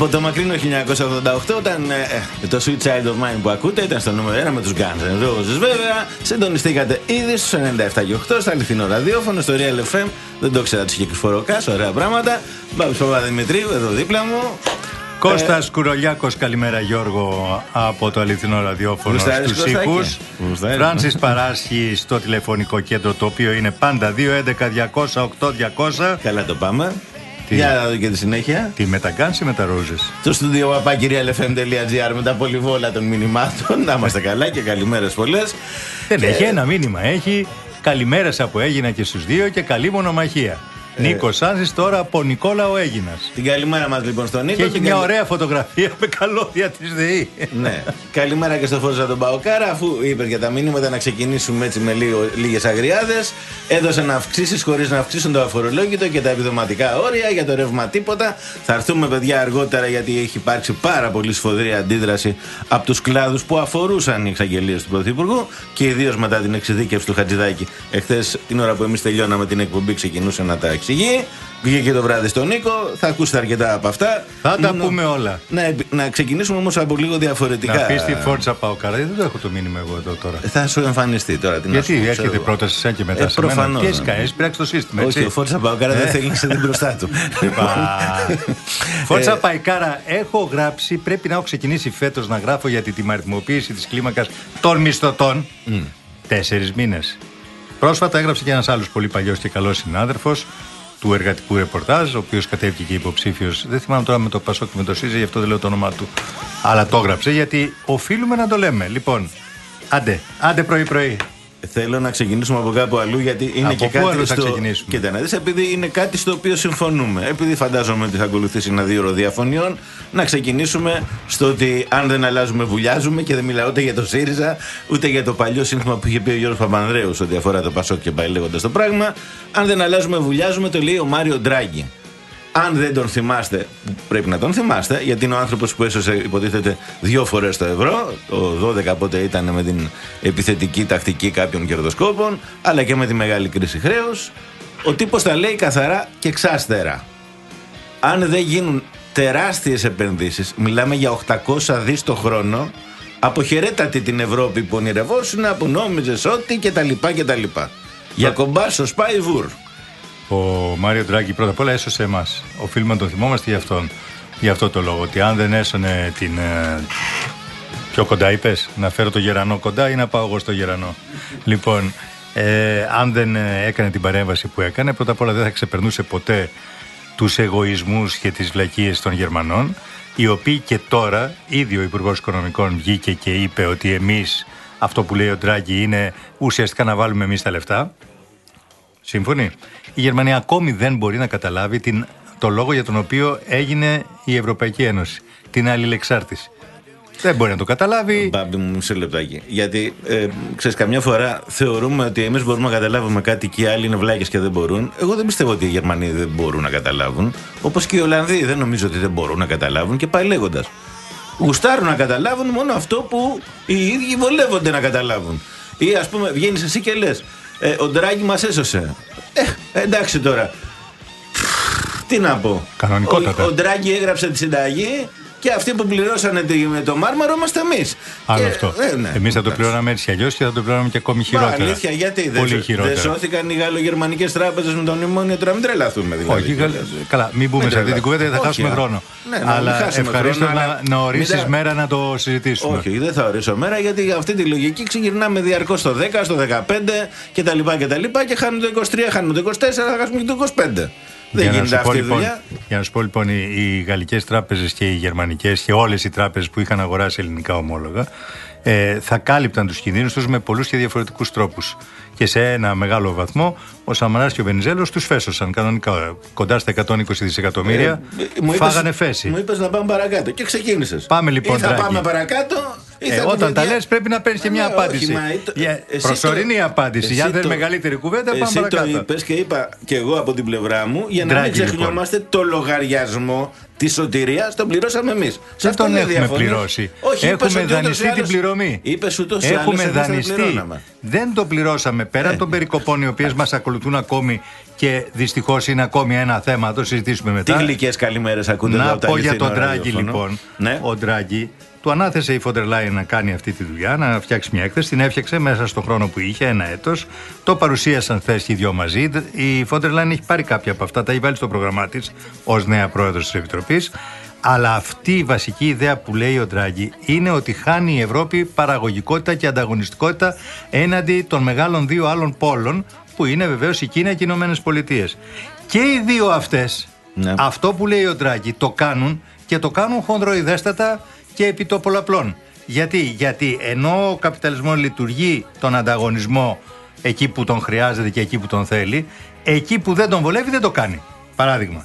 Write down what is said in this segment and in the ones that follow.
Από το μακρινό 1988 όταν ε, το Sweet Child of Mine που ακούτε ήταν στο νούμερο 1 με τους Guns N' Roses βέβαια. Συντονιστήκατε ήδη στους 97 και 8 στα αληθινό ραδιόφωνο στο Real FM δεν το ξέρα τους Φοροκάς, ωραία πράγματα. Μπάμπης Παπαδημητρίου εδώ δίπλα μου. Κώστας ε... Κουρολιάκος, καλημέρα Γιώργο από το αληθινό ραδιόφωνο στους οίκους. Φράνσις Παράσχη στο τηλεφωνικό κέντρο το οποίο είναι πάντα 211 200 8200 Καλά το πάμε τι, Για να δω και τη συνέχεια. Τι με τα ή με τα ρόζε. Το στούντιο παπάκυριαλεφm.gr με τα πολυβόλα των μηνυμάτων. Να είμαστε καλά και καλημέρες πολλές. Δεν έχει ένα μήνυμα. Έχει καλημέρες από έγινα και στους δύο και καλή μονομαχία. Ε, Νίκος Σάνση τώρα από Νικόλαο Έγινας. Την καλημέρα μας λοιπόν στον Νίκο. Και έχει μια ωραία φωτογραφία με καλώδια της ΔΕΗ. ναι. καλημέρα και στο Φώζα τον Παοκάρα, αφού είπε για τα μήνυματα να ξεκινήσουμε έτσι με λίγες αγριάδες. Έδωσαν αυξήσεις χωρίς να αυξήσουν το αφορολόγητο και τα επιδοματικά όρια για το ρεύμα τίποτα. Θα έρθουμε παιδιά αργότερα γιατί έχει υπάρξει πάρα πολύ σφοδρή αντίδραση από τους κλάδους που αφορούσαν οι εξαγγελίες του Πρωθυπουργού και ιδίως μετά την εξειδίκευση του Χατζηδάκη. Εχθές την ώρα που εμείς τελειώναμε την εκπομπή ξεκινούσε να τα εξηγεί. Βγήκε το βράδυ στον Νίκο, θα ακούσετε αρκετά από αυτά. Θα τα πούμε όλα. Να, να ξεκινήσουμε όμως από λίγο διαφορετικά. Να πεις τη φόρτσα πάω καλά, δεν το έχω το μήνυμα εγώ εδώ τώρα. Θα σου εμφανιστεί τώρα. την Γιατί έρχεται πρόταση σαν και μετά. Ε, σε μένα. Τι έχει κάνει, έχεις το σύστημα. Έτσι. Όχι, ο φόρτσα πάω καλά δεν ε. θέλει να την μπροστά του. φόρτσα πάει κάρα, έχω γράψει, πρέπει να έχω ξεκινήσει φέτος να γράφω για τη τιμαριθμοποίηση της κλίμακας των μισθωτών. Τέσσερις μήνες. Πρόσφατα έγραψε και ένας άλλος πολύ παλιός και καλός συνάδελφος του εργατικού ρεπορτάζ, ο οποίος κατέβηκε και υποψήφιος. Δεν θυμάμαι τώρα με το Πασόκ και με το ΣΥΖΕ, γι' αυτό δεν λέω το όνομά του. Αλλά το έγραψε γιατί οφείλουμε να το λέμε. Λοιπόν, άντε, άντε πρωί-πρωί. Θέλω να ξεκινήσουμε από κάπου αλλού γιατί είναι από και κάτι αλλού στο... θα ξεκινήσουμε; Κοίτα να δεις, επειδή είναι κάτι στο οποίο συμφωνούμε. Επειδή φαντάζομαι ότι θα ακολουθήσει ένα δύο διαφωνιών, να ξεκινήσουμε στο ότι αν δεν αλλάζουμε βουλιάζουμε και δεν μιλάω ούτε για το ΣΥΡΙΖΑ, ούτε για το παλιό σύνθημα που είχε πει ο Γιώργος Παπανδρέου ό,τι αφορά το Πασόκ και πάει λέγοντας το πράγμα. Αν δεν αλλάζουμε βουλιάζουμε, το λέει ο Μάριο Ντράγκη. Αν δεν τον θυμάστε, πρέπει να τον θυμάστε, γιατί είναι ο άνθρωπος που έσωσε, υποτίθεται, δύο φορές το ευρώ. Το 12 πότε ήταν με την επιθετική τακτική κάποιων κερδοσκόπων, αλλά και με τη μεγάλη κρίση χρέους. Ο τύπος τα λέει καθαρά και εξάστερα. Αν δεν γίνουν τεράστιες επενδύσεις, μιλάμε για 800 δις το χρόνο, αποχαιρέτατε την Ευρώπη που ονειρευόσουν, που νόμιζες ότι κτλ. κτλ. Για κομπάσο σπάει βουρ. Ο Μάριο Ντράγκη πρώτα απ' όλα έσωσε εμάς. Οφείλουμε να τον θυμόμαστε γι' αυτόν. Γι' αυτό το λόγο. Ότι αν δεν έσωνε την. Ε, πιο κοντά είπες, να φέρω το γερανό κοντά ή να πάω εγώ στο γερανό. Λοιπόν, ε, αν δεν ε, έκανε την παρέμβαση που έκανε, πρώτα απ' όλα δεν θα ξεπερνούσε ποτέ τους εγωισμούς και τις βλακίες των Γερμανών, οι οποίοι και τώρα, ήδη ο Υπουργός Οικονομικών βγήκε και είπε ότι εμείς, αυτό που λέει ο Ντράγκη είναι ουσιαστικά να βάλουμε εμείς τα λεφτά. Σύμφωνοι; Η Γερμανία ακόμη δεν μπορεί να καταλάβει την, το λόγο για τον οποίο έγινε η Ευρωπαϊκή Ένωση. Την αλληλεξάρτηση. Δεν μπορεί να το καταλάβει. Μπάμπι μου, μισό λεπτάκι. Γιατί, ε, ξέρεις, καμιά φορά θεωρούμε ότι εμείς μπορούμε να καταλάβουμε κάτι και οι άλλοι είναι βλάκες και δεν μπορούν. Εγώ δεν πιστεύω ότι οι Γερμανοί δεν μπορούν να καταλάβουν. Όπως και οι Ολλανδοί δεν νομίζω ότι δεν μπορούν να καταλάβουν και πάει λέγοντας. Γουστάρουν να καταλάβουν μόνο αυτό που οι ίδιοι βολεύονται να καταλάβουν. Ή ας πούμε, βγαίνεις εσύ και λες, ε, ο Ντράγκη μας έσωσε. Ε, εντάξει τώρα. Τι να πω. Κανονικότατα. Ο, ο Ντράγκη έγραψε τη συνταγή και αυτοί που πληρώσανε με το μάρμαρο είμαστε εμείς. Άλλο αυτό. Ε, ναι, εμείς θα το πληρώναμε έτσι αλλιώς και θα το πληρώναμε και ακόμη χειρότερα. Μα, αλήθεια, γιατί δεν, δεν σώθηκαν οι γαλλογερμανικές τράπεζες με το μνημόνιο, τώρα μην τρελαθούμε δηλαδή. Όχι, καλά, μην μπούμε σε αυτή την κουβέντα, θα χάσουμε χρόνο. Ναι, ναι, αλλά ευχαρίστω να, να ορίσεις μέρα να το συζητήσουμε. Όχι, δεν θα ορίσω μέρα γιατί αυτή τη λογική ξεκινάμε διαρκώς στο 10, στο 15 κτλ. Και χάνουν το 23, χάνουν το 24, θα χάσουμε και το 25. Δεν γίνεται αυτή η λοιπόν, δουλειά. Για να σου πω λοιπόν, οι, οι γαλλικές τράπεζες και οι γερμανικές και όλες οι τράπεζες που είχαν αγοράσει ελληνικά ομόλογα ε, θα κάλυπταν τους κινδύνους τους με πολλούς και διαφορετικούς τρόπους. Και σε ένα μεγάλο βαθμό ο Σαμαράς και ο Βενιζέλος τους φέσωσαν κανονικά. Κοντά στα 120 δισεκατομμύρια ε, φάγανε είπες, φέση. Μου είπες να πάμε παρακάτω και ξεκίνησες. Πάμε λοιπόν. Ή θα πάμε παρακάτω Ε, όταν τα λες, πρέπει να παίρνεις και μια ναι, απάντηση. Προσωρινή απάντηση. Για δεν μεγαλύτερη κουβέντα, πάμε παρακάτω. Εσύ το είπες και είπα και εγώ από την πλευρά μου για να μην ξεχνιόμαστε λοιπόν. το λογαριασμό της σωτηρίας τον πληρώσαμε εμείς. Δεν τον έχουμε πληρώσει. Όχι, έχουμε δανειστεί την πληρωμή. Είπες ούτως ή Έχουμε δανειστεί. Δεν το πληρώσαμε πέραν ε. των περικοπών οι οποίες μας ακολουθούν ακόμη και δυστυχώς είναι ακόμη ένα θέμα. Το συζητήσουμε μετά. Τι γλυκές καλημέρες ακούτε Να πω για τον Ντράγκη λοιπόν. Ναι. Ο Ντράγκη του ανάθεσε η Φόντερ Λάιν να κάνει αυτή τη δουλειά, να φτιάξει μια έκθεση. Την έφτιαξε μέσα στον χρόνο που είχε, ένα έτος. Το παρουσίασαν χθες και οι δυο μαζί. Η Φόντερ Λάιν έχει πάρει κάποια από αυτά, τα έχει βάλει στο πρόγραμμά της ως νέα πρόεδρος της Επιτροπής. Αλλά αυτή η βασική ιδέα που λέει ο Ντράγκη είναι ότι χάνει η Ευρώπη παραγωγικότητα και ανταγωνιστικότητα έναντι των μεγάλων δύο άλλων πόλων που είναι βεβαίως η Κίνα και οι Ηνωμένες Πολιτείες. Και οι δύο αυτές, ναι. αυτό που λέει ο Ντράγκη, το κάνουν και το κάνουν χονδροειδέστατα και επί το πολλαπλών. Γιατί, Γιατί ενώ ο καπιταλισμός λειτουργεί τον ανταγωνισμό εκεί που τον χρειάζεται και εκεί που τον θέλει, εκεί που δεν τον βολεύει δεν το κάνει. Παράδειγμα,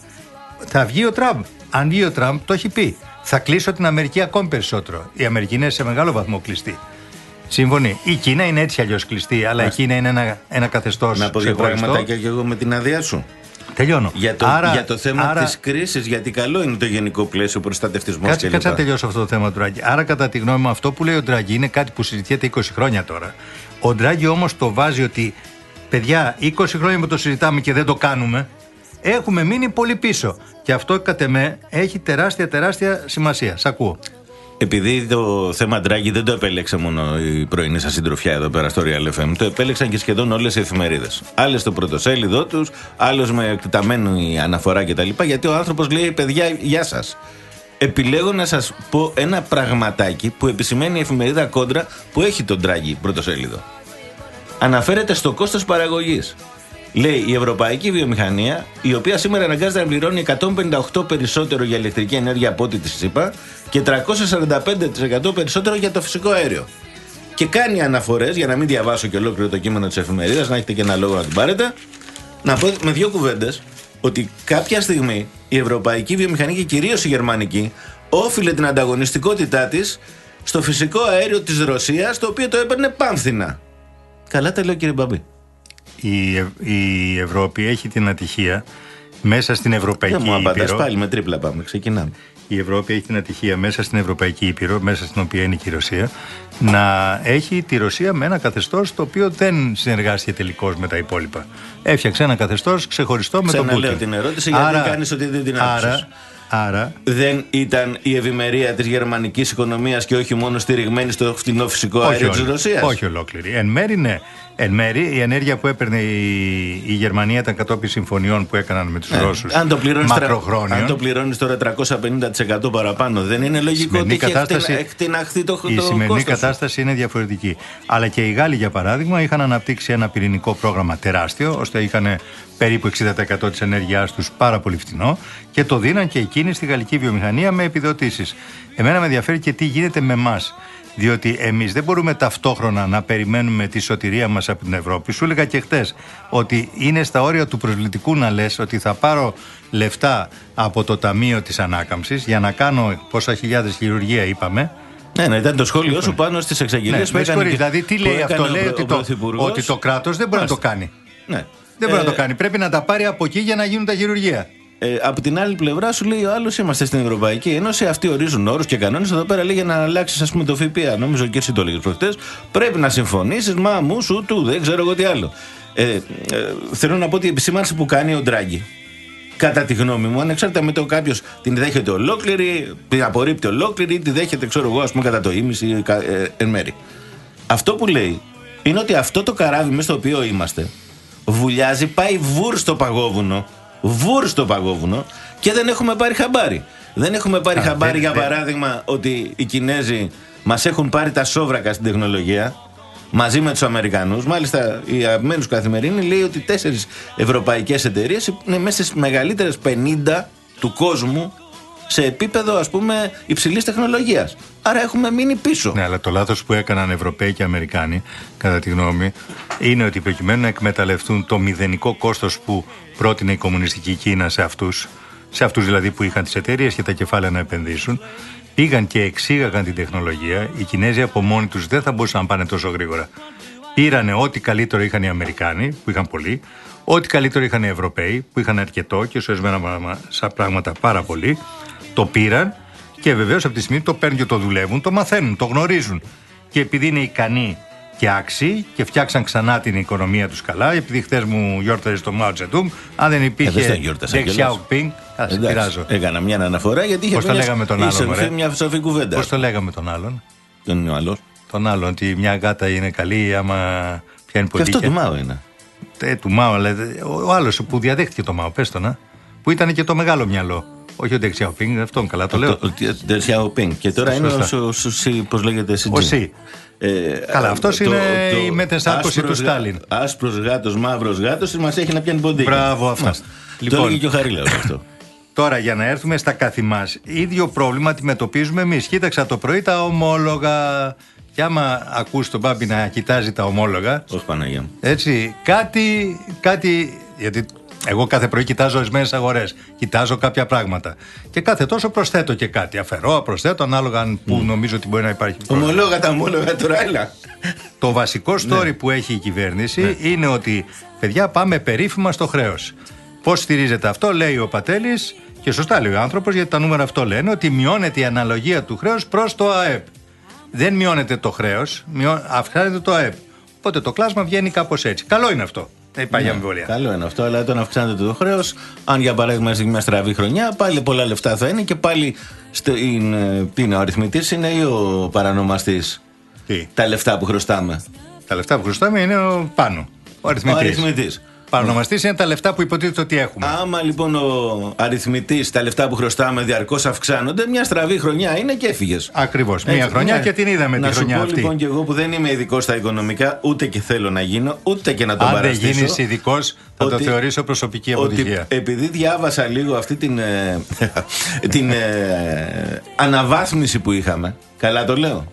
θα βγει ο Τραμπ. Αν βγει ο Τραμπ, το έχει πει. Θα κλείσω την Αμερική ακόμη περισσότερο. Η Αμερική είναι σε μεγάλο βαθμό κλειστή. Σύμφωνοι. Η Κίνα είναι έτσι αλλιώς κλειστή, αλλά η Κίνα είναι ένα, ένα καθεστώς. Να πω δύο πραγματάκια και εγώ με την άδειά σου. Τελειώνω. Για το, άρα, για το θέμα άρα... της κρίσης, γιατί καλό είναι το γενικό πλαίσιο προστατευτισμός Κάτσε, κάτσε να τελειώσω αυτό το θέμα του Ντράγκη. Άρα, κατά τη γνώμη μου, αυτό που λέει ο Ντράγκη είναι κάτι που συζητιέται 20 χρόνια τώρα. Ο Ντράγκη όμως το βάζει ότι παιδιά, 20 χρόνια που το συζητάμε και δεν το κάνουμε, έχουμε μείνει πολύ πίσω. Και αυτό, κατ' εμέ, έχει τεράστια, τεράστια σημασία. Σ' ακούω. Επειδή το θέμα Ντράγκη δεν το επέλεξε μόνο η πρωινή σας συντροφιά εδώ πέρα στο Real FM, το επέλεξαν και σχεδόν όλες οι εφημερίδες. Άλλες στο πρωτοσέλιδό τους, άλλες με εκτεταμένη αναφορά κτλ. Γιατί ο άνθρωπος λέει: Παιδιά, γεια σας. Επιλέγω να σας πω ένα πραγματάκι που επισημαίνει η εφημερίδα Κόντρα που έχει τον Ντράγκη πρωτοσέλιδο. Αναφέρεται στο κόστος παραγωγής. Λέει η ευρωπαϊκή βιομηχανία, η οποία σήμερα αναγκάζεται να πληρώνει 158 περισσότερο για ηλεκτρική ενέργεια από ό,τι της είπα και 345% περισσότερο για το φυσικό αέριο. Και κάνει αναφορές, για να μην διαβάσω και ολόκληρο το κείμενο της εφημερίδας, να έχετε και ένα λόγο να την πάρετε, να πω με δύο κουβέντες ότι κάποια στιγμή η ευρωπαϊκή βιομηχανία και κυρίως η γερμανική όφιλε την ανταγωνιστικότητά της στο φυσικό αέριο της Ρωσίας, το οποίο το έπαιρνε πάνθυνα. Καλά τα λέω κύριε Μπαμπή η, η Ευρώπη έχει την ατυχία μέσα στην Ευρωπαϊκή Ήπειρο. Δεν μου πάλι με τρίπλα πάμε, ξεκινάμε. Η Ευρώπη έχει την ατυχία μέσα στην Ευρωπαϊκή Ήπειρο, μέσα στην οποία είναι και η Ρωσία, να έχει τη Ρωσία με ένα καθεστώς το οποίο δεν συνεργάστηκε τελικώς με τα υπόλοιπα. Έφτιαξε ένα καθεστώς ξεχωριστό με τον Πούτιν. λέω την ερώτηση γιατί κάνεις ότι δεν την άκουσες. Άρα, δεν ήταν η ευημερία της γερμανικής οικονομίας και όχι μόνο στηριγμένη στο φτηνό φυσικό αέριο της Ρωσίας; Όχι ολόκληρη. Εν μέρη ναι. Εν μέρη, η ενέργεια που έπαιρνε η, η Γερμανία ήταν κατόπιν συμφωνιών που έκαναν με τους ε, Ρώσους. Αν το Αν το πληρώνεις τώρα 350% παραπάνω, δεν είναι λογικό ότι κατάσταση, έχει εκτιναχθεί το Η σημερινή κατάσταση είναι διαφορετική. Αλλά και οι Γάλλοι, για παράδειγμα, είχαν αναπτύξει ένα πυρηνικό πρόγραμμα τεράστιο, ώστε είχαν περίπου 60% της ενέργειάς τους πάρα πολύ φτηνό και το δίναν και εκείνοι στη γαλλική βιομηχανία με επιδοτήσεις. Εμένα με ενδιαφέρει και τι γίνεται με εμάς. Διότι εμείς δεν μπορούμε ταυτόχρονα να περιμένουμε τη σωτηρία μας από την Ευρώπη. Σου έλεγα και χτες ότι είναι στα όρια του προσβλητικού να λες ότι θα πάρω λεφτά από το Ταμείο της Ανάκαμψης για να κάνω πόσα χιλιάδες χειρουργία, είπαμε. Ναι, ναι, ήταν το σχόλιο σου πάνω στις εξαγγελίες ναι, που έκανε. Δηλαδή, τι λέει αυτό, λέει ότι το, ότι το κράτος δεν μπορεί να το κάνει. Ναι. Δεν μπορεί να το ε, κάνει. Πρέπει να τα πάρει από εκεί για να γίνουν τα χειρουργία. Ε, από την άλλη πλευρά σου λέει ο άλλος: Είμαστε στην Ευρωπαϊκή Ένωση. Αυτοί ορίζουν όρους και κανόνες. Εδώ πέρα λέει για να αλλάξεις, ας πούμε, το ΦΠΑ. Νομίζω και εσύ το λέγε προχτές. Πρέπει να συμφωνήσεις. Μα μου, σου, του, δεν ξέρω εγώ τι άλλο. Ε, ε, θέλω να πω ότι η επισήμανση που κάνει ο Ντράγκη, κατά τη γνώμη μου, ανεξάρτητα με το κάποιος την δέχεται ολόκληρη, την απορρίπτει ολόκληρη, τη δέχεται, ξέρω εγώ, ας πούμε, κατά το ίμιση ε, εν μέρη. Αυτό που λέει είναι ότι αυτό το καράβι μέσα στο οποίο είμαστε βουλιάζει, πάει βουρ στο παγόβουνο βούρ στο παγόβουνο και δεν έχουμε πάρει χαμπάρι. Δεν έχουμε πάρει χαμπάρι, για παράδειγμα, ότι οι Κινέζοι μας έχουν πάρει τα σόβρακα στην τεχνολογία μαζί με τους Αμερικανούς. Μάλιστα, η αγαπημένη καθημερινή λέει ότι τέσσερις ευρωπαϊκές εταιρείες είναι μέσα στις μεγαλύτερες 50 του κόσμου σε επίπεδο ας πούμε υψηλής τεχνολογίας. Άρα έχουμε μείνει πίσω. Ναι, αλλά το λάθος που έκαναν Ευρωπαίοι και Αμερικάνοι, κατά τη γνώμη, είναι ότι προκειμένου να εκμεταλλευτούν το μηδενικό κόστος που πρότεινε η κομμουνιστική Κίνα σε αυτούς, σε αυτούς δηλαδή που είχαν τις εταιρείες και τα κεφάλαια να επενδύσουν, πήγαν και εξήγαγαν την τεχνολογία, οι Κινέζοι από μόνοι τους δεν θα μπορούσαν να πάνε τόσο γρήγορα. Πήρανε ό,τι καλύτερο είχαν οι Αμερικάνοι, που είχαν πολύ, ό,τι καλύτερο είχαν οι Ευρωπαίοι, που είχαν αρκετό και σε ορισμένα πράγματα πάρα πολύ, το πήραν και βεβαίως από τη στιγμή το παίρνουν και το δουλεύουν, το μαθαίνουν, το γνωρίζουν. Και επειδή είναι ικανοί και άξιοι και φτιάξαν ξανά την οικονομία τους καλά, επειδή χθες μου γιόρταζε το Μάο Τσετούμ, αν δεν υπήρχε Deng Xiaoping, α πειράζω. Έκανα μια αναφορά γιατί είχε Πώς το λέγαμε τον άλλον. Μια σοφή κουβέντα. Πώς το λέγαμε τον άλλον; Τον είναι ο άλλο. Τον άλλον, ότι μια γάτα είναι καλή άμα πιάνει πολύ. Και αυτό του Μάο είναι. Ε, του Μάο, αλλά ο άλλος που διαδέχτηκε το Μάο, πες το να. Που ήταν και το μεγάλο μυαλό. Όχι ο Ντεξιαοπίνγκ, αυτόν καλά το λέω. Ο Ντεξιαοπίνγκ. Και τώρα είναι ο Σι, πώς λέγεται, Ο Σι. Ε, Καλά, αυτός είναι η μετεσάρκωση του Στάλιν. Άσπρος γάτος, μαύρος γάτος, μας έχει να πιάνει ποντίκι. Μπράβο, αυτό. Λοιπόν, το έλεγε και ο Χαρίλαο αυτό. Τώρα για να έρθουμε στα καθημά, ίδιο πρόβλημα αντιμετωπίζουμε εμείς. Κοίταξα το πρωί τα ομόλογα. Και άμα ακούς τον Μπάμπη να κοιτάζει τα ομόλογα. Όχι Παναγία μου. Έτσι, κάτι, κάτι. Γιατί εγώ κάθε πρωί κοιτάζω ορισμένες αγορές. Κοιτάζω κάποια πράγματα. Και κάθε τόσο προσθέτω και κάτι. Αφαιρώ, προσθέτω ανάλογα που νομίζω ότι μπορεί να υπάρχει. Ομολόγα τα ομόλογα τώρα, έλα. Το βασικό story ναι. που έχει η κυβέρνηση ναι. είναι ότι παιδιά πάμε περίφημα στο χρέος. Πώς στηρίζεται αυτό, λέει ο Πατέλης, και σωστά λέει ο άνθρωπος, γιατί τα νούμερα αυτό λένε, ότι μειώνεται η αναλογία του χρέους προς το ΑΕΠ. Δεν μειώνεται το χρέος, αυξάνεται το ΑΕΠ. Οπότε το κλάσμα βγαίνει κάπως έτσι. Καλό είναι αυτό. Δεν υπάρχει ναι, αμφιβολία. Καλό είναι αυτό, αλλά όταν αυξάνεται το χρέος, αν για παράδειγμα έχει μια στραβή χρονιά, πάλι πολλά λεφτά θα είναι και πάλι στην, ε, τι είναι, ο αριθμητής είναι ή ο παρανομαστής; Τα λεφτά που χρωστάμε. Τα λεφτά που χρωστάμε είναι ο πάνω. Ο αριθμητής. Παρονομαστής είναι τα λεφτά που υποτίθεται ότι έχουμε. Άμα λοιπόν ο αριθμητής, τα λεφτά που χρωστάμε διαρκώς αυξάνονται, μια στραβή χρονιά είναι και έφυγες. Ακριβώς. Μια χρονιά και την είδαμε να τη χρονιά αυτή. λοιπόν και εγώ που δεν είμαι ειδικός στα οικονομικά, ούτε και θέλω να γίνω, ούτε και να το παραστήσω. Αν δεν γίνεις ειδικός, θα το θεωρήσω προσωπική αποτυχία. επειδή διάβασα λίγο αυτή την, ε, την ε, αναβάθμιση που είχαμε. Καλά το λέω.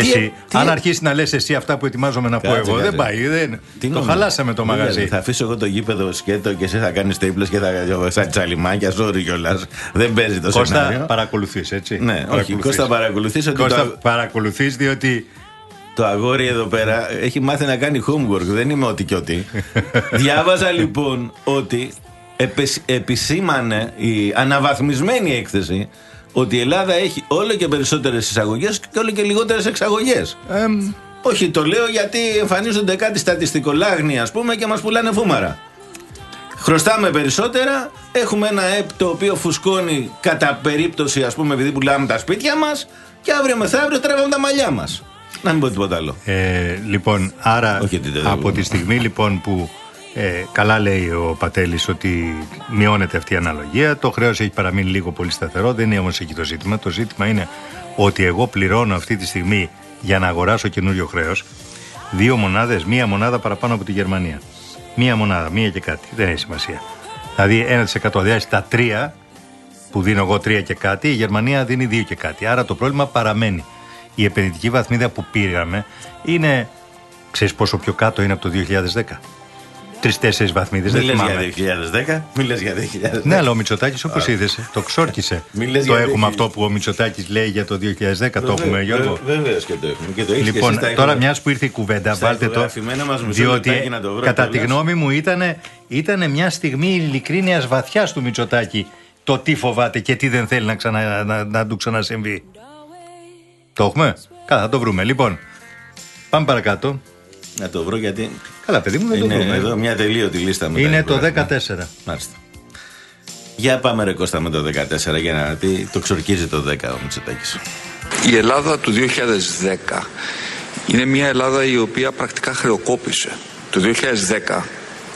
Εσύ, τι, αν αρχίσει να λες εσύ αυτά που ετοιμάζομαι να πω εγώ, δεν πάει. Δεν, τι το χαλάσαμε το μαγαζί. Θα αφήσω εγώ το γήπεδο σκέτο και εσύ θα κάνεις τέιπλε και θα σαν τσαλιμάκια, ζόρι κιόλας. Δεν παίζει το Κώστα, σενάριο. παρακολουθείς, έτσι; Ναι, όχι, Κώστα παρακολουθείς. Κώστα, το... παρακολουθείς διότι. Το αγόρι εδώ πέρα έχει μάθει να κάνει homework. Δεν είμαι ό,τι και ό,τι. Διάβαζα λοιπόν ότι επισήμανε η αναβαθμισμένη έκθεση ότι η Ελλάδα έχει όλο και περισσότερες εισαγωγές και όλο και λιγότερες εξαγωγές. Ε, όχι, το λέω γιατί εμφανίζονται κάτι στατιστικολάγνοι, ας πούμε, και μας πουλάνε φούμαρα. Χρωστάμε περισσότερα, έχουμε ένα ΕΠ το οποίο φουσκώνει κατά περίπτωση, ας πούμε, επειδή πουλάμε τα σπίτια μας, και αύριο μεθαύριο τρέβαμε τα μαλλιά μας. Να μην πω τίποτα άλλο. Ε, λοιπόν, άρα από τη στιγμή λοιπόν που ε, καλά λέει ο Πατέλης ότι μειώνεται αυτή η αναλογία. Το χρέος έχει παραμείνει λίγο πολύ σταθερό. Δεν είναι όμως εκεί το ζήτημα. Το ζήτημα είναι ότι εγώ πληρώνω αυτή τη στιγμή για να αγοράσω καινούριο χρέος δύο μονάδες, μία μονάδα παραπάνω από τη Γερμανία. Μία μονάδα, μία και κάτι. Δεν έχει σημασία. Δηλαδή 1% διάσει τα τρία που δίνω εγώ τρία και κάτι, η Γερμανία δίνει δύο και κάτι. Άρα το πρόβλημα παραμένει. Η επενδυτική βαθμίδα που πήραμε είναι. Ξέρεις πόσο πιο κάτω είναι από το 2010 τρει-τέσσερι βαθμίδες. Δεν για 2010, μιλέ για 2010. Ναι, αλλά ο Μητσοτάκης όπως είδες, το ξόρκισε. το έχουμε αυτό που ο Μητσοτάκης λέει για το 2010, το έχουμε, Γιώργο. Βεβαίω και το έχουμε. λοιπόν, τώρα μιας που ήρθε η κουβέντα, βάλτε το. Διότι κατά τη γνώμη μου ήταν μια στιγμή ειλικρίνειας βαθιάς του Μητσοτάκη το τι φοβάται και τι δεν θέλει να, ξανα, να, να του ξανασυμβεί. Το έχουμε; Καλά, θα το βρούμε. Λοιπόν, πάμε παρακάτω. Να το βρω γιατί. Καλά, παιδί μου, δεν είναι το βρούμε. εδώ μια τελείωτη λίστα με Είναι το 14. Μάλιστα. Για πάμε ρε Κώστα με το 14 για να δει το ξορκίζει το 10 ο Μητσοτάκης. Η Ελλάδα του 2010 είναι μια Ελλάδα η οποία πρακτικά χρεοκόπησε. Το 2010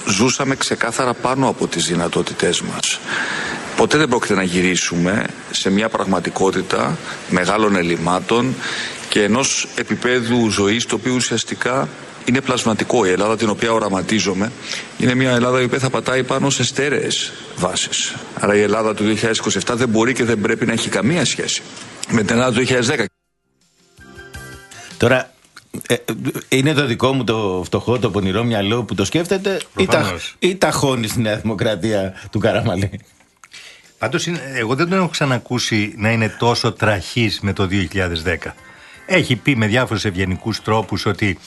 ζούσαμε ξεκάθαρα πάνω από τις δυνατότητές μας. Ποτέ δεν πρόκειται να γυρίσουμε σε μια πραγματικότητα μεγάλων ελλημάτων και ενός επίπεδου ζωής το οποίο ουσιαστικά είναι πλασματικό. Η Ελλάδα την οποία οραματίζομαι είναι μια Ελλάδα η οποία θα πατάει πάνω σε στέρεες βάσεις. Άρα η Ελλάδα του 2027 δεν μπορεί και δεν πρέπει να έχει καμία σχέση με την Ελλάδα του 2010. Τώρα, ε, είναι το δικό μου το φτωχό, το πονηρό μυαλό που το σκέφτεται ή τα, ή τα χώνει στη Νέα Δημοκρατία του Καραμανλή; Πάντως είναι- εγώ δεν τον έχω ξανακούσει να είναι τόσο τραχύς με το 2010. Έχει πει με διάφορους ευγενικούς τρόπους ότι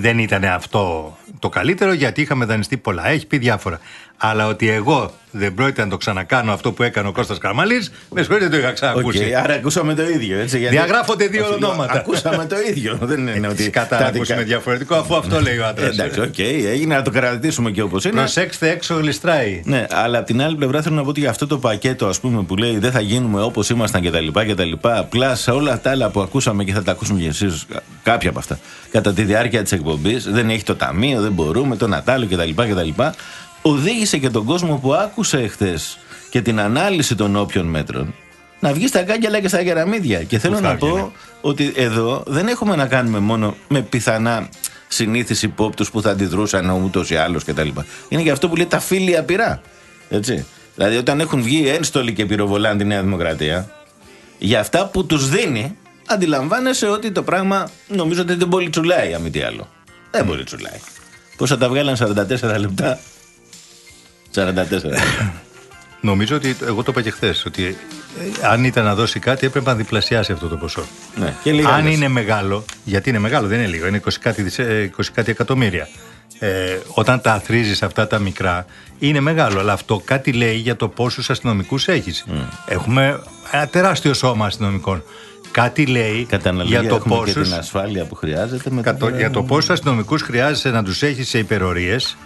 δεν ήταν αυτό το καλύτερο γιατί είχαμε δανειστεί πολλά. Έχει πει διάφορα. Αλλά ότι εγώ δεν πρόκειται να το ξανακάνω αυτό που έκανε ο Κώστας Καραμανλής, με συγχωρείτε δεν το είχα ξανακούσει. Οκ, άρα ακούσαμε το ίδιο. Έτσι, γιατί... Διαγράφονται δύο Όχι, ονόματα. Ακούσαμε το ίδιο. Δεν είναι ότι. Φυσικά τα τα ακούσουμε δικά- διαφορετικό αφού αυτό λέει ο Ε, άντρας. Εντάξει, οκ, έγινε να το κρατήσουμε και όπως είναι. Προσέξτε έξω γλιστράει. Ναι, αλλά από την άλλη πλευρά θέλω να πω ότι για αυτό το πακέτο ας πούμε, που λέει δεν θα γίνουμε όπως ήμασταν κτλ. κτλ. Απλά σε όλα τα άλλα που ακούσαμε και θα τα ακούσουμε και εσείς, κάποια από αυτά, κατά τη διάρκεια της εκπομπής, δεν έχει το ταμείο, δεν μπορούμε, το Νατάλιο κτλ. κτλ. Οδήγησε και τον κόσμο που άκουσε εχθές και την ανάλυση των όποιων μέτρων να βγει στα κάγκελα και στα κεραμίδια. Και θέλω θα να έβγαινε; πω ότι εδώ δεν έχουμε να κάνουμε μόνο με πιθανά συνήθεις υπόπτους που θα αντιδρούσαν ούτως ή άλλω κτλ. Είναι και αυτό που λέει τα φίλια πειρά. Έτσι. Δηλαδή, όταν έχουν βγει ένστολοι και πυροβολάν τη Νέα Δημοκρατία, για αυτά που τους δίνει, αντιλαμβάνεσαι ότι το πράγμα νομίζω ότι δεν πολύ τσουλάει, αν μη τι άλλο. Δεν πολύ τσουλάει. Πόσα τα βγάλαν 44 λεπτά. 44 λεπτά. Νομίζω ότι εγώ το είπα και χθες. Ότι ε, αν ήταν να δώσει κάτι, έπρεπε να διπλασιάσει αυτό το ποσό. ναι, και λίγα αν λες. είναι μεγάλο, γιατί είναι μεγάλο, δεν είναι λίγο, είναι 20 κάτι, δισέ- ε, 20 κάτι εκατομμύρια. Ε, όταν τα αθρίζεις αυτά τα μικρά, είναι μεγάλο. Αλλά αυτό κάτι λέει για το πόσους αστυνομικούς έχεις. Έχουμε ένα τεράστιο σώμα αστυνομικών. Κάτι λέει Κατά αναλογία για το έχουμε και πόσους την ασφάλεια που χρειάζεται. Με Κατο- για το πόσους αστυνομικούς χρειάζεσαι να τους έχεις σε υπερορίες.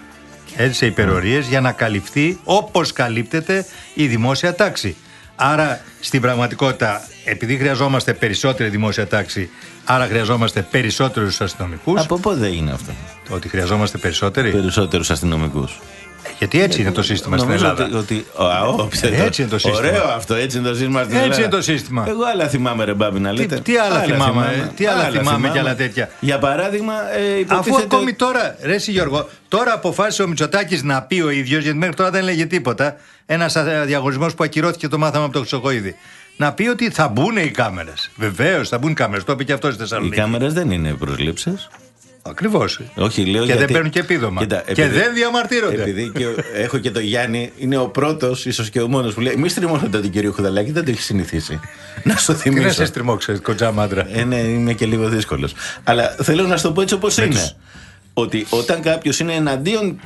Έτσι, σε υπερορίες για να καλυφθεί όπως καλύπτεται η δημόσια τάξη. Άρα στην πραγματικότητα, επειδή χρειαζόμαστε περισσότερη δημόσια τάξη, άρα χρειαζόμαστε περισσότερους αστυνομικούς. Από πότε έγινε αυτό; Ότι χρειαζόμαστε περισσότεροι. Περισσότερους αστυνομικούς. Γιατί έτσι είναι το σύστημα στην Ελλάδα; Ότι, ότι, α, ο, Ε, έτσι είναι το σύστημα. Ωραίο αυτό, έτσι είναι το σύστημα στην Έτσι Ελλάδα. είναι το σύστημα. Εγώ άλλα θυμάμαι, ρε Μπάμπη, να λέτε. τι άλλα θυμάμαι, τι άλλα θυμάμαι και άλλα τέτοια. Για παράδειγμα, ε, υποτίθεται... Αφού ακόμη τώρα, ρε εσύ Γιώργο, τώρα αποφάσισε ο Μητσοτάκης να πει ο ίδιος, γιατί μέχρι τώρα δεν έλεγε τίποτα. Ένας διαγωνισμός που ακυρώθηκε το μάθαμε από το Χρυσοκοίδη. Να πει ότι θα μπουν οι κάμερες. Βεβαίως θα μπουν οι κάμερες. Το είπε και αυτός στη Οι Θεσσαλονίκη. κάμερες δεν είναι προσλήψεις. Ακριβώς. Όχι, λέω Και γιατί... δεν παίρνουν και επίδομα. Κοίτα, Και δεν διαμαρτύρονται. Επειδή και ο- έχω και τον Γιάννη, είναι ο πρώτος, ίσως και ο μόνος που λέει: Μη στριμώνετε τον κύριο Χουδαλάκη, δεν το έχει συνηθίσει. να σου Τι θυμίσω. να σε στριμώξεις, κοντζά μάντρα. Ε, ναι, είμαι και λίγο δύσκολος. Αλλά θέλω να σου το πω έτσι όπως είναι. Ότι όταν κάποιος είναι εναντίον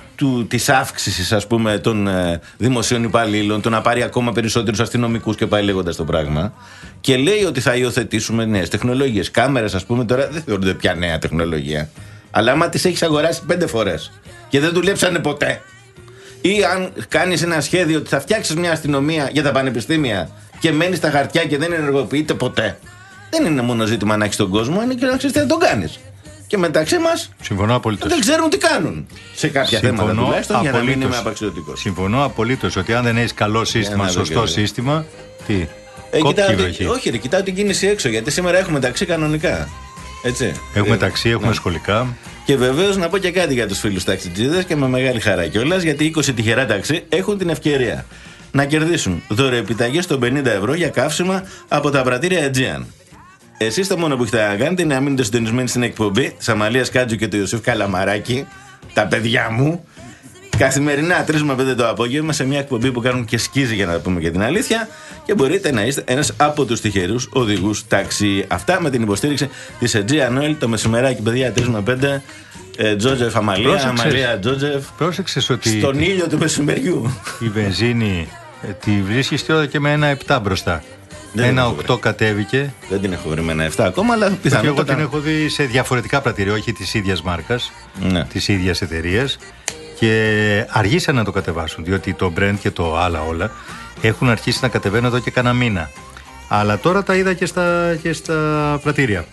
της αύξησης, ας πούμε, των ε, δημοσίων υπαλλήλων, το να πάρει ακόμα περισσότερους αστυνομικούς και πάει λέγοντας το πράγμα, και λέει ότι θα υιοθετήσουμε νέες τεχνολογίες. Κάμερες, ας πούμε, τώρα δεν θεωρούνται πια νέα τεχνολογία. Αλλά άμα τις έχεις αγοράσει πέντε φορές και δεν δουλέψανε ποτέ, ή αν κάνεις ένα σχέδιο ότι θα φτιάξεις μια αστυνομία για τα πανεπιστήμια και μένεις στα χαρτιά και δεν ενεργοποιείται ποτέ. Δεν είναι μόνο ζήτημα να έχεις τον κόσμο, είναι και να ξέρεις τι θα τον κάνεις. Και μεταξύ μας Συμφωνώ απολύτως. δεν ξέρουν τι κάνουν. Σε κάποια θέματα Συμφωνώ τουλάχιστον για να μην απολύτως. είμαι απαξιωτικός. Συμφωνώ απολύτως ότι αν δεν έχεις καλό σύστημα, να δω σωστό και- σύστημα. Τι; Ε, κόπκι κοιτάω, έχεις. τη- όχι, ρε, κοιτάω την κίνηση έξω γιατί σήμερα έχουμε ταξί κανονικά. Έτσι. Έχουμε Ε, ταξί, έχουμε σχολικά. Και βεβαίως να πω και κάτι για τους φίλους ταξιτζίδες και με μεγάλη χαρά κιόλας, γιατί 20 τυχερά ταξί έχουν την ευκαιρία να κερδίσουν δωρεοεπιταγές των 50 ευρώ για καύσιμα από τα πρατήρια Aegean. Εσείς το μόνο που έχετε να κάνετε είναι να μείνετε συντονισμένοι στην εκπομπή τη Αμαλία Κάτζου και του Ιωσήφ Καλαμαράκη, τα παιδιά μου, καθημερινά 3 με 5 το απόγευμα σε μια εκπομπή που κάνουν και σκίζει για να πούμε και την αλήθεια και μπορείτε να είστε ένας από τους τυχερούς οδηγούς ταξί. Αυτά με την υποστήριξη της Aegean Oil το μεσημεράκι, παιδιά, 3 με 5. Ε, Τζότζεφ Αμαλία, Πρόσεξες. Αμαλία Τζότζεφ. Πρόσεξες ότι Στον ήλιο του μεσημεριού. η βενζίνη ε, τη βρίσκεις τώρα και με ένα 7 μπροστά. Δεν την ένα έχω 8 κατέβηκε. Δεν την έχω βρει με ένα 7 ακόμα, αλλά Και εγώ πιθανότατα. την έχω δει σε διαφορετικά πρατήρια, όχι της ίδιας μάρκας, Ναι. της ίδιας εταιρείας. Και αργήσαν να το κατεβάσουν, διότι το Brent και το άλλα όλα έχουν αρχίσει να κατεβαίνουν εδώ και κάνα μήνα. Αλλά τώρα τα είδα και στα, και στα πρατήρια.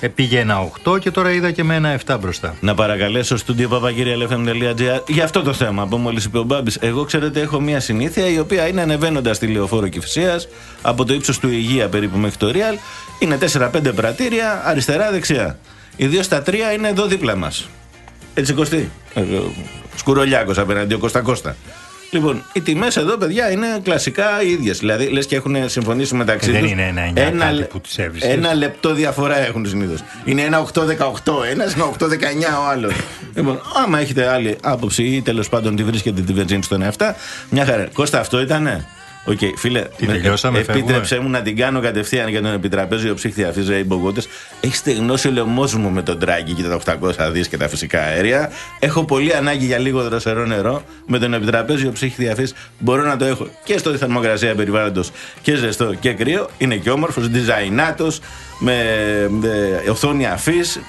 Ε, πήγε ένα 8 και τώρα είδα και με ένα 7 μπροστά. Να παρακαλέσω στο papakirialfm.gr για αυτό το θέμα που μόλις είπε ο Μπάμπης. Εγώ ξέρετε, έχω μια συνήθεια η οποία είναι ανεβαίνοντας τη λεωφόρο Κυφσία από το ύψος του Υγεία περίπου μέχρι το Real. Είναι 4-5 πρατήρια αριστερά-δεξιά. Οι δύο στα τρία είναι εδώ δίπλα μας. Έτσι κοστί. Σκουρολιάκος απέναντι ο Κώστα Κώστα. Λοιπόν, οι τιμές εδώ, παιδιά, είναι κλασικά οι ίδιες. Δηλαδή, λες και έχουν συμφωνήσει μεταξύ Ε, δεν τους. είναι ένα εννιά κάτι που τους έβρισκες. Ένα λεπτό διαφορά έχουν συνήθως. Είναι ένα 8-18, ένας είναι 8-19 ο άλλος. λοιπόν, άμα έχετε άλλη άποψη ή τέλος πάντων τη βρίσκετε τη βενζίνη στον 7, μια χαρά. Κώστα, αυτό ήτανε; Οκ, φίλε, Τι τελειώσαμε, επίτρεψέ φεύγουμε; μου να την κάνω κατευθείαν για τον επιτραπέζιο ψύχτη αυτής Rainbow Waters. Έχει στεγνώσει ο λαιμό μου με τον Draghi και τα 800 δις και τα φυσικά αέρια. Έχω πολύ ανάγκη για λίγο δροσερό νερό. Με τον επιτραπέζιο ψύχτη αυτής μπορώ να το έχω και στο θερμοκρασία περιβάλλοντος και ζεστό και κρύο. Είναι και όμορφος, designato, με ε, οθόνη αφής.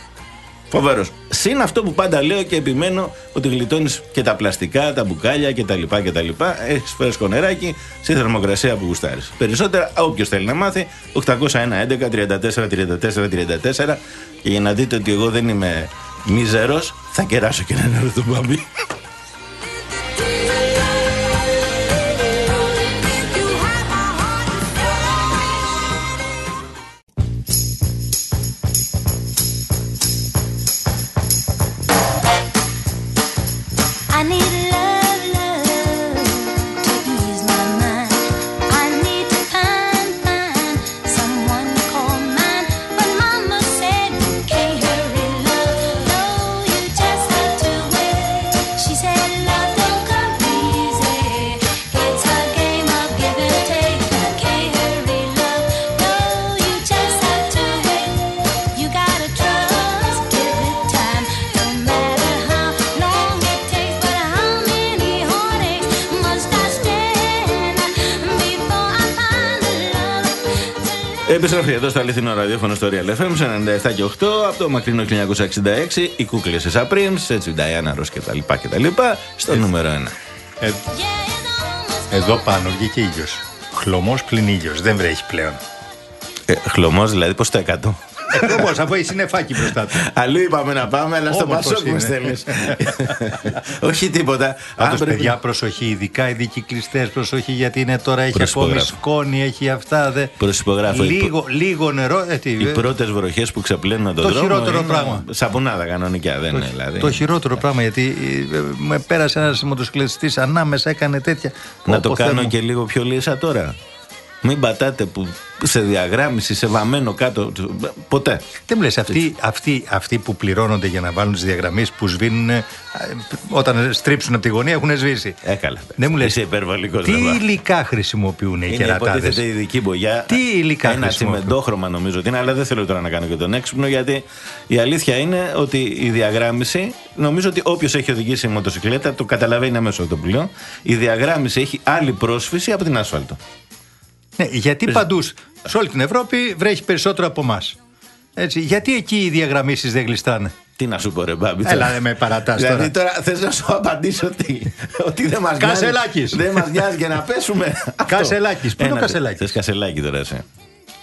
Φοβερός. Συν αυτό που πάντα λέω και επιμένω ότι γλιτώνεις και τα πλαστικά, τα μπουκάλια κτλ. κτλ. Έχεις φρέσκο νεράκι στη θερμοκρασία που γουστάρεις. Περισσότερα, όποιος θέλει να μάθει, 801 11 34 34 34. Και για να δείτε ότι εγώ δεν είμαι μίζερος, θα κεράσω και ένα νερό to let Επιστροφή εδώ στο αληθινό ραδιόφωνο στο Real FM σε 97 και 8 από το μακρινό 1966. Οι κούκλες της Απρίμς, έτσι Νταϊάννα Ρο κτλ. κτλ. Στο νούμερο 1. Ε, Yeah, it's almost εδώ πάνω βγήκε ήλιος. Χλωμός πλην ήλιος. Δεν βρέχει πλέον. Ε, Χλωμός δηλαδή, πώς το 100. Χλωμό, αφού έχει συννεφάκι μπροστά του. Αλλού είπαμε να πάμε, αλλά στο Όμορφος Πασόκ μα είναι. θέλει. Όχι τίποτα. Πάντως, Αν πρέπει- παιδιά, προσοχή, ειδικά οι δικυκλιστές, προσοχή γιατί είναι τώρα έχει ακόμη Προσυπογράφω. σκόνη, έχει αυτά. Δε... Προσυπογράφω. Λίγο, λίγο νερό. Ε, τι, Οι ε, πρώτες βροχές που ξεπλένουν τον Το δρόμο. χειρότερο είναι πράγμα. Σαπουνάδα κανονικά, δεν είναι δηλαδή. Το χειρότερο πράγμα γιατί ε, με πέρασε ένας μοτοσυκλετιστής ανάμεσα, έκανε τέτοια. Να Πω, το πω, Θεέ κάνω μου. και λίγο πιο λύσα τώρα. Μην πατάτε που σε διαγράμμιση, σε βαμμένο κάτω. Ποτέ. Δεν μου λες, αυτοί, αυτοί, αυτοί που πληρώνονται για να βάλουν τις διαγραμμέ που σβήνουν ε, όταν στρίψουν από τη γωνία έχουν σβήσει. Έκαλα. Δεν μου λες, Είσαι υπερβολικό. Τι υλικά χρησιμοποιούν οι Είναι κερατάδες; υποτίθεται ειδική μπογιά. Τι υλικά Ένα χρησιμοποιούν; τσιμεντόχρωμα νομίζω ότι είναι, αλλά δεν θέλω τώρα να κάνω και τον έξυπνο γιατί η αλήθεια είναι ότι η διαγράμμιση, νομίζω ότι όποιος έχει οδηγήσει μοτοσυκλέτα το καταλαβαίνει αμέσως το πλοίο. Η διαγράμμιση έχει άλλη πρόσφυση από την άσφαλτο. Ναι, γιατί παντού σε όλη την Ευρώπη βρέχει περισσότερο από εμάς. Έτσι, γιατί εκεί οι διαγραμμίσεις δεν γλιστράνε; Τι να σου πω, ρε Μπάμπη. Έλα, τώρα. δεν με παρατάς Δηλαδή τώρα. τώρα θες να σου απαντήσω ότι, ότι δεν μας νοιάζει. Κασελάκης. Δεν μας νοιάζει για να πέσουμε. Αυτό. Κασελάκης. Πού είναι ο Ένα, Κασελάκης; Θες κασελάκι τώρα εσύ.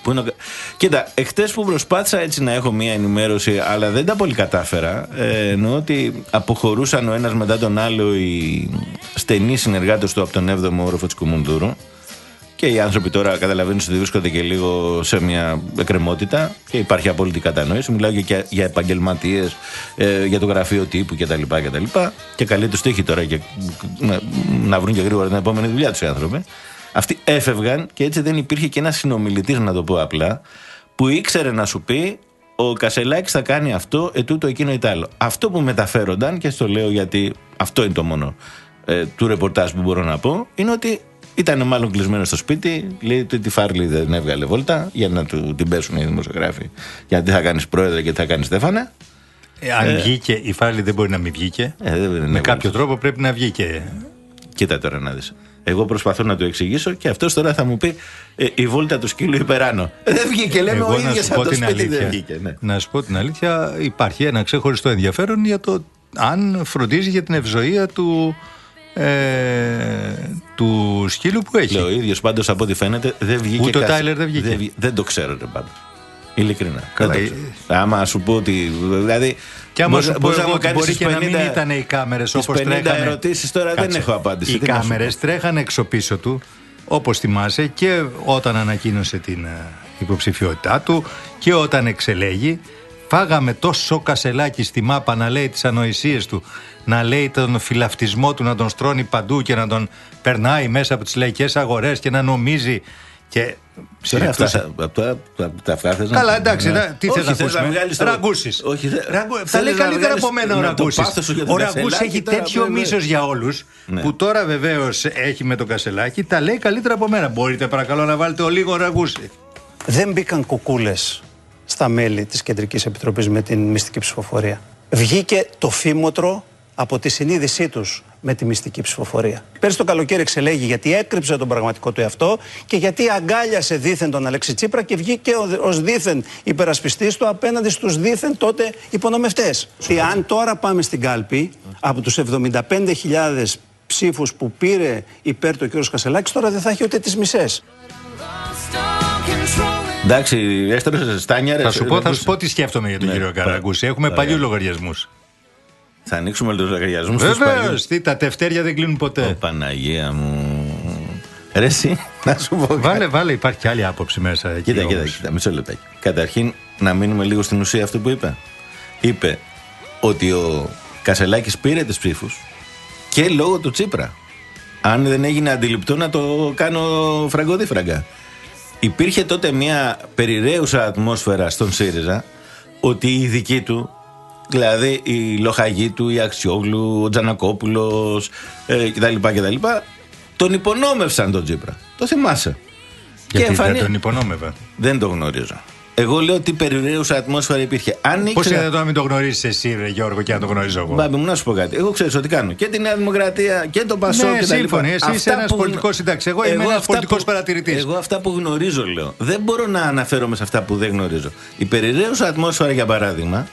Πού είναι ο... Κα- Κοίτα, εχθές που προσπάθησα έτσι να έχω μία ενημέρωση, αλλά δεν τα πολύ κατάφερα. Ε, εννοώ ότι αποχωρούσαν ο ένας μετά τον άλλο οι στενοί συνεργάτες του από τον 7ο όροφο της Κουμουνδούρου. Και οι άνθρωποι τώρα καταλαβαίνουν ότι βρίσκονται και λίγο σε μια εκκρεμότητα και υπάρχει απόλυτη κατανόηση. Μιλάω και για, για επαγγελματίες, ε, για το γραφείο τύπου κτλ. Και, και καλή του τύχη τώρα και, να, να βρουν και γρήγορα την επόμενη δουλειά τους οι άνθρωποι. Αυτοί έφευγαν και έτσι δεν υπήρχε και ένας συνομιλητής, να το πω απλά, που ήξερε να σου πει ο Κασελάκης θα κάνει αυτό, ετούτο, εκείνο ή τ' άλλο. Αυτό που μεταφέρονταν, και στο λέω γιατί αυτό είναι το μόνο ε, του ρεπορτάζ που μπορώ να πω, είναι ότι ήταν μάλλον κλεισμένο στο σπίτι. Λέει ότι τη Φάρλι δεν έβγαλε βόλτα για να του την πέσουν οι δημοσιογράφοι. Γιατί θα κάνεις πρόεδρε και τι θα κάνεις Στέφανε. Ε, αν βγήκε, η Φάρλι δεν μπορεί να μην βγήκε. Ε, δεν- δεν Με είναι κάποιο τρόπο πρέπει να βγήκε. Κοίτα τώρα να δεις. Εγώ προσπαθώ να του εξηγήσω και αυτός τώρα θα μου πει ε, η βόλτα του σκύλου υπεράνω. Ε, δεν βγήκε, λέμε ο Εγώ ίδιος από το σπίτι δεν βγήκε. Ναι. Να σου πω την αλήθεια, υπάρχει ένα ξεχωριστό ενδιαφέρον για το αν φροντίζει για την ευζοία του, ε, του σκύλου που έχει. Λέω, ο ίδιος πάντως από ό,τι φαίνεται δεν βγήκε. Ούτε ο καθ- Τάιλερ δεν βγήκε. βγ- Δεν, το ξέρω, ρε πάντα. Ειλικρινά. Καλά, δεν το ξέρω. Άμα σου πω ότι. Δηλαδή, Και άμα μπορείς- σου πω μπορείς να εγώ μου ότι κάνεις μπορεί τις και να μην 50 ήταν οι κάμερες τις όπως 50 τρέχανε. ερωτήσεις τώρα δεν έχω απάντηση. Οι Τι να σου κάμερες πω. τρέχανε έξω πίσω του, όπως θυμάσαι, και όταν ανακοίνωσε την ε, υποψηφιότητά του και όταν εξελέγει. Φάγαμε τόσο κασελάκι στη μάπα να λέει τις ανοησίες του, να λέει τον φιλαυτισμό του, να τον στρώνει παντού και να τον περνάει μέσα από τις λαϊκές αγορές και να νομίζει Και Τώρα συλληφθούσε- αυτά θα- από τα- τα- τα αυτά θες να- Καλά, εντάξει, Ναι. να- τι Όχι, θες να θες ακούσουμε. βγάλεις το- Ραγκούσης. Όχι, θε- Ραγκού- Τα θέλεις λέει να καλύτερα βγάλεις από μένα ο το- το Ραγκούσης. πάθος σου για τον Ο Ραγκούσης Κασελάκη έχει τώρα, τέτοιο βέβαια. μίσος για όλους Ναι. που τώρα βεβαίως έχει με τον Κασελάκη. Τα λέει καλύτερα από μένα. Μπορείτε παρακαλώ να βάλετε ο λίγο Ραγκούση. δεν μπήκαν κουκούλες στα μέλη της Κεντρικής Επιτροπής με την μυστική ψηφοφορία. Βγήκε το φήμοτρο από τη συνείδησή τους με τη μυστική ψηφοφορία. Πέρσι το καλοκαίρι εξελέγει γιατί έκρυψε τον πραγματικό του εαυτό και γιατί αγκάλιασε δήθεν τον Αλέξη Τσίπρα και βγήκε ω- ως δήθεν υπερασπιστής του απέναντι στους δήθεν τότε υπονομευτές. Και αν τώρα πάμε στην κάλπη, από τους 75.000 ψήφους που πήρε υπέρ του ο κ. Κασελάκης, τώρα δεν θα έχει ούτε τις μισές. Εντάξει, έστρωσε στάνια. ρε, Θα σου, πω, θα Ραγκούση. σου πω τι σκέφτομαι για τον Ναι, κύριο πα- Καραγκούση. Έχουμε ωραία. παλιούς λογαριασμούς. Θα ανοίξουμε τους λογαριασμού τους Βεβαίως, τα τευτέρια δεν κλείνουν ποτέ. Παναγία μου. Ρε, εσύ, να σου πω. κάτι. Βάλε, βάλε, υπάρχει και άλλη άποψη μέσα. εκεί Κοίτα, κοίτα, όμως. κοίτα, μισό λεπτάκι. Καταρχήν, να μείνουμε λίγο στην ουσία αυτό που είπε. Είπε ότι ο Κασελάκης πήρε τις ψήφους και λόγω του Τσίπρα. Αν δεν έγινε αντιληπτό να το κάνω φραγκοδίφραγκα. Υπήρχε τότε μια περιραίουσα ατμόσφαιρα στον ΣΥΡΙΖΑ ότι οι δικοί του, δηλαδή η Λοχαγή του, η Αξιόγλου, ο Τζανακόπουλος ε, κτλ, κτλ, τον υπονόμευσαν τον Τσίπρα. Το θυμάσαι. Γιατί εμφανι- δεν τον υπονόμευα. δεν το γνωρίζω. Εγώ λέω ότι περιραίουσα ατμόσφαιρα υπήρχε. Αν Πώς ήξερα. είναι δυνατόν να μην το γνωρίζεις εσύ, ρε Γιώργο, και να το γνωρίζω εγώ; Μπάμπη μου, να σου πω κάτι. Εγώ ξέρω ότι κάνω. Και τη Νέα Δημοκρατία και το Πασόκ Ναι, και τα σύμφωνοι. λοιπά. Εσύ Αυτά είσαι ένας που πολιτικός γνω- συντάξης. Εγώ είμαι ένας αυτά πολιτικός που- παρατηρητής. Εγώ αυτά που γνωρίζω λέω. Δεν μπορώ να αναφέρομαι σε αυτά που δεν γνωρίζω. Η περιραίουσα ατμόσφαιρα, για παράδειγμα.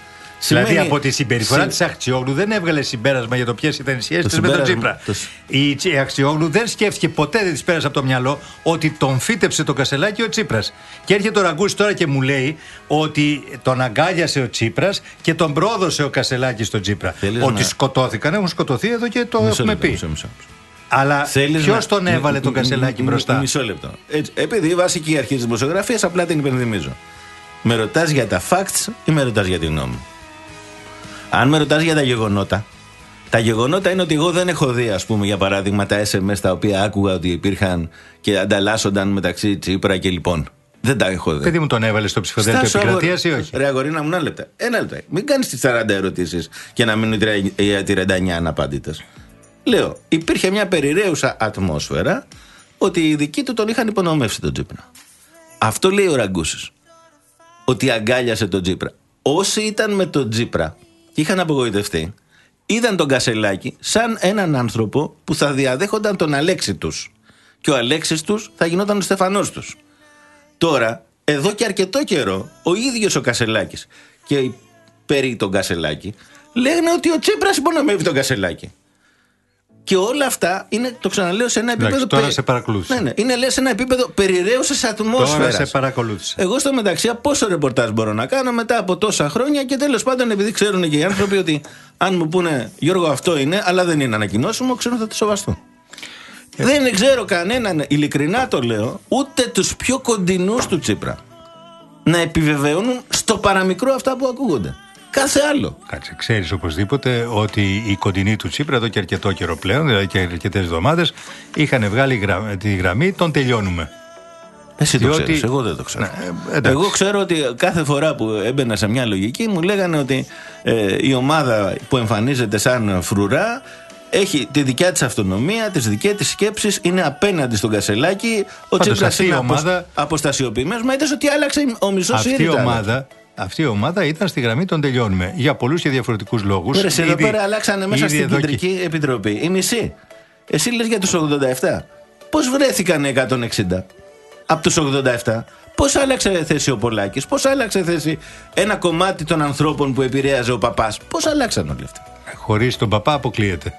Δηλαδή σημαίνει- από τη συμπεριφορά Συ- της Αχτσιόγλου δεν έβγαλε συμπέρασμα για το ποιες ήταν οι σχέσεις Το τη με τον συμπέρασμα- Τσίπρα. το- Η Τσι- η Αχτσιόγλου δεν σκέφτηκε ποτέ, δεν της πέρασε από το μυαλό ότι τον φύτεψε το κασελάκι ο Τσίπρας. Και έρχεται ο Ραγκούση τώρα και μου λέει ότι τον αγκάλιασε ο Τσίπρας και τον πρόδωσε ο κασελάκι στον Τσίπρα. Θέλεις ότι να- σκοτώθηκαν, έχουν σκοτωθεί εδώ και το Μισό έχουμε λεπτό, πει. μισό, μισό, μισό. Αλλά Θέλεις ποιος να- τον έβαλε τον μ- μ- κασελάκι μ- μπροστά; Μισό λεπτό. Έτσι, επειδή η βασική αρχή της δημοσιογραφίας απλά την υπενθυμίζω. Με ρωτάς για τα facts ή με ρωτάς για την γνώμη. μου; Αν με ρωτάς για τα γεγονότα, τα γεγονότα είναι ότι εγώ δεν έχω δει, ας πούμε, για παράδειγμα, τα SMS τα οποία άκουγα ότι υπήρχαν και ανταλλάσσονταν μεταξύ Τσίπρα και λοιπόν. Δεν τα έχω δει. Παιδί μου τον έβαλες στο ψηφοδέλτιο Στάσου, αγόρι. επικρατείας ή όχι; Ρε αγορίνα μου, ένα λεπτό. Ένα λεπτό. Μην κάνεις τις 40 ερωτήσεις και να μείνουν οι 39 αναπάντητες. Λέω, υπήρχε μια περιραίουσα ατμόσφαιρα ότι οι δικοί του τον είχαν υπονομεύσει τον Τζίπρα. Αυτό λέει ο Ραγκούσης. Ότι αγκάλιασε τον Τζίπρα. Όσοι ήταν με τον Τζίπρα και είχαν απογοητευτεί, είδαν τον Κασελάκη σαν έναν άνθρωπο που θα διαδέχονταν τον Αλέξη τους. Και ο Αλέξης τους θα γινόταν ο Στεφανός τους. Τώρα, εδώ και αρκετό καιρό, ο ίδιος ο Κασελάκης και οι περί τον Κασελάκη λένε ότι ο Τσίπρας υπονομεύει τον Κασελάκη. Και όλα αυτά είναι, το ξαναλέω, σε ένα Εντάξει, επίπεδο. τώρα σε παρακολούθησα. Ναι, ναι, είναι λέει, σε ένα επίπεδο περιραίωσης ατμόσφαιρα. Τώρα σε παρακολούθησα. Εγώ στο μεταξύ, πόσο ρεπορτάζ μπορώ να κάνω μετά από τόσα χρόνια και τέλος πάντων, επειδή ξέρουν και οι άνθρωποι ότι αν μου πούνε Γιώργο, αυτό είναι, αλλά δεν είναι ανακοινώσιμο, ξέρουν θα το σοβαστούν. Ε. Δεν ξέρω κανέναν, ειλικρινά το λέω, ούτε τους πιο κοντινούς του Τσίπρα να επιβεβαιώνουν στο παραμικρό αυτά που ακούγονται. Κάθε άλλο. Εντάξει, ξέρεις οπωσδήποτε ότι οι κοντινοί του Τσίπρα εδώ και αρκετό καιρό πλέον, δηλαδή και αρκετές εβδομάδες, είχαν βγάλει γρα- τη γραμμή τον τελειώνουμε. Εσύ το Διότι- ξέρεις, εγώ δεν το ξέρω. Ναι, ε, εντάξει. εγώ ξέρω ότι κάθε φορά που έμπαινα σε μια λογική μου λέγανε ότι ε, η ομάδα που εμφανίζεται σαν φρουρά έχει τη δικιά της αυτονομία, τις δικές της σκέψεις, είναι απέναντι στον Κασελάκη. Ο Πάντως Τσίπρας αυτή η είναι αποσ- ομάδα- αποστασιοποιημένος, μα είδες ότι άλλαξε ο μισός Αυτή η, ΣΥΡΙΖΑ. ομάδα, αυτή η ομάδα ήταν στη γραμμή των τελειώνουμε. Για πολλούς και διαφορετικούς λόγους. Ωραία, εδώ πέρα αλλάξανε μέσα στην Κεντρική Επιτροπή. Η μισή. Εσύ λες για τους 87. Πώς βρέθηκαν οι 160 από τους 87. Πώς άλλαξε θέση ο Πολάκης; Πώς άλλαξε θέση ένα κομμάτι των ανθρώπων που επηρέαζε ο παπάς; Πώς αλλάξαν όλοι αυτοί. Χωρίς τον παπά αποκλείεται.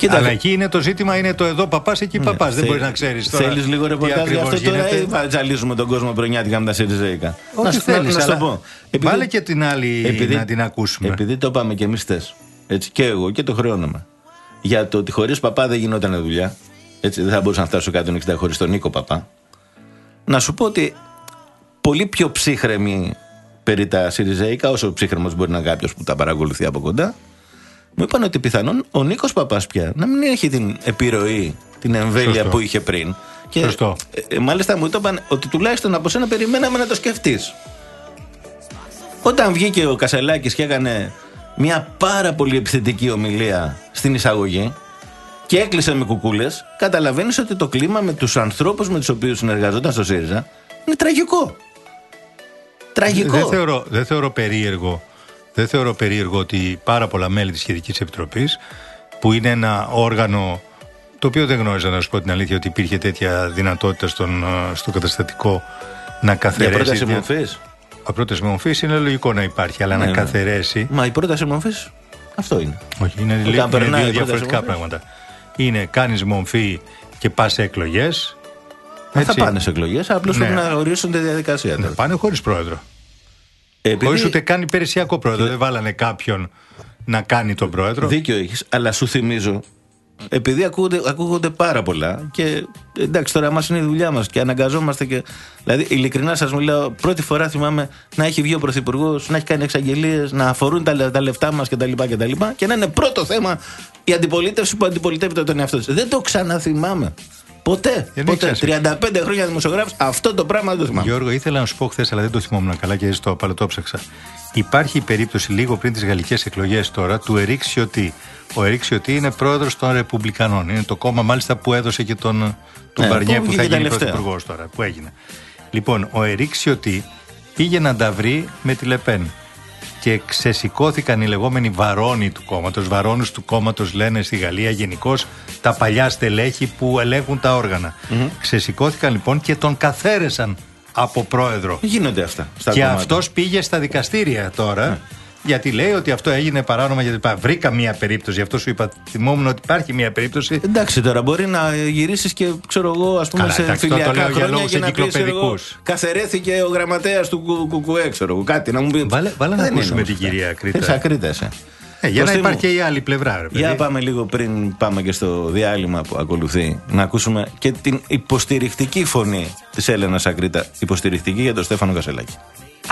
Κοίτα, Αλλά εκεί είναι το ζήτημα, είναι το εδώ παπάς, εκεί ναι, παπάς. Δεν θε- μπορείς να ξέρεις τώρα. Θέλεις λίγο τι ρεπορτάζ για ακριβώς αυτό τώρα γίνεται. ή θα τζαλίζουμε τον κόσμο προνιάτικα με τα Σιριζέικα. Ό,τι Να σου- να- θέλεις, να σου το αλλά πω. Επειδή- Βάλε και την άλλη να την ακούσουμε. Επειδή το είπαμε και εμείς χθε. Έτσι και εγώ και το χρεώνομαι. Για το ότι χωρίς παπά δεν γινόταν δουλειά. Έτσι δεν θα μπορούσα να φτάσω στο 160 χωρίς τον Νίκο Παπά. Να σου πω ότι πολύ πιο ψύχρεμοι περί τα Σιριζέικα, όσο ψύχρεμος μπορεί να είναι κάποιος που τα παρακολουθεί από κοντά, μου είπαν ότι πιθανόν ο Νίκος Παπά πια να μην έχει την επιρροή, την εμβέλεια Σωστό. που είχε πριν. Και, Σωστό. ε, ε, μάλιστα μου το είπαν ότι τουλάχιστον από σένα περιμέναμε να το σκεφτείς. Όταν βγήκε ο Κασελάκης και έκανε μια πάρα πολύ επιθετική ομιλία στην εισαγωγή και έκλεισε με κουκούλες, καταλαβαίνεις ότι το κλίμα με τους ανθρώπους με τους οποίους συνεργαζόταν στο ΣΥΡΙΖΑ είναι τραγικό. Τραγικό. Δεν θεωρώ, δεν θεωρώ περίεργο. Δεν θεωρώ περίεργο ότι πάρα πολλά μέλη της Σχετικής Επιτροπής που είναι ένα όργανο το οποίο δεν γνώριζα να σου πω την αλήθεια ότι υπήρχε τέτοια δυνατότητα στον, ε, στο καταστατικό να Για καθαρίσει. πρόταση μορφής. Α, πρόταση μορφής είναι λογικό να υπάρχει, αλλά Ναι, να ναι. καθαρέσει. Μα η πρόταση μορφής αυτό είναι. Όχι, είναι, Όταν λι- είναι περνάει δύο η πρόταση διαφορετικά μορφής. πράγματα. Είναι κάνεις μορφή και πας σε εκλογές. Μα θα πάνε σε εκλογές, απλώς Ναι. πρέπει να ορίσουν τη διαδικασία. Να τώρα. πάνε χωρίς πρόεδρο. Επειδή- Χωρίς ούτε καν υπηρεσιακό πρόεδρο. Δεν βάλανε κάποιον να κάνει τον πρόεδρο. Δίκιο έχεις, αλλά σου θυμίζω, επειδή ακούγονται, ακούγονται πάρα πολλά και εντάξει τώρα μας είναι η δουλειά μας και αναγκαζόμαστε και. Δηλαδή, ειλικρινά σας μιλάω, πρώτη φορά θυμάμαι να έχει βγει ο Πρωθυπουργός, να έχει κάνει εξαγγελίες, να αφορούν τα, λε- τα λεφτά μας κτλ. Και, τα λοιπά, και να είναι πρώτο θέμα η αντιπολίτευση που αντιπολιτεύεται τον εαυτό της. Δεν το ξαναθυμάμαι. Ποτέ. Δεν ποτέ. έχεις 35 χρόνια δημοσιογράφος, αυτό το πράγμα δεν το θυμάμαι. Γιώργο, ήθελα να σου πω χθες, αλλά δεν το θυμόμουν καλά και έτσι το παλαιοτόψαξα. Υπάρχει η περίπτωση λίγο πριν τις γαλλικές εκλογές τώρα του Ερικ Σιωτή. Ο Ερικ Σιωτή είναι πρόεδρος των Ρεπουμπλικανών. Είναι το κόμμα μάλιστα που έδωσε και τον, τον Ναι, Μπαρνιέ που που, βγήκε θα γίνει τελευταία. πρωθυπουργό τώρα. Που έγινε. Λοιπόν, ο Ερικ Σιωτή πήγε να τα βρει με τη Λεπέν. Και ξεσηκώθηκαν οι λεγόμενοι βαρόνοι του κόμματος. Βαρόνους του κόμματος λένε στη Γαλλία γενικώς τα παλιά στελέχη που ελέγχουν τα όργανα. Ξεσηκώθηκαν λοιπόν και τον καθαίρεσαν από πρόεδρο. Γίνονται αυτά. Στα Και κόμματα. αυτός πήγε στα δικαστήρια τώρα. Γιατί λέει ότι αυτό έγινε παράνομα. Γιατί πά- βρήκα μία περίπτωση. Γι' αυτό σου είπα, θυμόμουν ότι υπάρχει μία περίπτωση. Εντάξει τώρα, μπορεί να γυρίσεις και ξέρω εγώ, ας πούμε, Καλά, σε εντάξει, τώρα το φιλιακά λέω για χρόνια λόγους και να πεις. εγκυκλοπαιδικούς. Καθερέθηκε ο γραμματέας του Κου- Κουκουέ, ξέρω εγώ. Κάτι να μου πεις. Βάλε- βάλε να Δεν ακούσουμε είναι την όμως κυρία αυτά. Κρήτα. Τις ακρίτες, ε. Ε, για να Κωστή υπάρχει μου, και η άλλη πλευρά, ρε παιδί. Για πάμε λίγο πριν πάμε και στο διάλειμμα που ακολουθεί να ακούσουμε και την υποστηρικτική φωνή της Έλενας Ακρίτα υποστηρικτική για τον Στέφανο Κασελάκη.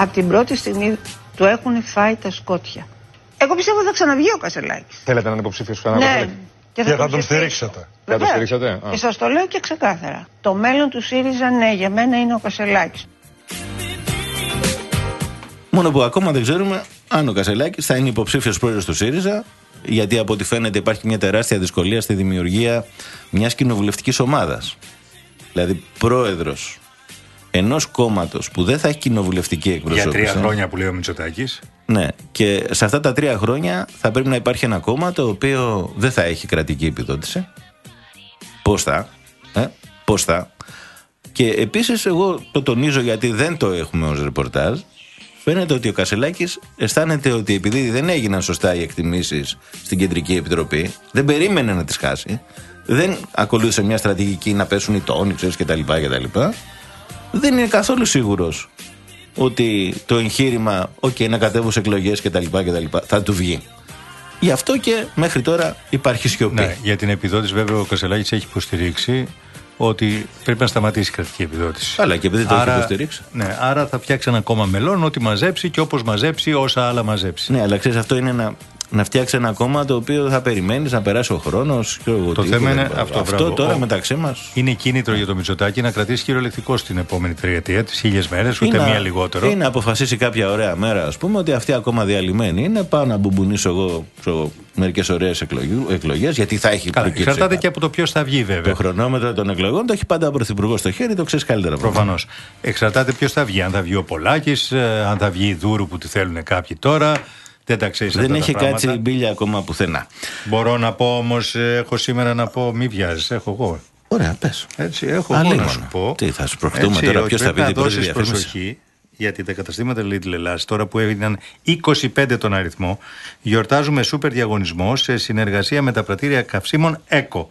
Από την πρώτη στιγμή του έχουν φάει τα σκότια. Εγώ πιστεύω θα ξαναβγεί ο Κασελάκης. Θέλετε να είναι υποψήφιος ξανά Ναι. Κασελάκη; Και Και θα τον ψηφίσω. στηρίξετε. Θα τον Βεβαίως. στηρίξετε. Α. Και σας το λέω και ξεκάθαρα. Το μέλλον του ΣΥΡΙΖΑ, ναι, για μένα είναι ο Κασελάκης. Μόνο που ακόμα δεν ξέρουμε αν ο Κασελάκης θα είναι υποψήφιος πρόεδρος του ΣΥΡΙΖΑ, γιατί από ό,τι φαίνεται υπάρχει μια τεράστια δυσκολία στη δημιουργία μιας κοινοβουλευτικής ομάδας. Δηλαδή, πρόεδρος ενός κόμματος που δεν θα έχει κοινοβουλευτική Για εκπροσώπηση. τρία χρόνια που λέει ο Μητσοτάκης. Ναι, και σε αυτά τα τρία χρόνια θα πρέπει να υπάρχει ένα κόμμα το οποίο δεν θα έχει κρατική επιδότηση. Πώς θα, ε, πώς θα. Και επίσης, εγώ το τονίζω γιατί δεν το έχουμε ως ρεπορτάζ. Φαίνεται ότι ο Κασελάκης αισθάνεται ότι επειδή δεν έγιναν σωστά οι εκτιμήσεις στην Κεντρική Επιτροπή, δεν περίμενε να τις χάσει, δεν ακολούθησε μια στρατηγική να πέσουν οι τόνοι, ξέρεις κτλ. κτλ. Δεν είναι καθόλου σίγουρος ότι το εγχείρημα, οκ, να κατέβουν σε εκλογές κτλ. θα του βγει. Γι' αυτό και μέχρι τώρα υπάρχει σιωπή. Ναι, για την επιδότηση, βέβαια, ο Κασελάκης έχει υποστηρίξει ότι πρέπει να σταματήσει η κρατική επιδότηση. Καλά, και επειδή το έχει υποστηρίξει. Ναι, άρα θα φτιάξει ένα κόμμα μελών, ό,τι μαζέψει και όπως μαζέψει, όσα άλλα μαζέψει. Ναι, αλλά ξέρεις, αυτό είναι να, να φτιάξει ένα κόμμα το οποίο θα περιμένεις να περάσει ο χρόνος. Το θέμα είναι αυτό, Αυτό μπράβο. τώρα Ο- μεταξύ μας. Είναι κίνητρο για το Μητσοτάκη να κρατήσει κυριολεκτικό στην επόμενη τριετία, τις χίλιες μέρες, ούτε μία λιγότερο. Ή να αποφασίσει κάποια ωραία μέρα, ας πούμε, ότι αυτή ακόμα διαλυμένη είναι. Πάω να μπουμπονίσω εγώ μερικές ωραίες εκλογές, γιατί θα έχει Καλά, προκύψει εξαρτάται κάτι. και από το ποιος θα βγει, βέβαια. Το χρονόμετρο των εκλογών το έχει πάντα ο Πρωθυπουργός στο χέρι, το ξέρεις καλύτερα. από μένα. Προφανώς. Εξαρτάται ποιος θα βγει. Αν θα βγει ο Πολάκης, αν θα βγει η Δούρου που τη θέλουν κάποιοι τώρα. Δεν τα ξέρεις Δεν έχει κάτσει η μπίλια ακόμα πουθενά. Μπορώ να πω όμως, έχω σήμερα να πω, μη βιάζει, έχω εγώ. Ωραία, πες. Έτσι, έχω Α, εγώ να λίγο. σου πω. Τι, θα σου προχτούμε Έτσι, τώρα, ότι ποιος θα πρέπει πει την να πρώτη δώσεις διαφήμιση; προσοχή, γιατί τα καταστήματα Little Ελλάς, τώρα που έγιναν 25 τον αριθμό, γιορτάζουμε σούπερ διαγωνισμό σε συνεργασία με τα πρατήρια καυσίμων ΕΚΟ.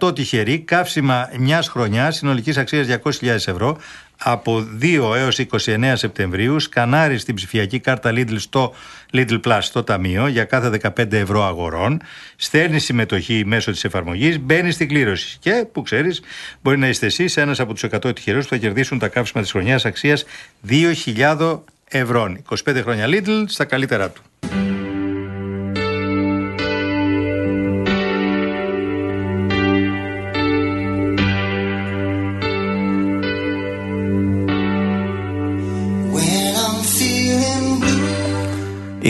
100 τυχεροί, καύσιμα μιας χρονιάς, συνολικής αξίας 200.000 ευρώ, από 2 έως 29 Σεπτεμβρίου, σκανάρει στην ψηφιακή κάρτα Lidl στο Lidl Plus στο ταμείο για κάθε 15 ευρώ αγορών, στέλνει συμμετοχή μέσω της εφαρμογής, μπαίνει στην κλήρωση και, που ξέρεις, μπορεί να είστε εσείς ένας από τους 100 τυχερούς που θα κερδίσουν τα καύσιμα της χρονιάς αξίας 2.000 ευρώ. 25 χρόνια Lidl στα καλύτερά του.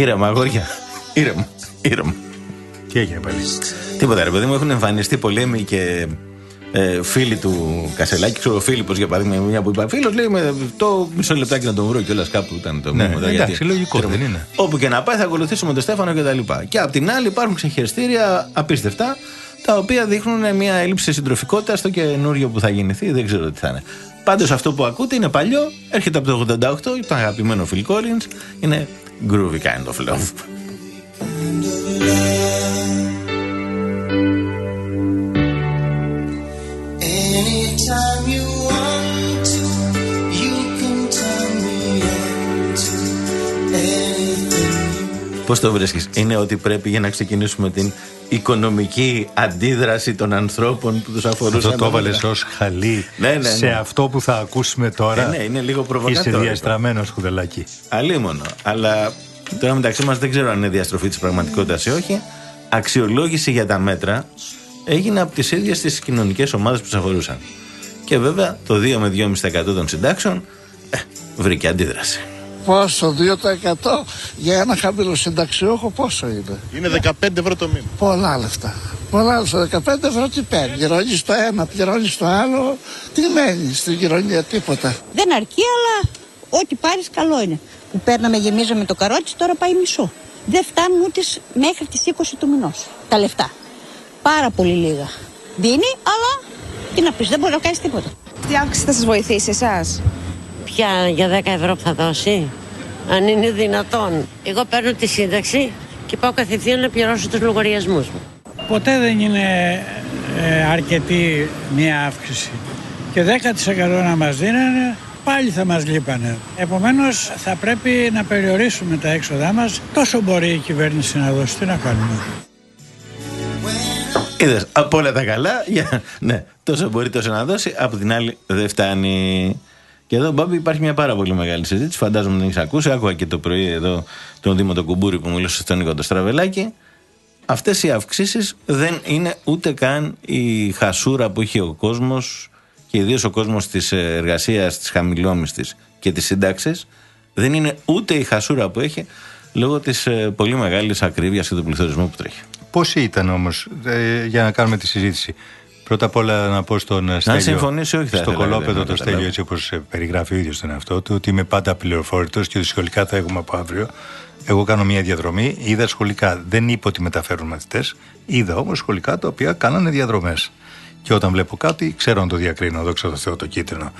Ήρεμα, αγόρια. Ήρεμα. Ήρεμα. Τι έγινε πάλι; Τίποτα, ρε παιδί μου, έχουν εμφανιστεί πολέμοι και ε, φίλοι του Κασελάκη. Ξέρω ο Φίλιππος για παράδειγμα, μια που είπα φίλος, λέει με το μισό λεπτάκι να τον βρω κιόλας κάπου ήταν το Ναι, μήνυμα. τώρα, εντάξει, λογικό, ξέρουμε, δεν είναι. Όπου και να πάει θα ακολουθήσουμε τον Στέφανο κτλ. Και, και απ' την άλλη υπάρχουν ξεχειριστήρια απίστευτα τα οποία δείχνουν μια έλλειψη συντροφικότητας στο καινούριο που θα γεννηθεί. Δεν ξέρω τι θα είναι. Πάντως αυτό που ακούτε είναι παλιό, έρχεται από το 88, το αγαπημένο Phil Collins. Είναι groovy kind of love. Πώς το βρίσκεις, Είναι ότι πρέπει για να ξεκινήσουμε την οικονομική αντίδραση των ανθρώπων που τους αφορούσαν. Αυτό το έβαλες ως χαλί Ναι, ναι, ναι. σε αυτό που θα ακούσουμε τώρα. Ε, ναι, είναι λίγο Είσαι προβοκατόρικο. διαστραμμένος, χουδελάκι. Αλίμονο. Αλλά τώρα μεταξύ μας δεν ξέρω αν είναι διαστροφή της πραγματικότητας ή όχι. Αξιολόγηση για τα μέτρα έγινε από τις ίδιες τις κοινωνικές ομάδες που τους αφορούσαν. Και βέβαια το 2 με 2,5% των συντάξεων ε, βρήκε αντίδραση. Πόσο, 2% για ένα χαμηλό συνταξιούχο πόσο είναι; Είναι 15 ευρώ το μήνα. Πολλά λεφτά. Πολλά λεφτά. 15 ευρώ τι παίρνει; Πληρώνει το ένα, πληρώνει το άλλο. Τι μένεις στην κοινωνία, τίποτα. Δεν αρκεί, αλλά ό,τι πάρεις καλό είναι. Που παίρναμε, γεμίζαμε το καρότσι, τώρα πάει μισό. Δεν φτάνουν ούτε σ- μέχρι τις 20 του μηνός. Τα λεφτά. Πάρα πολύ λίγα. Δίνει, αλλά τι να πεις, δεν μπορεί να κάνεις τίποτα. Τι αύξηση θα σας βοηθήσει εσάς; Πια για 10 ευρώ που θα δώσει. Αν είναι δυνατόν. Εγώ παίρνω τη σύνταξη και πάω κατευθείαν να πληρώσω τους λογαριασμούς μου. Ποτέ δεν είναι ε, αρκετή μία αύξηση. Και 10% να μας δίνανε, πάλι θα μας λείπανε. Επομένως θα πρέπει να περιορίσουμε τα έξοδά μας. Τόσο μπορεί η κυβέρνηση να δώσει. Τι να κάνουμε; Είδες από όλα τα καλά. Για, ναι, τόσο μπορεί τόσο να δώσει. Από την άλλη δεν φτάνει. Και εδώ, Μπάμπη, υπάρχει μια πάρα πολύ μεγάλη συζήτηση. Φαντάζομαι να έχεις ακούσει. Άκουγα και το πρωί εδώ τον Δήμο τον Κουμπούρη που μιλούσε στον Νίκο το Στραβελάκη. Αυτές οι αυξήσεις δεν είναι ούτε καν η χασούρα που είχε ο κόσμος και ιδίως ο κόσμος της εργασίας, της χαμηλόμιστη και της σύνταξης. Δεν είναι ούτε η χασούρα που έχει λόγω της πολύ μεγάλης ακρίβειας και του πληθωρισμού που τρέχει. Πόσοι ήταν όμως, για να κάνουμε τη συζήτηση; Πρώτα απ' όλα να πω στον ε, Στέλιο. συμφωνήσει, όχι θα Στο ήθελα, κολόπεδο δεν το καταλάβω. Στέλιο, έτσι όπως περιγράφει ο ίδιος τον εαυτό του, ότι είμαι πάντα πληροφόρητος και ότι σχολικά θα έχουμε από αύριο. Εγώ κάνω μια διαδρομή, είδα σχολικά. Δεν είπα ότι μεταφέρουν μαθητές. Είδα όμως σχολικά τα οποία κάνανε διαδρομές. Και όταν βλέπω κάτι, ξέρω να το διακρίνω. Δόξα τω Θεώ το κίτρινο.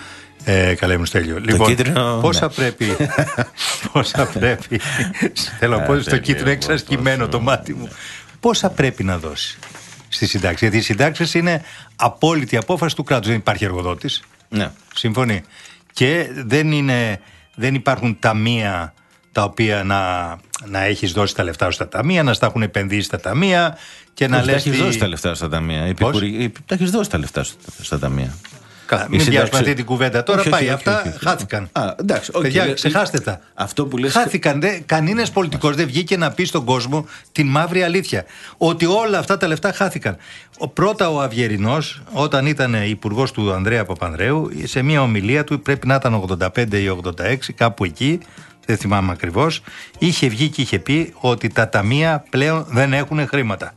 Ε, καλά μου Στέλιο. Λοιπόν, κίτρινο, πόσα ναι. πρέπει. πόσα πρέπει. Θέλω να πω Α, στο δεν κίτρινο είναι εξασκημένο το μάτι μου. Πόσα πρέπει να δώσει; Στη συντάξη. Γιατί οι συντάξεις είναι απόλυτη απόφαση του κράτους. Δεν υπάρχει εργοδότης. Ναι. Συμφωνεί. Και δεν, είναι, δεν υπάρχουν ταμεία τα οποία να, να έχεις δώσει τα λεφτά σου στα ταμεία, να στα έχουν επενδύσει στα ταμεία και να Όχι, λες. Τα έχει δώσει τα λεφτά στα ταμεία. Η Πώς; Επικουρική- η- Τα έχεις δώσει τα λεφτά στα, στα ταμεία. Καλά, Η μην σύνταξη- πιάσουμε αυτή την κουβέντα. Τώρα Όχι, όχι, πάει. όχι, Αυτά όχι, όχι. χάθηκαν. Α, εντάξει, οκ, Παιδιά, λέ- ξεχάστε τα. Αυτό που λες. Χάθηκαν. Κανένας πολιτικός δεν βγήκε να πει στον κόσμο την μαύρη αλήθεια. Ότι όλα αυτά τα λεφτά χάθηκαν. Ο, πρώτα ο Αυγερινό, όταν ήταν υπουργός του Ανδρέα Παπανδρέου, σε μια ομιλία του, πρέπει να ήταν 85 ή 86, κάπου εκεί, δεν θυμάμαι ακριβώς, είχε βγει και είχε πει ότι τα ταμεία πλέον δεν έχουν χρήματα.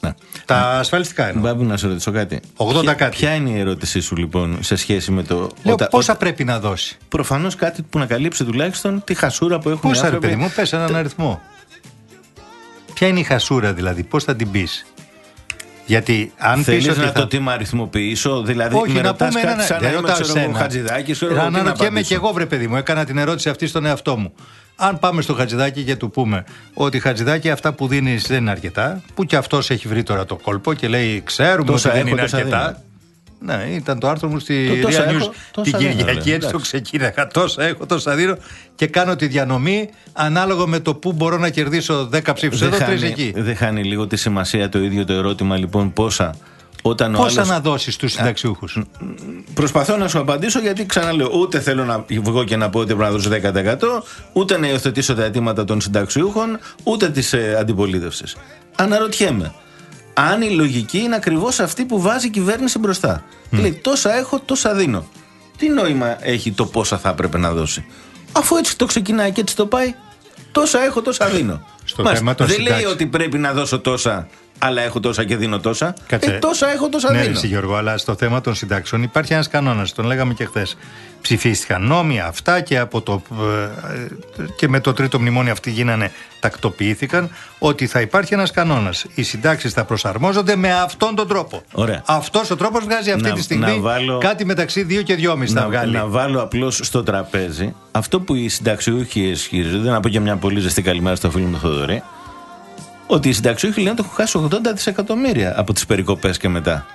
Ναι. Τα ασφαλιστικά εννοώ. Μπάμπη, να σε ρωτήσω κάτι. 80 Ποια- κάτι. Ποια είναι η ερώτησή σου λοιπόν σε σχέση με το. Λέω, οτα- πόσα οτα- πρέπει να δώσει; Προφανώς κάτι που να καλύψει τουλάχιστον τη χασούρα που έχουν οι Πόσα ρε άνθρωποι. παιδί μου, πες έναν αριθμό. Ποια είναι η χασούρα δηλαδή, πώς θα την πεις; Γιατί αν πεις Θέλεις ότι να θα... το τιμαριθμοποιήσω, δηλαδή Όχι, με να ρωτάς πούμε κάτι ένα... σαν να Δεν είμαι, ρωτάω ξέρω εγώ, εσένα. Χατζηδάκης, ξέρω εγώ, τι να Αναρωτιέμαι απαντήσω. και εγώ βρε παιδί μου, έκανα την ερώτηση αυτή στον εαυτό μου. Αν πάμε στο Χατζηδάκι και του πούμε ότι Χατζηδάκι αυτά που δίνεις δεν είναι αρκετά, που και αυτός έχει βρει τώρα το κόλπο και λέει ξέρουμε Τόσα ότι δεν έχω, είναι τόσα αρκετά. δίνω. Ναι, ήταν το άρθρο μου στη Το τόσα Real έχω, News τόσα την δίνω, Κυριακή. λέει. Έτσι το Εντάξει. ξεκίναγα. Τόσα έχω, τόσα δίνω και κάνω τη διανομή ανάλογα με το πού μπορώ να κερδίσω 10 ψήφους Δεν εδώ, 3 χάνει, εκεί. δεν χάνει λίγο τη σημασία το ίδιο το ερώτημα λοιπόν πόσα όταν ο Πόσα άλλος... να δώσει στου συνταξιούχους; Προσπαθώ να σου απαντήσω γιατί ξαναλέω ούτε θέλω να βγω και να πω ότι πρέπει να δώσω 10% ούτε να υιοθετήσω τα αιτήματα των συνταξιούχων ούτε της ε, αντιπολίτευσης. Αναρωτιέμαι αν η λογική είναι ακριβώς αυτή που βάζει η κυβέρνηση μπροστά. Λέει τόσα έχω, τόσα δίνω. Τι νόημα έχει το πόσα θα έπρεπε να δώσει; Αφού έτσι το ξεκινάει και έτσι το πάει. Τόσα έχω, τόσα δίνω. Στο Μάλιστα. θέμα των Δεν λέει συντάξεων. ότι πρέπει να δώσω τόσα, αλλά έχω τόσα και δίνω τόσα. Κάτσε. Ε, τόσα έχω, τόσα ναι, δίνω. εσύ, Γιώργο, αλλά στο θέμα των συντάξεων υπάρχει ένας κανόνας, τον λέγαμε και χθες. Ψηφίστηκαν νόμοι αυτά και, από το, ε, και με το τρίτο μνημόνιο αυτοί γίνανε, τακτοποιήθηκαν, ότι θα υπάρχει ένας κανόνας. Οι συντάξεις θα προσαρμόζονται με αυτόν τον τρόπο. Ωραία. Αυτός ο τρόπος βγάζει αυτή Να- τη στιγμή να βάλω- κάτι μεταξύ 2 και 2,5 θα να, βγάλει. να βάλω απλώς στο τραπέζι αυτό που οι συνταξιούχοι ισχυρίζονται, να πω και μια πολύ ζεστή καλημέρα στο φίλο μου τον Θοδωρή, ότι οι συνταξιούχοι λένε ότι έχουν χάσει 80 δισεκατομμύρια από τις περικοπές και μετά.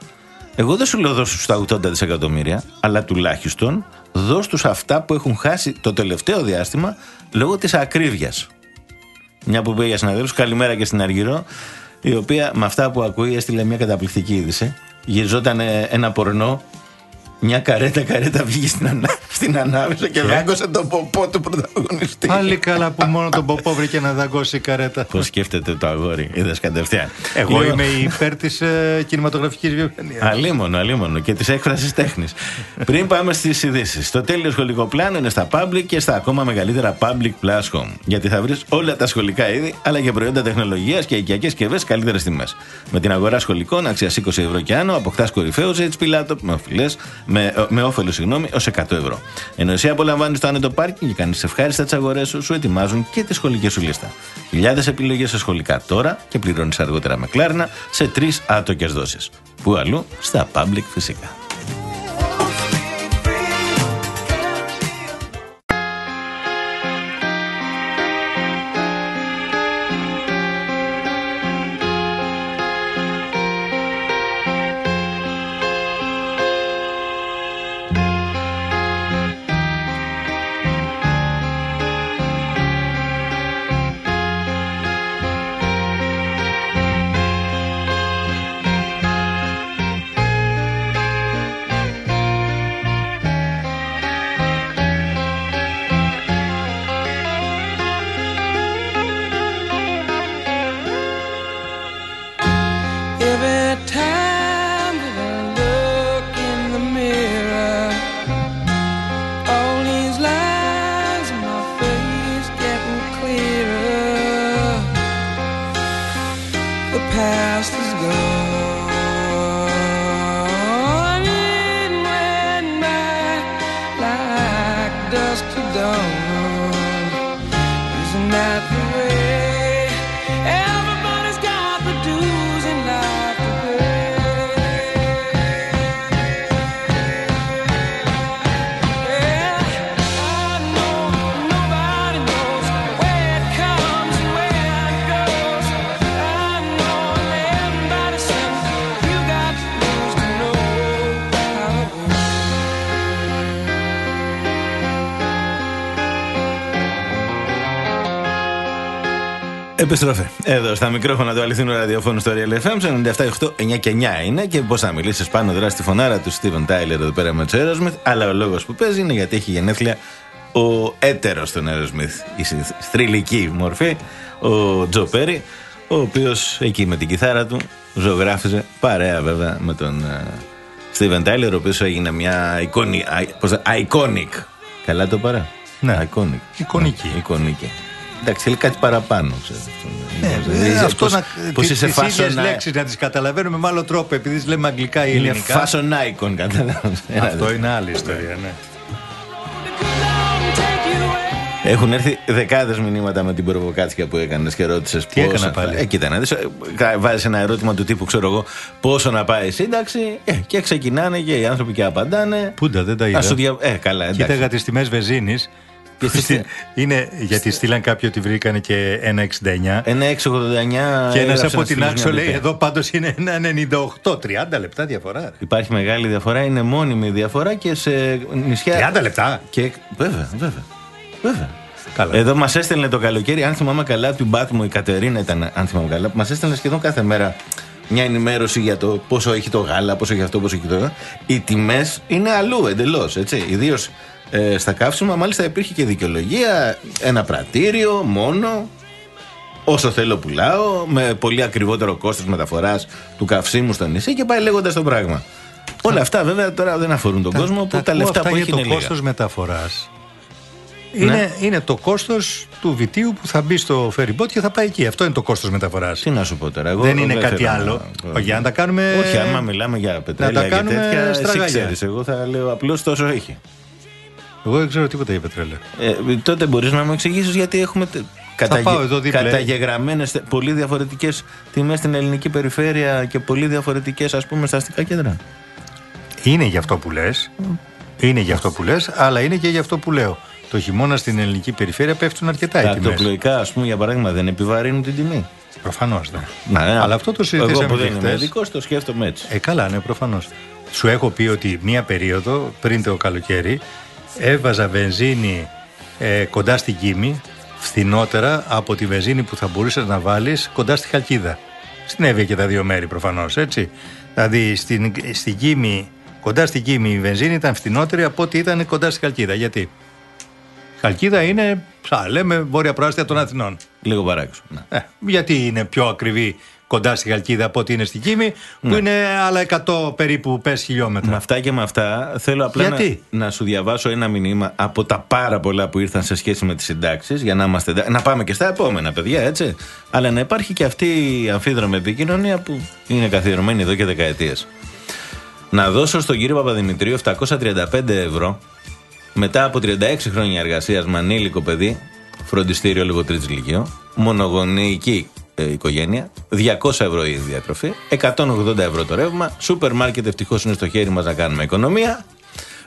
Εγώ δεν σου λέω δώσ' τους τα 80 δισεκατομμύρια, αλλά τουλάχιστον δώσ' τους αυτά που έχουν χάσει το τελευταίο διάστημα λόγω της ακρίβειας. Μια που πήγε για συναδέλφους, καλημέρα και στην Αργυρό, η οποία με αυτά που ακούει έστειλε μια καταπληκτική είδηση. Γυριζόταν ε, ένα πορνό, μια καρέτα καρέτα βγήκε στην, ανά, στην ανάβηση και δάγκωσε τον ποπό του πρωταγωνιστή. Πάλι καλά που μόνο τον Ποπό βρήκε να δαγκώσει η καρέτα. Πώς σκέφτεται το αγόρι, είδες κατευθείαν. Εγώ Λοιπόν, είμαι υπέρ της ε, κινηματογραφικής βιομηχανίας. Αλίμονο, αλίμονο και της έκφρασης τέχνης. Πριν πάμε στις ειδήσει. Το τέλειο σχολικό πλάνο είναι στα public και στα ακόμα μεγαλύτερα public plus home. Γιατί θα βρεις όλα τα σχολικά είδη, αλλά και προϊόντα τεχνολογίας και οικιακές συσκευές καλύτερες τιμές. Με την αγορά σχολικών αξίας 20 ευρώ και άνω, αποκτάς κορυφαίο HP laptop με, οφειλές, με, με όφελος συγγνώμη, ω 100 ευρώ. Ενώ εσύ απολαμβάνεις το άνετο πάρκινγκ και κάνεις ευχάριστα τις αγορές σου, σου ετοιμάζουν και τη σχολική σου λίστα. Χιλιάδες επιλογές σε σχολικά τώρα και πληρώνεις αργότερα με κλάρνα σε τρεις άτοκες δόσεις. Πού αλλού, στα public φυσικά. Επιστροφή. Εδώ στα μικρόφωνα του αληθινού ραδιοφώνου στο Real FM. Σε 97, 8, 9 και 9 είναι. Και πώς θα μιλήσεις πάνω δράσει στη φωνάρα του Steven Tyler εδώ πέρα με τους Aerosmith. Αλλά ο λόγος που παίζει είναι γιατί έχει γενέθλια ο έτερος των Aerosmith. Η συ- θρηλυκή μορφή, ο Τζο Πέρι, ο οποίος εκεί με την κιθάρα του ζωγράφιζε παρέα βέβαια με τον ε, Steven Tyler, ο οποίος έγινε μια εικόνη, α- πώς θα- iconic. Καλά το παρά. Ναι. Iconic. Εικονική. Ναι, εικονική. Εντάξει, θέλει κάτι παραπάνω, ξέρεις. Ε, Ε, αυτός πώς- να, πώς τις- είσαι τις ίδιες fashion λέξεις να τις καταλαβαίνουμε με άλλο τρόπο επειδή τις λέμε αγγλικά ή Είναι ελληνικά. fashion icon, καταλάβεις. Ένα Αυτό είναι άλλη ιστορία, ναι. Έχουν έρθει δεκάδες μηνύματα με την προβοκάτσια που έκανες και ρώτησες Τι έκανα πάλι; Ε, κοίτα, να δεις, ε, κα- βάζεις ένα ερώτημα του τύπου, ξέρω εγώ, πόσο να πάει η σύνταξη. Ε, και ξεκινάνε και οι άνθρωποι και απαντάνε. Πούντα, δεν τα Να είδα. σου δια... Ε, καλά, εντάξει. Κοίταγα τις τιμές βεζίνης. Και στις- Στη- είναι γιατί στείλαν κάποιοι ότι βρήκανε και 1,69. Ένα 689. Και ένας έγραψε από ένας την φίλος Άξο μια λέει: μπλοκέ. Εδώ πάντως είναι ένα 98. 30 λεπτά διαφορά. ρε. Υπάρχει μεγάλη διαφορά, είναι μόνιμη διαφορά και σε νησιά. 30 λεπτά. Και... Βέβαια, βέβαια. βέβαια. Καλά. Εδώ μας έστελνε το καλοκαίρι, αν θυμάμαι καλά, του Μπάτμου η Κατερίνα ήταν, αν θυμάμαι καλά, μας έστελνε σχεδόν κάθε μέρα μια ενημέρωση για το πόσο έχει το γάλα, πόσο έχει αυτό, πόσο έχει το. Οι τιμές είναι αλλού εντελώς, έτσι. Ιδίως ε, στα καύσιμα, μάλιστα υπήρχε και δικαιολογία, ένα πρατήριο μόνο. Όσο θέλω πουλάω, με πολύ ακριβότερο κόστος μεταφοράς του καυσίμου στο νησί και πάει λέγοντας το πράγμα. Όλα αυτά βέβαια τώρα δεν αφορούν τον κόσμο που τα ακούω λεφτά αυτά που για έχει το είναι λίγα. κόστος μεταφοράς. Είναι, είναι το κόστος του βιτίου που θα μπει στο ferry boat και θα πάει εκεί. Αυτό είναι το κόστος μεταφοράς. Τι να σου πω τώρα. Εγώ Δεν είναι κάτι θέλω άλλο. να- Όχι, αν τα κάνουμε. Όχι, άμα μιλάμε για πετρέλαια τα και κάνουμε τέτοια, εσύ στραγάλια. ξέρεις, εγώ θα λέω απλώς τόσο έχει. Εγώ δεν ξέρω τίποτα για πετρέλαιο. Ε, τότε μπορείς να μου εξηγήσεις γιατί έχουμε τε- καταγε... πάω εδώ δίπλα. καταγεγραμμένες τε- πολύ διαφορετικές τιμές στην ελληνική περιφέρεια και πολύ διαφορετικές ας πούμε στα αστικά κέντρα. Είναι για αυτό που λες. Είναι για αυτό που λες, αλλά είναι και για αυτό που λέω. Το χειμώνα στην ελληνική περιφέρεια πέφτουν αρκετά οι Τα τιμές. ακτοπλοϊκά ας πούμε για παράδειγμα δεν επιβαρύνουν την τιμή. Προφανώς ναι. Να, ναι. Αλλά αυτό το Εγώ συζητήσαμε που και δεν είμαι χθες. ειδικός το σκέφτομαι έτσι. Ε, καλά, ναι, προφανώς. Σου έχω πει ότι μία περίοδο πριν το καλοκαίρι έβαζα βενζίνη ε, κοντά στην Κίμη, φθηνότερα από τη βενζίνη που θα μπορούσες να βάλεις κοντά στη Χαλκίδα. Στην Εύβοια και τα δύο μέρη προφανώς, έτσι. Δηλαδή στην, στην Κίμη, κοντά στην Κίμη η βενζίνη ήταν φθηνότερη από ό,τι ήταν κοντά στη Χαλκίδα. Γιατί; Η Χαλκίδα είναι, σα λέμε, βόρεια προάστια των Αθηνών. Λίγο παράξενο. ναι. Ε, γιατί είναι πιο ακριβή κοντά στη Χαλκίδα από ότι είναι στην Κίμη, που είναι άλλα 100 περίπου πες χιλιόμετρα. Με αυτά και με αυτά θέλω απλά να, Γιατί; να σου διαβάσω ένα μηνύμα από τα πάρα πολλά που ήρθαν σε σχέση με τις συντάξεις για να, είμαστε, εντά- να πάμε και στα επόμενα παιδιά έτσι αλλά να υπάρχει και αυτή η αμφίδρομη επικοινωνία που είναι καθιερωμένη εδώ και δεκαετίες. Να δώσω στον κύριο Παπαδημητρίου 735 ευρώ μετά από 36 χρόνια εργασίας με ανήλικο παιδί, φροντιστήριο λίγο τρίτης ηλικίου, μονογονεϊκή ε, οικογένεια, 200 ευρώ η διατροφή, 180 ευρώ το ρεύμα, σούπερ μάρκετ ευτυχώς είναι στο χέρι μας να κάνουμε οικονομία,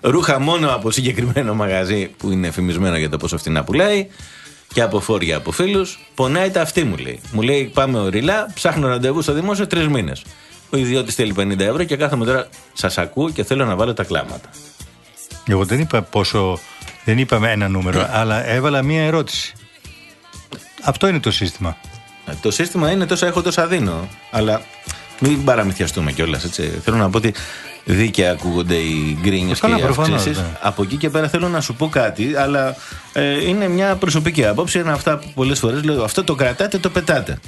ρούχα μόνο από συγκεκριμένο μαγαζί που είναι εφημισμένο για το πόσο φτηνά πουλάει και από φόρια από φίλους. Πονάει τα αυτή μου λέει. Μου λέει πάμε ορειλά, ψάχνω ραντεβού στο δημόσιο τρεις μήνες. Ο ιδιώτης θέλει 50 ευρώ και κάθομαι τώρα, σας ακούω και θέλω να βάλω τα κλάματα. Εγώ δεν είπα πόσο. Δεν είπαμε ένα νούμερο, αλλά έβαλα μία ερώτηση. Αυτό είναι το σύστημα. Ε, Το σύστημα είναι τόσα έχω, τόσα δίνω. Αλλά μην παραμυθιαστούμε κιόλας. Θέλω να πω ότι δίκαια ακούγονται οι γκρίνιες και Καλά, οι προφανώς, αυξήσεις. ναι. Από εκεί και πέρα θέλω να σου πω κάτι, αλλά ε, είναι μια προσωπική άποψη. Είναι αυτά που πολλές φορές λέω: Αυτό το κρατάτε, το πετάτε.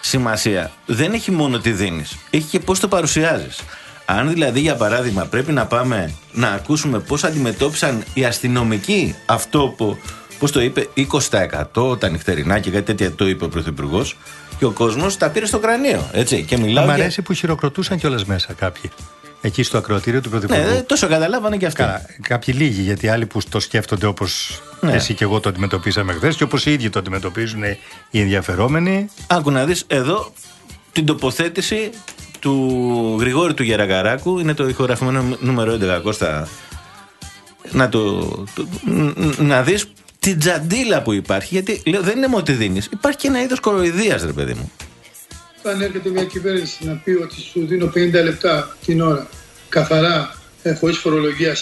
Σημασία δεν έχει μόνο τι δίνεις, έχει και πώς το παρουσιάζεις. Αν δηλαδή, για παράδειγμα, πρέπει να πάμε να ακούσουμε πώς αντιμετώπισαν οι αστυνομικοί αυτό που, πώς το είπε, 20% τα νυχτερινά και κάτι τέτοια το είπε ο Πρωθυπουργός, και ο κόσμος τα πήρε στο κρανίο. Έτσι, και μιλάω Μ' για- αρέσει που χειροκροτούσαν κιόλας μέσα κάποιοι. Εκεί στο ακροατήριο του Πρωθυπουργού. Ναι, τόσο καταλάβανε και αυτοί. Καλά, κάποιοι λίγοι, γιατί άλλοι που το σκέφτονται όπως Ναι. εσύ και εγώ το αντιμετωπίσαμε χθες και όπως οι ίδιοι το αντιμετωπίζουν οι ενδιαφερόμενοι. Άκου να δεις εδώ την τοποθέτηση του Γρηγόρη του Γεραγαράκου. Είναι το ηχογραφημένο νούμερο 11 Κώστα. Να, το, το- ν- να δεις την τζαντίλα που υπάρχει. Γιατί λέω, δεν είναι μόνο ότι δίνεις. Υπάρχει και ένα είδος κοροϊδίας ρε παιδί μου. Όταν έρχεται μια κυβέρνηση να πει ότι σου δίνω 50 λεπτά την ώρα καθαρά ε, χωρίς φορολογία 42,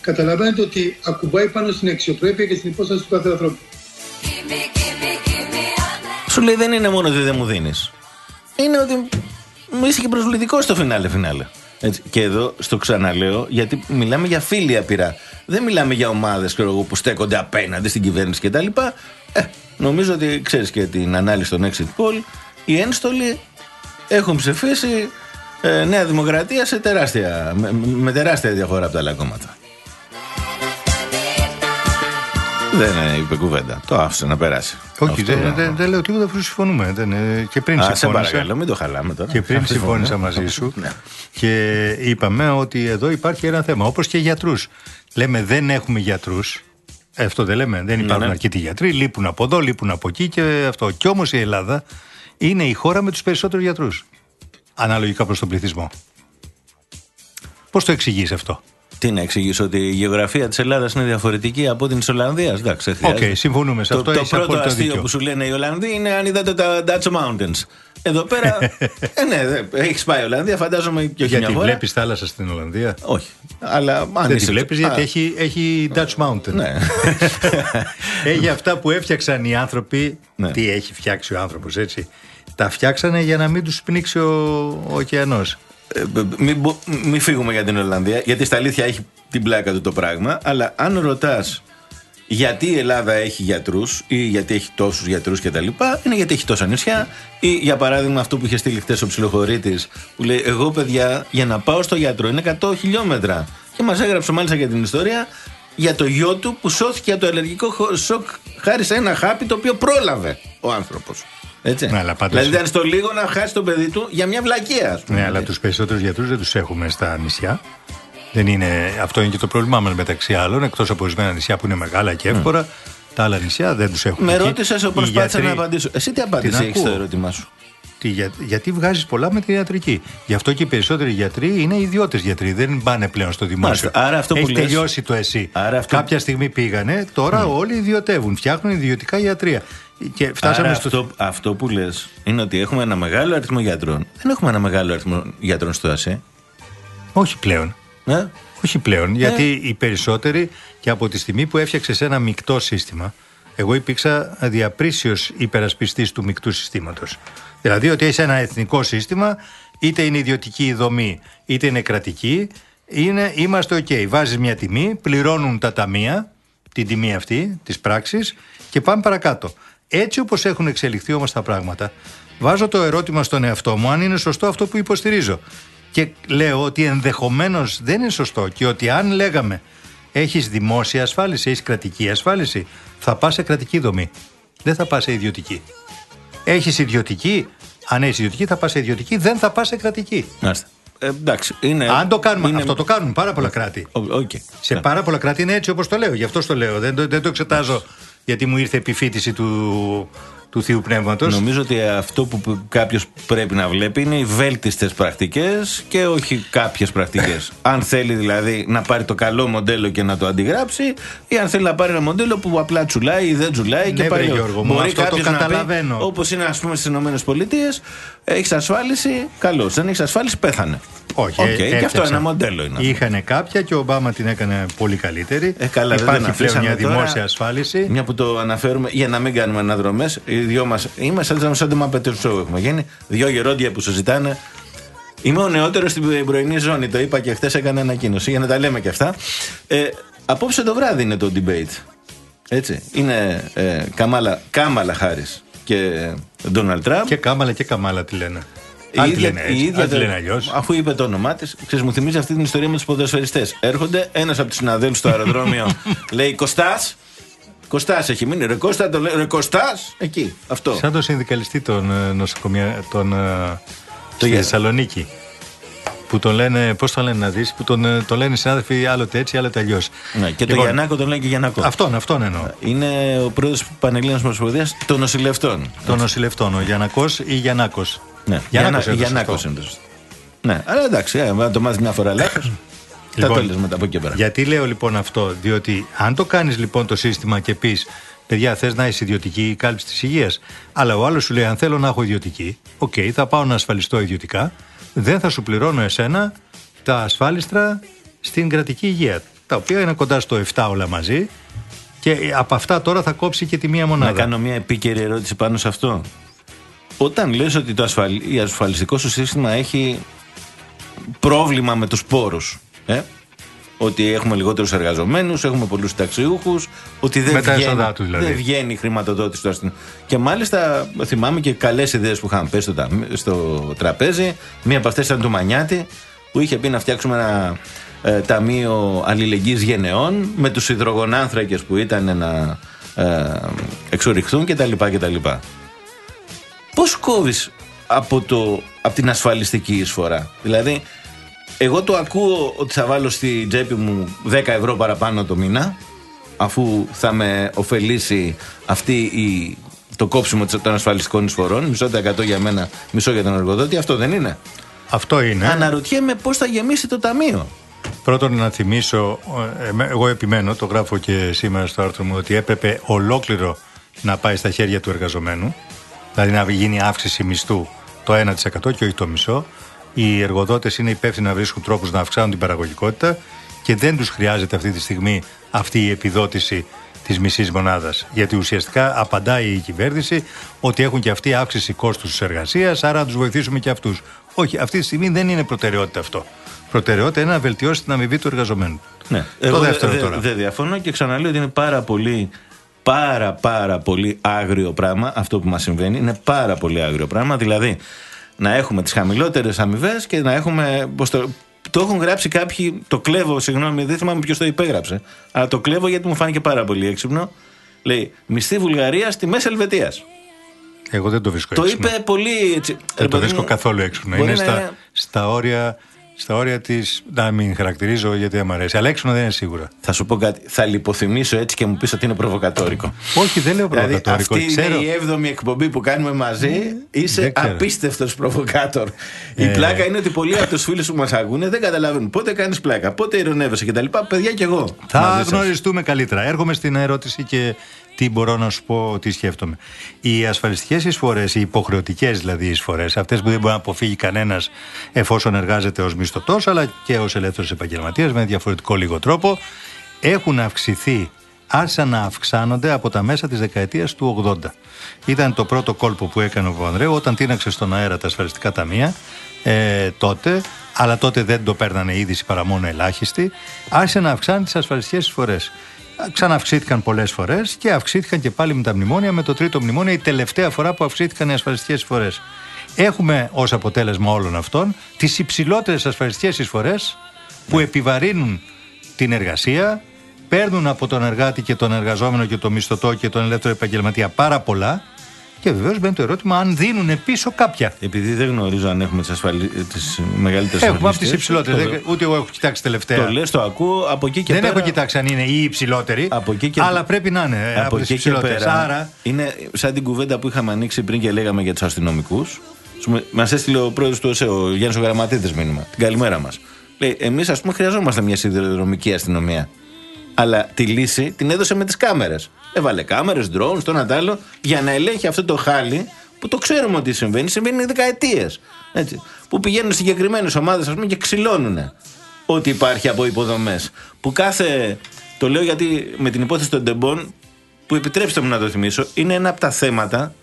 καταλαβαίνετε ότι ακουμπάει πάνω στην αξιοπρέπεια και στην υπόσταση του κάθε ανθρώπου. Σου λέει δεν είναι μόνο ότι δεν μου δίνεις. Είναι ότι μου είσαι και προσβλητικός στο φινάλε φινάλε. Έτσι. Και εδώ στο ξαναλέω, γιατί μιλάμε για φίλια πειρά. Δεν μιλάμε για ομάδες που στέκονται απέναντι στην κυβέρνηση κτλ. Ε, νομίζω ότι ξέρεις και την ανάλυση των exit poll. Οι ένστολοι έχουν ψηφίσει ε, Νέα Δημοκρατία σε τεράστια, με, με τεράστια διαφορά από τα άλλα κόμματα. Δεν ε, είπε κουβέντα. Το άφησε να περάσει. Όχι, Αυτό δεν λέω. δεν- δεν λέω τίποτα αφού συμφωνούμε. Δεν, ε, και πριν Α, σε συμφώνησα. παρακαλώ, μην το χαλάμε τώρα. Και πριν Θα συμφωνώ. συμφώνησα μαζί σου Ναι. και είπαμε ότι εδώ υπάρχει ένα θέμα. Όπως και γιατρούς. Λέμε δεν έχουμε γιατρούς. Αυτό δεν λέμε. Δεν υπάρχουν ναι. αρκετοί γιατροί. Λείπουν από εδώ, λείπουν από εκεί και αυτό. Κι όμως η Ελλάδα είναι η χώρα με τους περισσότερους γιατρούς. Αναλογικά προς τον πληθυσμό. Πώς το εξηγείς αυτό; Τι να εξηγήσω, ότι η γεωγραφία της Ελλάδας είναι διαφορετική από την της Ολλανδίας. Εντάξει, δεν χρειάζεται. Οκ, συμφωνούμε σε το, αυτό, Το έχεις πρώτο απόλυτο αστείο δίκιο. που σου λένε οι Ολλανδοί είναι αν είδατε τα Dutch Mountains. Εδώ πέρα. ε, ναι, έχεις πάει η Ολλανδία, φαντάζομαι και όχι μια Γιατί φορά. βλέπεις θάλασσα στην Ολλανδία; Όχι. Αλλά αν Δεν τη είσαι- βλέπεις Α, γιατί έχει, έχει Dutch Mountain. Ναι. έχει αυτά που έφτιαξαν οι άνθρωποι. Ναι. Τι έχει φτιάξει ο άνθρωπος, έτσι. Τα φτιάξανε για να μην τους πνίξει ο, ο ωκεανός. Ε, μην, μπο- μην φύγουμε για την Ολλανδία, γιατί στα αλήθεια έχει την πλάκα του το πράγμα. Αλλά αν ρωτάς γιατί η Ελλάδα έχει γιατρούς ή γιατί έχει τόσους γιατρούς κτλ., είναι γιατί έχει τόσα νησιά. Ή για παράδειγμα αυτό που είχε στείλει χτε ο ψιλοχωρίτη, που λέει: Εγώ, παιδιά, για να πάω στο γιατρό είναι 100 χιλιόμετρα. Και μας έγραψε μάλιστα για την ιστορία για το γιο του που σώθηκε από το αλλεργικό χο- σοκ χάρη σε ένα χάπι το οποίο πρόλαβε ο άνθρωπος. Έτσι. Ναι, αλλά πάντως- δηλαδή ήταν στο λίγο να χάσει το παιδί του για μια βλακεία, ας πούμε. Ναι, αλλά τους περισσότερους γιατρούς δεν τους έχουμε στα νησιά. Δεν είναι, αυτό είναι και το πρόβλημά μας μεταξύ άλλων. Εκτός από ορισμένα νησιά που είναι μεγάλα και εύπορα, τα άλλα νησιά δεν τους έχουμε. Με εκεί. ρώτησες, Οι προσπάθησα να γιατροί- απαντήσω. Εσύ τι απάντησες Την έχεις στο ακούω. ερώτημά σου; Τι, για, γιατί βγάζεις πολλά με τη ιατρική. Γι' αυτό και οι περισσότεροι γιατροί είναι ιδιώτες γιατροί. Δεν πάνε πλέον στο δημόσιο. Μάλιστα. Άρα αυτό που Έχει λες- τελειώσει το εσύ. Άρα αυτό- Κάποια στιγμή πήγανε, τώρα όλοι ιδιωτεύουν. Φτιάχνουν ιδιωτικά ιατρία. Και φτάσαμε Άρα στο. αυτό, αυτό που λες είναι ότι έχουμε ένα μεγάλο αριθμό γιατρών. Δεν έχουμε ένα μεγάλο αριθμό γιατρών στο ΑΣΕ. Όχι πλέον. Ε; Όχι πλέον, γιατί οι περισσότεροι και από τη στιγμή που έφτιαξε ένα μεικτό σύστημα, εγώ υπήρξα διαπρίσιος υπερασπιστής του μεικτού συστήματος. Δηλαδή ότι έχει ένα εθνικό σύστημα, είτε είναι ιδιωτική η δομή, είτε είναι κρατική, είναι, είμαστε ok. Βάζεις μια τιμή, πληρώνουν τα ταμεία, την τιμή αυτή της πράξης και πάμε παρακάτω. Έτσι όπως έχουν εξελιχθεί όμως τα πράγματα, βάζω το ερώτημα στον εαυτό μου αν είναι σωστό αυτό που υποστηρίζω. Και λέω ότι ενδεχομένως δεν είναι σωστό και ότι αν λέγαμε έχεις δημόσια ασφάλιση, έχεις κρατική ασφάλιση, θα πας σε κρατική δομή. Δεν θα πας σε ιδιωτική. Έχεις ιδιωτική, αν έχεις ιδιωτική, θα πας σε ιδιωτική, δεν θα πας σε κρατική. Μάλιστα. Ε, εντάξει, είναι, Αν το κάνουμε, είναι- αυτό το κάνουν πάρα πολλά κράτη. Ο- οκ. Σε πάρα πολλά κράτη είναι έτσι όπως το λέω. Γι' αυτό το λέω. Δεν, το- δεν το εξετάζω γιατί μου ήρθε επιφύτηση του, του Θείου Πνεύματος. Νομίζω ότι αυτό που κάποιος πρέπει να βλέπει είναι οι βέλτιστες πρακτικές και όχι κάποιες πρακτικές. αν θέλει δηλαδή να πάρει το καλό μοντέλο και να το αντιγράψει, ή αν θέλει να πάρει ένα μοντέλο που απλά τσουλάει ή δεν τσουλάει και Ναι, πάει. βρε, Γιώργο μου, αυτό το κάποιος να πει, καταλαβαίνω. Όπως είναι ας πούμε στις ΗΠΑ, έχεις ασφάλιση, καλώς. Δεν έχεις ασφάλιση, πέθανε. Όχι, Οκ, ε, και αυτό έφτιαξαν. ένα μοντέλο είναι. αυτό. Είχαν κάποια και ο Ομπάμα την έκανε πολύ καλύτερη. Ε, καλά, δεν Υπάρχει την πλέον αφήσαμε μια τώρα. δημόσια ασφάλιση. Μια που το αναφέρουμε, για να μην κάνουμε αναδρομές, οι δυο μας είμαστε σαν σαν το Muppet Show έχουμε γίνει. Δύο γερόντια που συζητάνε. Είμαι ο νεότερος στην πρωινή ζώνη. Το είπα και χθες έκανα ανακοίνωση για να τα λέμε και αυτά. Ε, απόψε το βράδυ είναι το debate. Έτσι. Είναι ε, Καμάλα, Κάμαλα Χάρις και Ντόναλτ Τραμπ. Και κάμαλα και καμάλα τη λένε. Η Αν τη ίδια- λένε η έτσι, ίδια αν τη το- λένε αλλιώς. Αφού είπε το όνομά της, ξέρεις, μου θυμίζει αυτή την ιστορία με τους ποδοσφαιριστές. Έρχονται, ένας από τους συναδέλφους στο αεροδρόμιο λέει Κωστάς. Κωστάς έχει μείνει. Ρε Κώστα, το λέει. Ρε Κωστάς. Εκεί. Αυτό. Σαν τον συνδικαλιστή των ε, νοσοκομεία, τον, ε, στη για- Θεσσαλονίκη. Που τον λένε, πώς τον λένε να δεις, που τον, ε, τον λένε οι συνάδελφοι άλλοτε έτσι, άλλοτε αλλιώς. Ναι, και το Γιαννάκο τον λέει και Γιαννάκος. Αυτόν, αυτόν εννοώ. Είναι ο πρόεδρος του Πανελλήνιας Ομοσπονδίας των νοσηλευτών. Των νοσηλευτών, ο Γιανακό ή Γιαννάκος. Ναι, Γιαννάκος Γιαννά- είναι το Γιαννάκος σωστό. είναι το σωστό. Ναι, αλλά εντάξει, ε, αν το μάθεις μια φορά λάθος. Θα Λοιπόν, το λες μετά από εκεί και πέρα. Γιατί λέω λοιπόν αυτό, διότι αν το κάνεις λοιπόν το σύστημα και πεις, παιδιά, θες να είσαι ιδιωτική κάλυψη της υγείας, αλλά ο άλλος σου λέει, αν θέλω να έχω ιδιωτική, οκ, θα πάω να ασφαλιστώ ιδιωτικά, δεν θα σου πληρώνω εσένα τα ασφάλιστρα στην κρατική υγεία, τα οποία είναι κοντά στο 7 όλα μαζί. Και από αυτά τώρα θα κόψει και τη μία μονάδα. Να κάνω μια επίκαιρη ερώτηση πάνω σε αυτό. Όταν λες ότι το ασφαλ... ασφαλιστικό σου σύστημα έχει πρόβλημα με τους πόρους, ε; Ότι έχουμε λιγότερους εργαζομένους, έχουμε πολλούς συνταξιούχους, ότι δεν, Με τα βγαίνει, έσοδά του δηλαδή. δεν βγαίνει η χρηματοδότηση του αστυνομικού. Και μάλιστα θυμάμαι και καλές ιδέες που είχαν πέσει στο, τα- στο τραπέζι. Μία από αυτές ήταν του Μανιάτη, που είχε πει να φτιάξουμε ένα ε, ταμείο αλληλεγγύης γενεών με τους υδρογονάνθρακες που ήταν να ε, εξοριχθούν κτλ. κτλ. Πώς κόβεις από, το, από την ασφαλιστική εισφορά; Δηλαδή, εγώ το ακούω ότι θα βάλω στη τσέπη μου 10 ευρώ παραπάνω το μήνα, αφού θα με ωφελήσει αυτή η, το κόψιμο των ασφαλιστικών εισφορών, μισό τα εκατό για μένα, μισό για τον εργοδότη. Αυτό δεν είναι. Αυτό είναι. Αναρωτιέμαι πώς θα γεμίσει το ταμείο. Πρώτον να θυμίσω, ε, εμέ- εγώ επιμένω, το γράφω και σήμερα στο άρθρο μου, ότι έπρεπε ολόκληρο να πάει στα χέρια του εργαζομένου, δηλαδή να γίνει αύξηση μισθού το 1% και όχι το μισό. Οι εργοδότες είναι υπεύθυνοι να βρίσκουν τρόπους να αυξάνουν την παραγωγικότητα και δεν τους χρειάζεται αυτή τη στιγμή αυτή η επιδότηση της μισής μονάδας. Γιατί ουσιαστικά απαντάει η κυβέρνηση ότι έχουν και αυτοί αύξηση κόστους της εργασίας, άρα να τους βοηθήσουμε και αυτούς. Όχι, αυτή τη στιγμή δεν είναι προτεραιότητα αυτό. Προτεραιότητα είναι να βελτιώσει την αμοιβή του εργαζομένου. Ναι. Το Εγώ δεύτερο δεν τώρα. δε διαφωνώ και ξαναλέω ότι είναι πάρα πολύ πάρα πάρα πολύ άγριο πράγμα αυτό που μας συμβαίνει. Είναι πάρα πολύ άγριο πράγμα. Δηλαδή να έχουμε τις χαμηλότερες αμοιβές και να έχουμε πώς το, Το έχουν γράψει κάποιοι, το κλέβω, συγγνώμη, δεν θυμάμαι ποιος το υπέγραψε. Αλλά το κλέβω γιατί μου φάνηκε πάρα πολύ έξυπνο. Λέει μισθή Βουλγαρίας στη μέση Ελβετίας. Εγώ δεν το βρίσκω Το έξυπνο. είπε πολύ έτσι. Δεν ρε το παιδί βρίσκω μου, καθόλου έξυπνο. μπορεί Είναι να στα, είναι- στα όρια, στα όρια της. Να μην χαρακτηρίζω γιατί δεν μου αρέσει. Αλλά έξυπνο δεν είναι σίγουρα. Θα σου πω κάτι. Θα λιποθυμίσω έτσι και μου πεις ότι είναι προβοκατόρικο. Όχι, δεν λέω Δηλαδή, προβοκατόρικο. αυτή Ξέρω. είναι η έβδομη εκπομπή που κάνουμε μαζί. Είσαι δεν ξέρω. απίστευτος προβοκάτορ. Η Ε. πλάκα είναι ότι πολλοί από τους φίλους που μας ακούνε δεν καταλαβαίνουν πότε κάνεις πλάκα, πότε ειρωνεύεσαι κτλ. Παιδιά κι εγώ. Θα μαζί σας. γνωριστούμε καλύτερα. Έρχομαι στην ερώτηση και τι μπορώ να σου πω, τι σκέφτομαι. Οι ασφαλιστικές εισφορές, οι υποχρεωτικές δηλαδή εισφορές, αυτές που δεν μπορεί να αποφύγει κανένας εφόσον εργάζεται ως μισθωτός, αλλά και ως ελεύθερος επαγγελματίας με διαφορετικό λίγο τρόπο, έχουν αυξηθεί, άρχισαν να αυξάνονται από τα μέσα της δεκαετίας του 80. Ήταν το πρώτο κόλπο που έκανε ο Παπανδρέου όταν τίναξε στον αέρα τα ασφαλιστικά ταμεία ε, τότε, αλλά τότε δεν το παίρνανε είδηση παρά μόνο ελάχιστοι, άρχισε να αυξάνει τις ασφαλιστικές εισφορές. Ξαναυξήθηκαν πολλές φορές και αυξήθηκαν και πάλι με τα μνημόνια. Με το τρίτο μνημόνιο, η τελευταία φορά που αυξήθηκαν οι ασφαλιστικές εισφορές. Έχουμε ως αποτέλεσμα όλων αυτών τις υψηλότερες ασφαλιστικές εισφορές που επιβαρύνουν την εργασία, παίρνουν από τον εργάτη και τον εργαζόμενο και τον μισθωτό και τον ελεύθερο επαγγελματία πάρα πολλά. Και βεβαίως μπαίνει το ερώτημα αν δίνουν πίσω κάποια. Επειδή δεν γνωρίζω αν έχουμε τις ασφαλι... τις μεγαλύτερες Έχουμε από τις υψηλότερες. Ούτε εγώ έχω κοιτάξει τελευταία. Το λες, το ακούω από εκεί και δεν πέρα. έχω κοιτάξει αν είναι η υψηλότερη. Από εκεί και αλλά πρέπει να είναι ε, από, από τις εκεί και υψηλότερες. πέρα. Άρα Είναι σαν την κουβέντα που είχαμε ανοίξει πριν και λέγαμε για τους αστυνομικούς. Μας έστειλε ο πρόεδρος του ΕΣΕ, ο Γιάννης Γραμματίδης, μήνυμα. Την καλημέρα μας. Λέει, εμείς ας πούμε χρειαζόμαστε μια σιδηροδρομική αστυνομία. Αλλά τη λύση την έδωσε με τις κάμερες. Έβαλε κάμερες, drones, το ένα τ' άλλο, για να ελέγχει αυτό το χάλι που το ξέρουμε ότι συμβαίνει, συμβαίνει δεκαετίες. Που πηγαίνουν συγκεκριμένες ομάδες, ας πούμε, και ξυλώνουν ό,τι υπάρχει από υποδομές. Που κάθε. Το λέω γιατί με την υπόθεση των τεμπών, που επιτρέψτε μου να το θυμίσω, είναι ένα από τα θέματα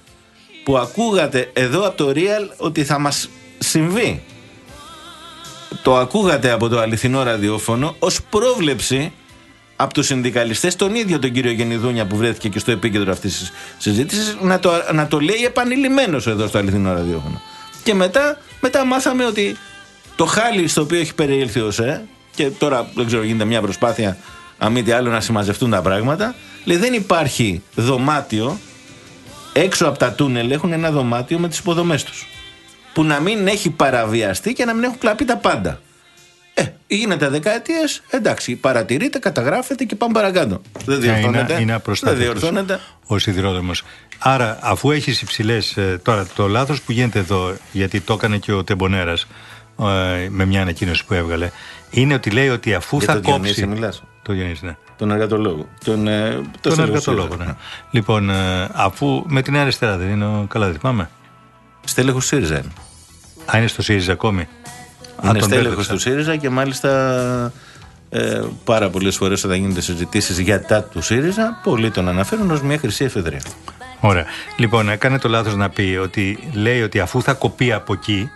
που ακούγατε εδώ από το Real ότι θα μας συμβεί. Το ακούγατε από το αληθινό ραδιόφωνο ως πρόβλεψη από τους συνδικαλιστές τον ίδιο τον κύριο Γενιδούνια που βρέθηκε και στο επίκεντρο αυτής της συζήτησης να το, να το λέει επανειλημμένος εδώ στο αληθινό ραδιόφωνο. Και μετά, μετά μάθαμε ότι το χάλι στο οποίο έχει περιέλθει ο ΣΕ και τώρα δεν ξέρω γίνεται μια προσπάθεια αν μη τι άλλο να συμμαζευτούν τα πράγματα λέει δεν υπάρχει δωμάτιο έξω από τα τούνελ έχουν ένα δωμάτιο με τις υποδομές τους που να μην έχει παραβιαστεί και να μην έχουν κλαπεί τα πάντα. Ε, γίνεται δεκαετίες, εντάξει, παρατηρείτε, καταγράφετε και πάμε παρακάτω. Δεν διορθώνεται. είναι, είναι δεν απροστάτευτος διορθώνεται. ο σιδηρόδρομος. Άρα, αφού έχεις υψηλές... ε, Τώρα, το λάθος που γίνεται εδώ, γιατί το έκανε και ο Τεμπονέρας ε, με μια ανακοίνωση που έβγαλε, είναι ότι λέει ότι αφού Για θα τον Διονύση κόψει... μιλάς. Το Διονύση, ναι. Τον εργατολόγο. Τον, ε, το Τον στέλεχο εργατολόγο, ΣΥΡΙΖΑ. ναι. Λοιπόν, ε, αφού με την αριστερά δεν είναι, ο- καλά δεν θυμάμαι. Στέλεχος ΣΥΡΙΖΑ είναι. Α, είναι στο ΣΥΡΙΖΑ ακόμη. Α, Είναι τον στέλεχος μπέρδεψα. του ΣΥΡΙΖΑ και μάλιστα ε, πάρα πολλές φορές όταν γίνονται συζητήσεις για τα του ΣΥΡΙΖΑ, πολλοί τον αναφέρουν ως μια χρυσή εφεδρεία. Ωραία. Λοιπόν, έκανε το λάθος να πει ότι λέει ότι αφού θα κοπεί από εκεί,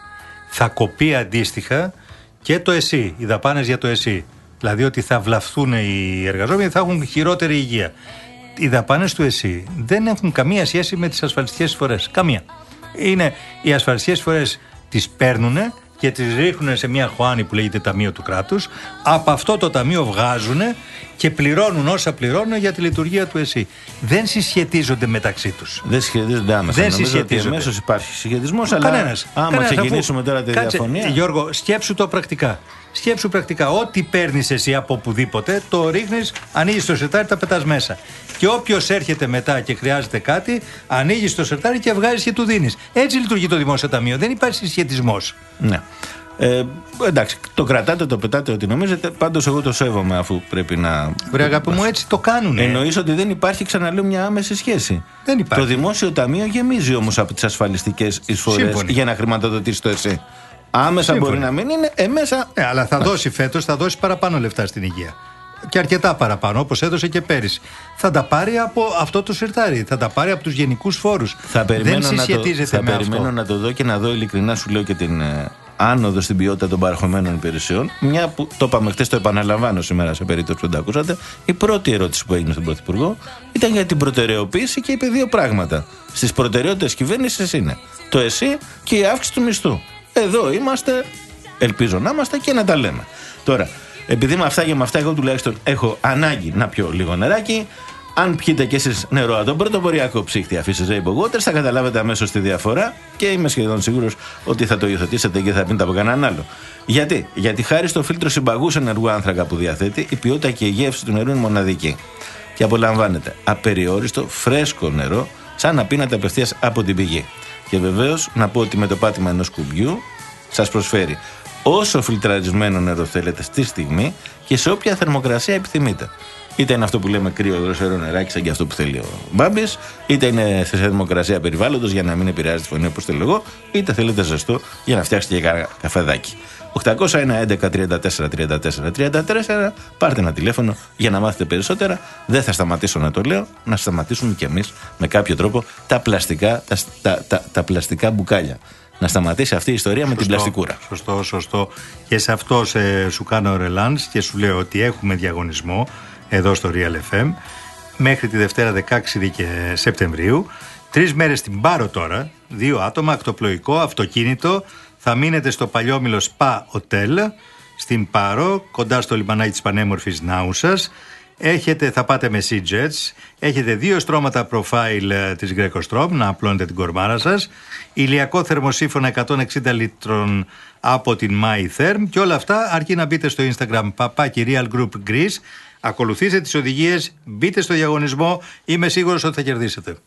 θα κοπεί αντίστοιχα και το ΕΣΥ, οι δαπάνες για το ΕΣΥ. Δηλαδή ότι θα βλαφθούν οι εργαζόμενοι, θα έχουν χειρότερη υγεία. Οι δαπάνες του ΕΣΥ δεν έχουν καμία σχέση με τις ασφαλιστικές εισφορές. Καμία. Είναι οι ασφαλιστικές εισφορές τις παίρνουν και τις ρίχνουν σε μια χωάνη που λέγεται Ταμείο του Κράτους. Από αυτό το ταμείο βγάζουν και πληρώνουν όσα πληρώνουν για τη λειτουργία του ΕΣΥ. Δεν συσχετίζονται μεταξύ τους. Δεν συσχετίζονται άμεσα. Δεν Νομίζω ότι συσχετίζονται. εμέσω υπάρχει συσχετισμός, αλλά Κανένας. άμα Κανένας, ξεκινήσουμε αφού- τώρα τη Κάτσε, διαφωνία. Γιώργο, σκέψου το πρακτικά. Σκέψου πρακτικά. Ό,τι παίρνεις εσύ από οπουδήποτε, το ρίχνεις, ανοίγεις το σερτάρι, τα πετάς μέσα. Και όποιος έρχεται μετά και χρειάζεται κάτι, ανοίγεις το σερτάρι και βγάζεις και του δίνεις. Έτσι λειτουργεί το δημόσιο ταμείο. Δεν υπάρχει συσχετισμός. Ναι. Ε, εντάξει, το κρατάτε, το πετάτε ό,τι νομίζετε. Πάντως, εγώ το σέβομαι αφού πρέπει να. Βρε αγάπη μου, έτσι το κάνουν. Εννοείς ότι δεν υπάρχει, ξαναλέω, μια άμεση σχέση. Δεν υπάρχει. Το δημόσιο ταμείο γεμίζει όμως από τις ασφαλιστικές εισφορές Σύμφωνοι. για να χρηματοδοτήσει το ΕΣΥ. Άμεσα Σύμφωνοι. μπορεί να μην είναι, εμέσα. Ε, αλλά θα δώσει φέτος, θα δώσει παραπάνω λεφτά στην υγεία. Και αρκετά παραπάνω, όπως έδωσε και πέρυσι. Θα τα πάρει από αυτό το σερτάρι. Θα τα πάρει από τους γενικούς φόρους. Θα περιμένω, Δεν να το, συσχετίζεται θα με περιμένω αυτό. να το δω και να δω ειλικρινά σου λέω και την ε, άνοδος στην ποιότητα των παραχωμένων υπηρεσιών. Μια που το είπαμε χθες, το επαναλαμβάνω σήμερα σε περίπτωση που δεν τα ακούσατε. Η πρώτη ερώτηση που έγινε στον Πρωθυπουργό ήταν για την προτεραιοποίηση και είπε δύο πράγματα. Στις προτεραιότητες κυβέρνησης είναι το ΕΣΥ και η αύξηση του μισθού. Εδώ είμαστε Ελπίζω να είμαστε και να τα λέμε. Τώρα, επειδή με αυτά και με αυτά, εγώ τουλάχιστον έχω ανάγκη να πιω λίγο νεράκι. Αν πιείτε κι εσείς νερό από τον πρωτοποριακό ψύχτη αφήσει Rainbow Waters, θα καταλάβετε αμέσως τη διαφορά και είμαι σχεδόν σίγουρος ότι θα το υιοθετήσετε και θα πίνετε από κανέναν άλλο. Γιατί; Γιατί χάρη στο φίλτρο συμπαγούς ενεργού άνθρακα που διαθέτει, η ποιότητα και η γεύση του νερού είναι μοναδική. Και απολαμβάνετε απεριόριστο, φρέσκο νερό, σαν να πίνατε απευθείας από την πηγή. Και βεβαίως να πω ότι με το πάτημα ενός κουμπιού σας προσφέρει όσο φιλτραρισμένο νερό θέλετε στη στιγμή και σε όποια θερμοκρασία επιθυμείτε. Είτε είναι αυτό που λέμε κρύο δροσερό νεράκι, σαν και αυτό που θέλει ο Μπάμπης, είτε είναι σε θερμοκρασία περιβάλλοντος για να μην επηρεάζει τη φωνή όπως θέλω εγώ, είτε θέλετε ζεστό για να φτιάξετε και κανένα καφεδάκι. 801 11 34 34 34 πάρτε ένα τηλέφωνο για να μάθετε περισσότερα. Δεν θα σταματήσω να το λέω, να σταματήσουμε κι εμείς με κάποιο τρόπο τα πλαστικά, τα, τα, τα, τα πλαστικά μπουκάλια. Να σταματήσει αυτή η ιστορία με την πλαστικούρα. Σωστό, σωστό. Και σε αυτό σε, σου κάνω ρελάνς και σου λέω ότι έχουμε διαγωνισμό εδώ στο Real FM μέχρι τη Δευτέρα 16 και Σεπτεμβρίου. Τρεις μέρες στην Πάρο τώρα, δύο άτομα, ακτοπλοϊκό, αυτοκίνητο. Θα μείνετε στο παλιόμιλο Spa Hotel στην Πάρο, κοντά στο λιμανάκι της πανέμορφης Νάουσας. Έχετε, θα πάτε με Sea Jets, έχετε δύο στρώματα profile ε, της Greco να απλώνετε την κορμάρα σας, ηλιακό θερμοσύφωνα 160 λίτρων από την My Therm και όλα αυτά αρκεί να μπείτε στο Instagram παπάκι Real Group Greece, ακολουθήστε τις οδηγίες, μπείτε στο διαγωνισμό, είμαι σίγουρος ότι θα κερδίσετε.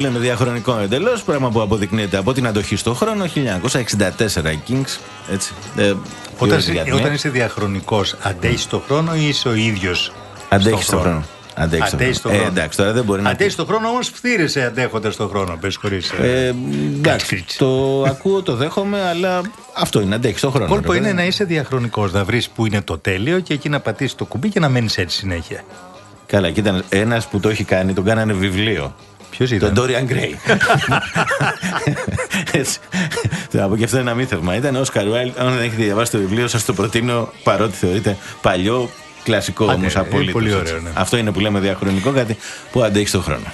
Που λέμε διαχρονικό εντελώς. Πράγμα που αποδεικνύεται από την αντοχή στον χρόνο 1964 Kings. Έτσι. Ε, Όταν, ποιος είσαι- για όταν ναι. είσαι διαχρονικός, αντέχεις το χρόνο ή είσαι ο ίδιος Αντέχεις στον τον χρόνο; Αντέχεις τον Αντέχεις χρόνο. τον Ε, χρόνο. εντάξει, τώρα δεν μπορεί να. Αντέχεις το χρόνο όμως φθήρεσαι αντέχοντας το χρόνο. Πες χωρίς... Ε, εντάξει, το ακούω, το δέχομαι, αλλά αυτό είναι, αντέχεις τον χρόνο. κόλπο ρε είναι παιδί. να είσαι διαχρονικός, να βρεις που είναι το τέλειο και εκεί να πατήσεις το κουμπί και να μένεις έτσι συνέχεια. Καλά, κοίτα, ένας που το έχει κάνει, τον κάνανε βιβλίο. Ποιος ήταν; Τον Dorian Gray. Έτσι. Θα πω και αυτό είναι ένα μύθευμα. Ήταν ο Όσκαρ Wilde. Αν δεν έχετε διαβάσει το βιβλίο, σας το προτείνω παρότι θεωρείται παλιό, κλασικό Άντε, όμως είναι απολύτω. πολύ ωραίο, ναι. Αυτό είναι που λέμε διαχρονικό, κάτι που αντέχει τον χρόνο.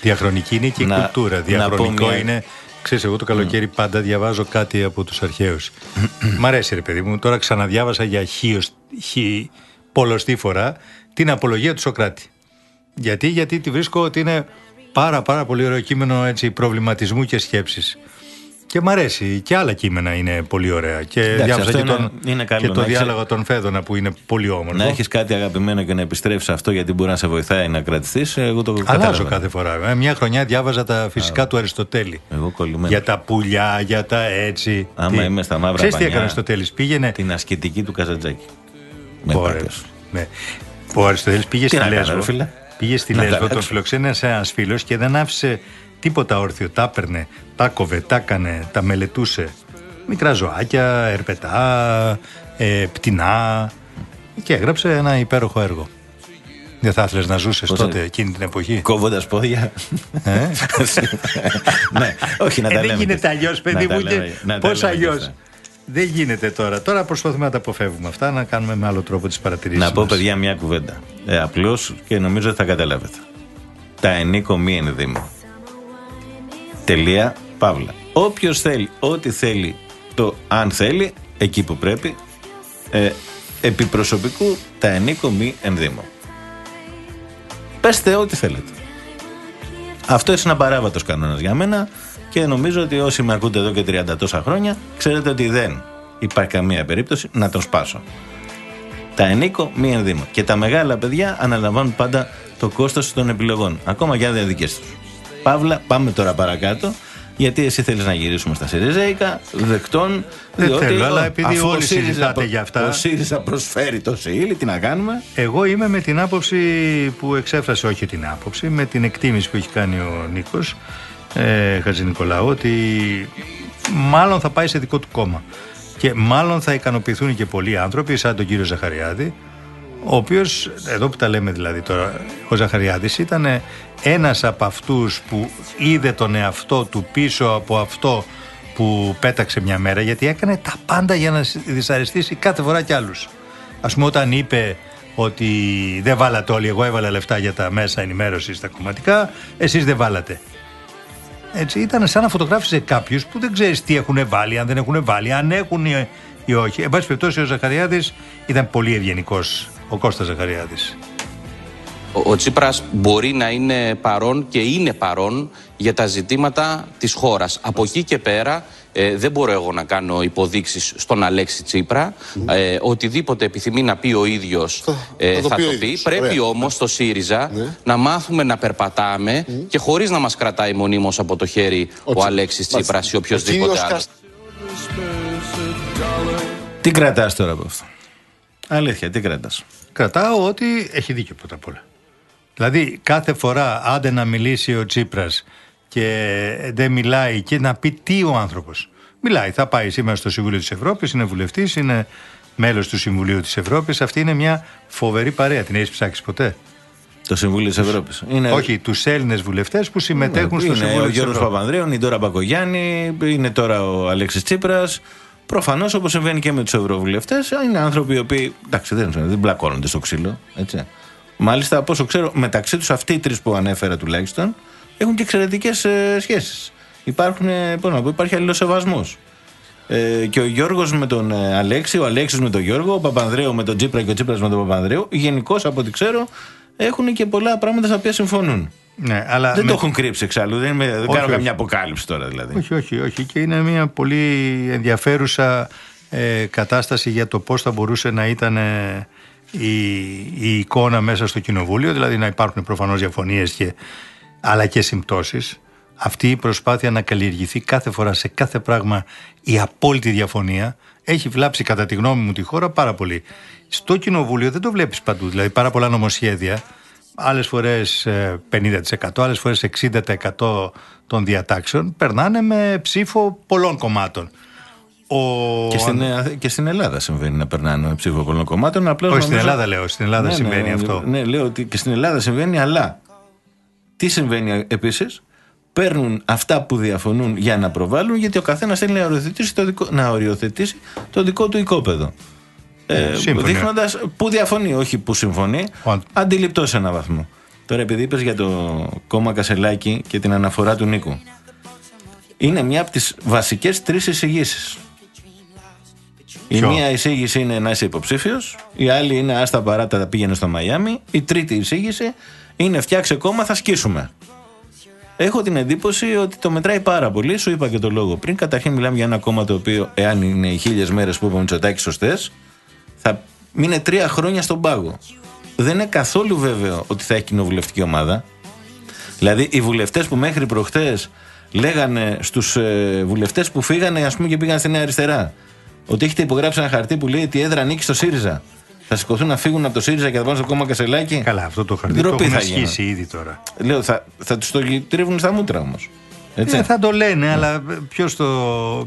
Διαχρονική είναι και η Να- κουλτούρα. να Διαχρονικό πω μια- είναι. Ξέρεις, εγώ το καλοκαίρι πάντα διαβάζω κάτι από τους αρχαίους. Μ' αρέσει ρε παιδί μου. Τώρα ξαναδιάβασα για χίος, χι, πολλωστή φορά την απολογία του Σοκράτη. Γιατί, γιατί τη βρίσκω ότι είναι πάρα πάρα πολύ ωραίο κείμενο έτσι, προβληματισμού και σκέψης. Και μ' αρέσει. Και άλλα κείμενα είναι πολύ ωραία. Και Εντάξει, διάβασα αυτό και, είναι- τον, είναι καλό και το να έχεις- διάλογο των Φέδωνα που είναι πολύ όμορφο. Να έχεις κάτι αγαπημένο και να επιστρέψεις αυτό γιατί μπορεί να σε βοηθάει να κρατηθείς. Εγώ το Αλλάζω κατάλαβα. κάθε φορά. Ε, Μια χρονιά διάβαζα τα φυσικά του Αριστοτέλη. Εγώ κολλημένο. Για τα πουλιά, για τα έτσι. Άμα είμαι στα μαύρα Ξέρεις τι πανιά, έκανε ο Αριστοτέλης, πήγαινε. Την ασκητική του Καζατζάκη. Με Ωραία. πάπιος. Ναι. Ο Αριστοτέλης πήγε Τι στη να κάνω, Λέσβο. Ρε φίλε. Πήγε στη Να Λέσβο, τον αλλάξω. φιλοξένησε ένας φίλος και δεν άφησε τίποτα όρθιο. Τα έπαιρνε, τα κόβε, τα έκανε, τα μελετούσε. Μικρά ζωάκια, ερπετά, ε, πτηνά. Και έγραψε ένα υπέροχο έργο. Δεν θα ήθελες να ζούσες Πώς τότε είναι; εκείνη την εποχή; Κόβοντας πόδια. Ε; ναι, όχι να Ε, τα δεν λέμε. γίνεται αλλιώς, παιδί Να τα μου. λέμε- να τα Πώς λέμε και αλλιώς. Αυτά. Δεν γίνεται τώρα. Τώρα προσπαθούμε να τα αποφεύγουμε αυτά, να κάνουμε με άλλο τρόπο τις παρατηρήσεις. Να πω, παιδιά, μια κουβέντα. Ε, Απλώς και νομίζω ότι θα καταλάβετε. Τα ενίκο μη ενδύμω. Τελεία, παύλα. Όποιος θέλει, ό,τι θέλει, το αν θέλει, εκεί που πρέπει, ε, επί προσωπικού τα ενίκο μη ενδύμω. Πέστε ό,τι θέλετε. Αυτό είναι ένας παράβατος κανόνας για μένα και νομίζω ότι όσοι με ακούτε εδώ και 30 τόσα χρόνια, ξέρετε ότι δεν υπάρχει καμία περίπτωση να τον σπάσω. Τα ενίκο μη ενδύμω. Και τα μεγάλα παιδιά αναλαμβάνουν πάντα το κόστος των επιλογών. Ακόμα και αν δεν είναι δικέ του. Παύλα, πάμε τώρα παρακάτω. Γιατί εσύ θέλεις να γυρίσουμε στα Σιριζέικα, δεκτών. Δεν διότι θέλω, αλλά ο- επειδή αφού όλοι ο ΣΥΡΙΖΑ συζητάτε προ- για αυτά- Ο ΣΥΡΙΖΑ προσφέρει το ΣΥΛ, τι να κάνουμε; Εγώ είμαι με την άποψη που εξέφρασε, όχι την άποψη, με την εκτίμηση που έχει κάνει ο Νίκος ε, Χατζηνικολάου, ότι μάλλον θα πάει σε δικό του κόμμα. Και μάλλον θα ικανοποιηθούν και πολλοί άνθρωποι, σαν τον κύριο Ζαχαριάδη, ο οποίος, εδώ που τα λέμε δηλαδή τώρα, ο Ζαχαριάδης ήταν ένας από αυτούς που είδε τον εαυτό του πίσω από αυτό που πέταξε μια μέρα, γιατί έκανε τα πάντα για να δυσαρεστήσει κάθε φορά κι άλλους. Α πούμε, όταν είπε ότι δεν βάλατε όλοι, εγώ έβαλα λεφτά για τα μέσα ενημέρωσης στα κομματικά, εσείς δεν βάλατε. Έτσι, ήταν σαν να φωτογράφησε κάποιους που δεν ξέρεις τι έχουν βάλει, αν δεν έχουν βάλει, αν έχουν ή- ή όχι. Εν πάση περιπτώσει, ο Ζαχαριάδης ήταν πολύ ευγενικός. Ο Κώστας Ζαχαριάδης. Ο, ο Τσίπρας μπορεί να είναι παρόν και είναι παρόν για τα ζητήματα της χώρας. Από εκεί και πέρα ε, δεν μπορώ εγώ να κάνω υποδείξεις στον Αλέξη Τσίπρα. Ε, οτιδήποτε επιθυμεί να πει ο ίδιος ε, θα το θα πει ο το ίδιος. πει. Πρέπει Ωραία. όμως στο ΣΥΡΙΖΑ να μάθουμε να περπατάμε και χωρίς να μας κρατάει μονίμως από το χέρι ο, Τσι- Αλέξης Μάλιστα. Τσίπρας ή Ο οποιοδήποτε κύριος άλλος. Κασ- Τι κρατάς τώρα από αυτό; Αλήθεια, τι κρατάς; Κρατάω ότι έχει δίκιο πρώτα απ' όλα. Δηλαδή κάθε φορά άντε να μιλήσει ο Τσίπρας και δεν μιλάει και να πει τι ο άνθρωπος. Μιλάει, θα πάει σήμερα στο Συμβούλιο της Ευρώπης, είναι βουλευτής, είναι μέλος του Συμβουλίου της Ευρώπης. Αυτή είναι μια φοβερή παρέα. Την έχεις ψάξει ποτέ; Το Συμβούλιο της Ευρώπης. Είναι- Όχι, τους Έλληνες βουλευτές που συμμετέχουν στο είναι Συμβούλιο ο της Γιώργος Ευρώπης. Παπανδρέου, είναι η Ντόρα Μπακογιάννη, είναι τώρα ο Αλέξης Τσίπρας. Προφανώς όπως συμβαίνει και με τους ευρωβουλευτές, είναι άνθρωποι οι οποίοι εντάξει, δεν, δεν μπλακώνονται στο ξύλο. Έτσι. Μάλιστα, από όσο ξέρω, μεταξύ τους αυτοί οι τρεις που ανέφερα τουλάχιστον έχουν και εξαιρετικές ε, σχέσεις. Υπάρχουν, ε, πώς να πω, υπάρχει αλληλοσεβασμός. Ε, και ο Γιώργος με τον ε, Αλέξη, ο Αλέξης με τον Γιώργο, ο Παπανδρέου με τον Τσίπρα και ο Τσίπρας με τον Παπανδρέου, γενικώς από ό,τι ξέρω, έχουν και πολλά πράγματα στα οποία συμφωνούν. Ναι, αλλά Δεν με- το έχουν κρύψει εξάλλου. Δεν, είμαι- δεν Όχι, κάνω όχι. καμιά αποκάλυψη τώρα δηλαδή. Όχι, όχι, όχι. Και είναι μια πολύ ενδιαφέρουσα ε, κατάσταση για το πώς θα μπορούσε να ήταν ε, η, η εικόνα μέσα στο κοινοβούλιο. Δηλαδή να υπάρχουν προφανώς διαφωνίες και, αλλά και συμπτώσεις. Αυτή η προσπάθεια να καλλιεργηθεί κάθε φορά σε κάθε πράγμα η απόλυτη διαφωνία έχει βλάψει κατά τη γνώμη μου τη χώρα πάρα πολύ. Στο κοινοβούλιο δεν το βλέπεις παντού. Δηλαδή πάρα πολλά νομοσχέδια άλλες φορές ε, 50%, άλλες φορές 60% των διατάξεων περνάνε με ψήφο πολλών κομμάτων. Ο... Και, στην, ε, και στην Ελλάδα συμβαίνει να περνάνε ψήφο πολλών κομμάτων. Απλώς Όχι, στην νομίζω- Ελλάδα λέω, στην Ελλάδα συμβαίνει αυτό. Ναι, λέω ότι και στην Ελλάδα συμβαίνει, αλλά τι συμβαίνει επίσης; Παίρνουν αυτά που διαφωνούν για να προβάλλουν, γιατί ο καθένας θέλει να οριοθετήσει το δικό, να οριοθετήσει το δικό του οικόπεδο. Ε, σύμφωνοι. Δείχνοντας που διαφωνεί, όχι που συμφωνεί, αντιληπτό σε έναν βαθμό. Τώρα, επειδή είπες για το κόμμα Κασελάκη και την αναφορά του Νίκου, είναι μια από τις βασικές τρεις εισηγήσεις. Η Ποιο; μία εισήγηση είναι να είσαι υποψήφιος, η άλλη είναι άστα παράτα τα πήγαινε στο Μαϊάμι, η τρίτη εισήγηση είναι φτιάξε κόμμα, θα σκίσουμε. Έχω την εντύπωση ότι το μετράει πάρα πολύ. Σου είπα και το λόγο πριν. Καταρχήν, μιλάμε για ένα κόμμα το οποίο, εάν είναι οι χίλιες μέρες που είπε ο Μητσοτάκης σωστές, θα μείνει τρία χρόνια στον πάγο. Δεν είναι καθόλου βέβαιο ότι θα έχει κοινοβουλευτική ομάδα. Δηλαδή, οι βουλευτές που μέχρι προχτές λέγανε στους ε, βουλευτές που φύγανε, ας πούμε, και πήγαν στη Νέα Αριστερά, ότι έχετε υπογράψει ένα χαρτί που λέει ότι η έδρα ανήκει στο ΣΥΡΙΖΑ. Θα σηκωθούν να φύγουν από το ΣΥΡΙΖΑ και θα πάνε στο κόμμα Κασελάκη; Καλά, αυτό το χαρτί το Ντροπή έχουμε θα γίνει. ασχίσει ήδη τώρα. Λέω, θα, θα τους το τρίβουν στα μούτρα όμως. Έτσι. Ε, θα το λένε, αλλά ποιος το,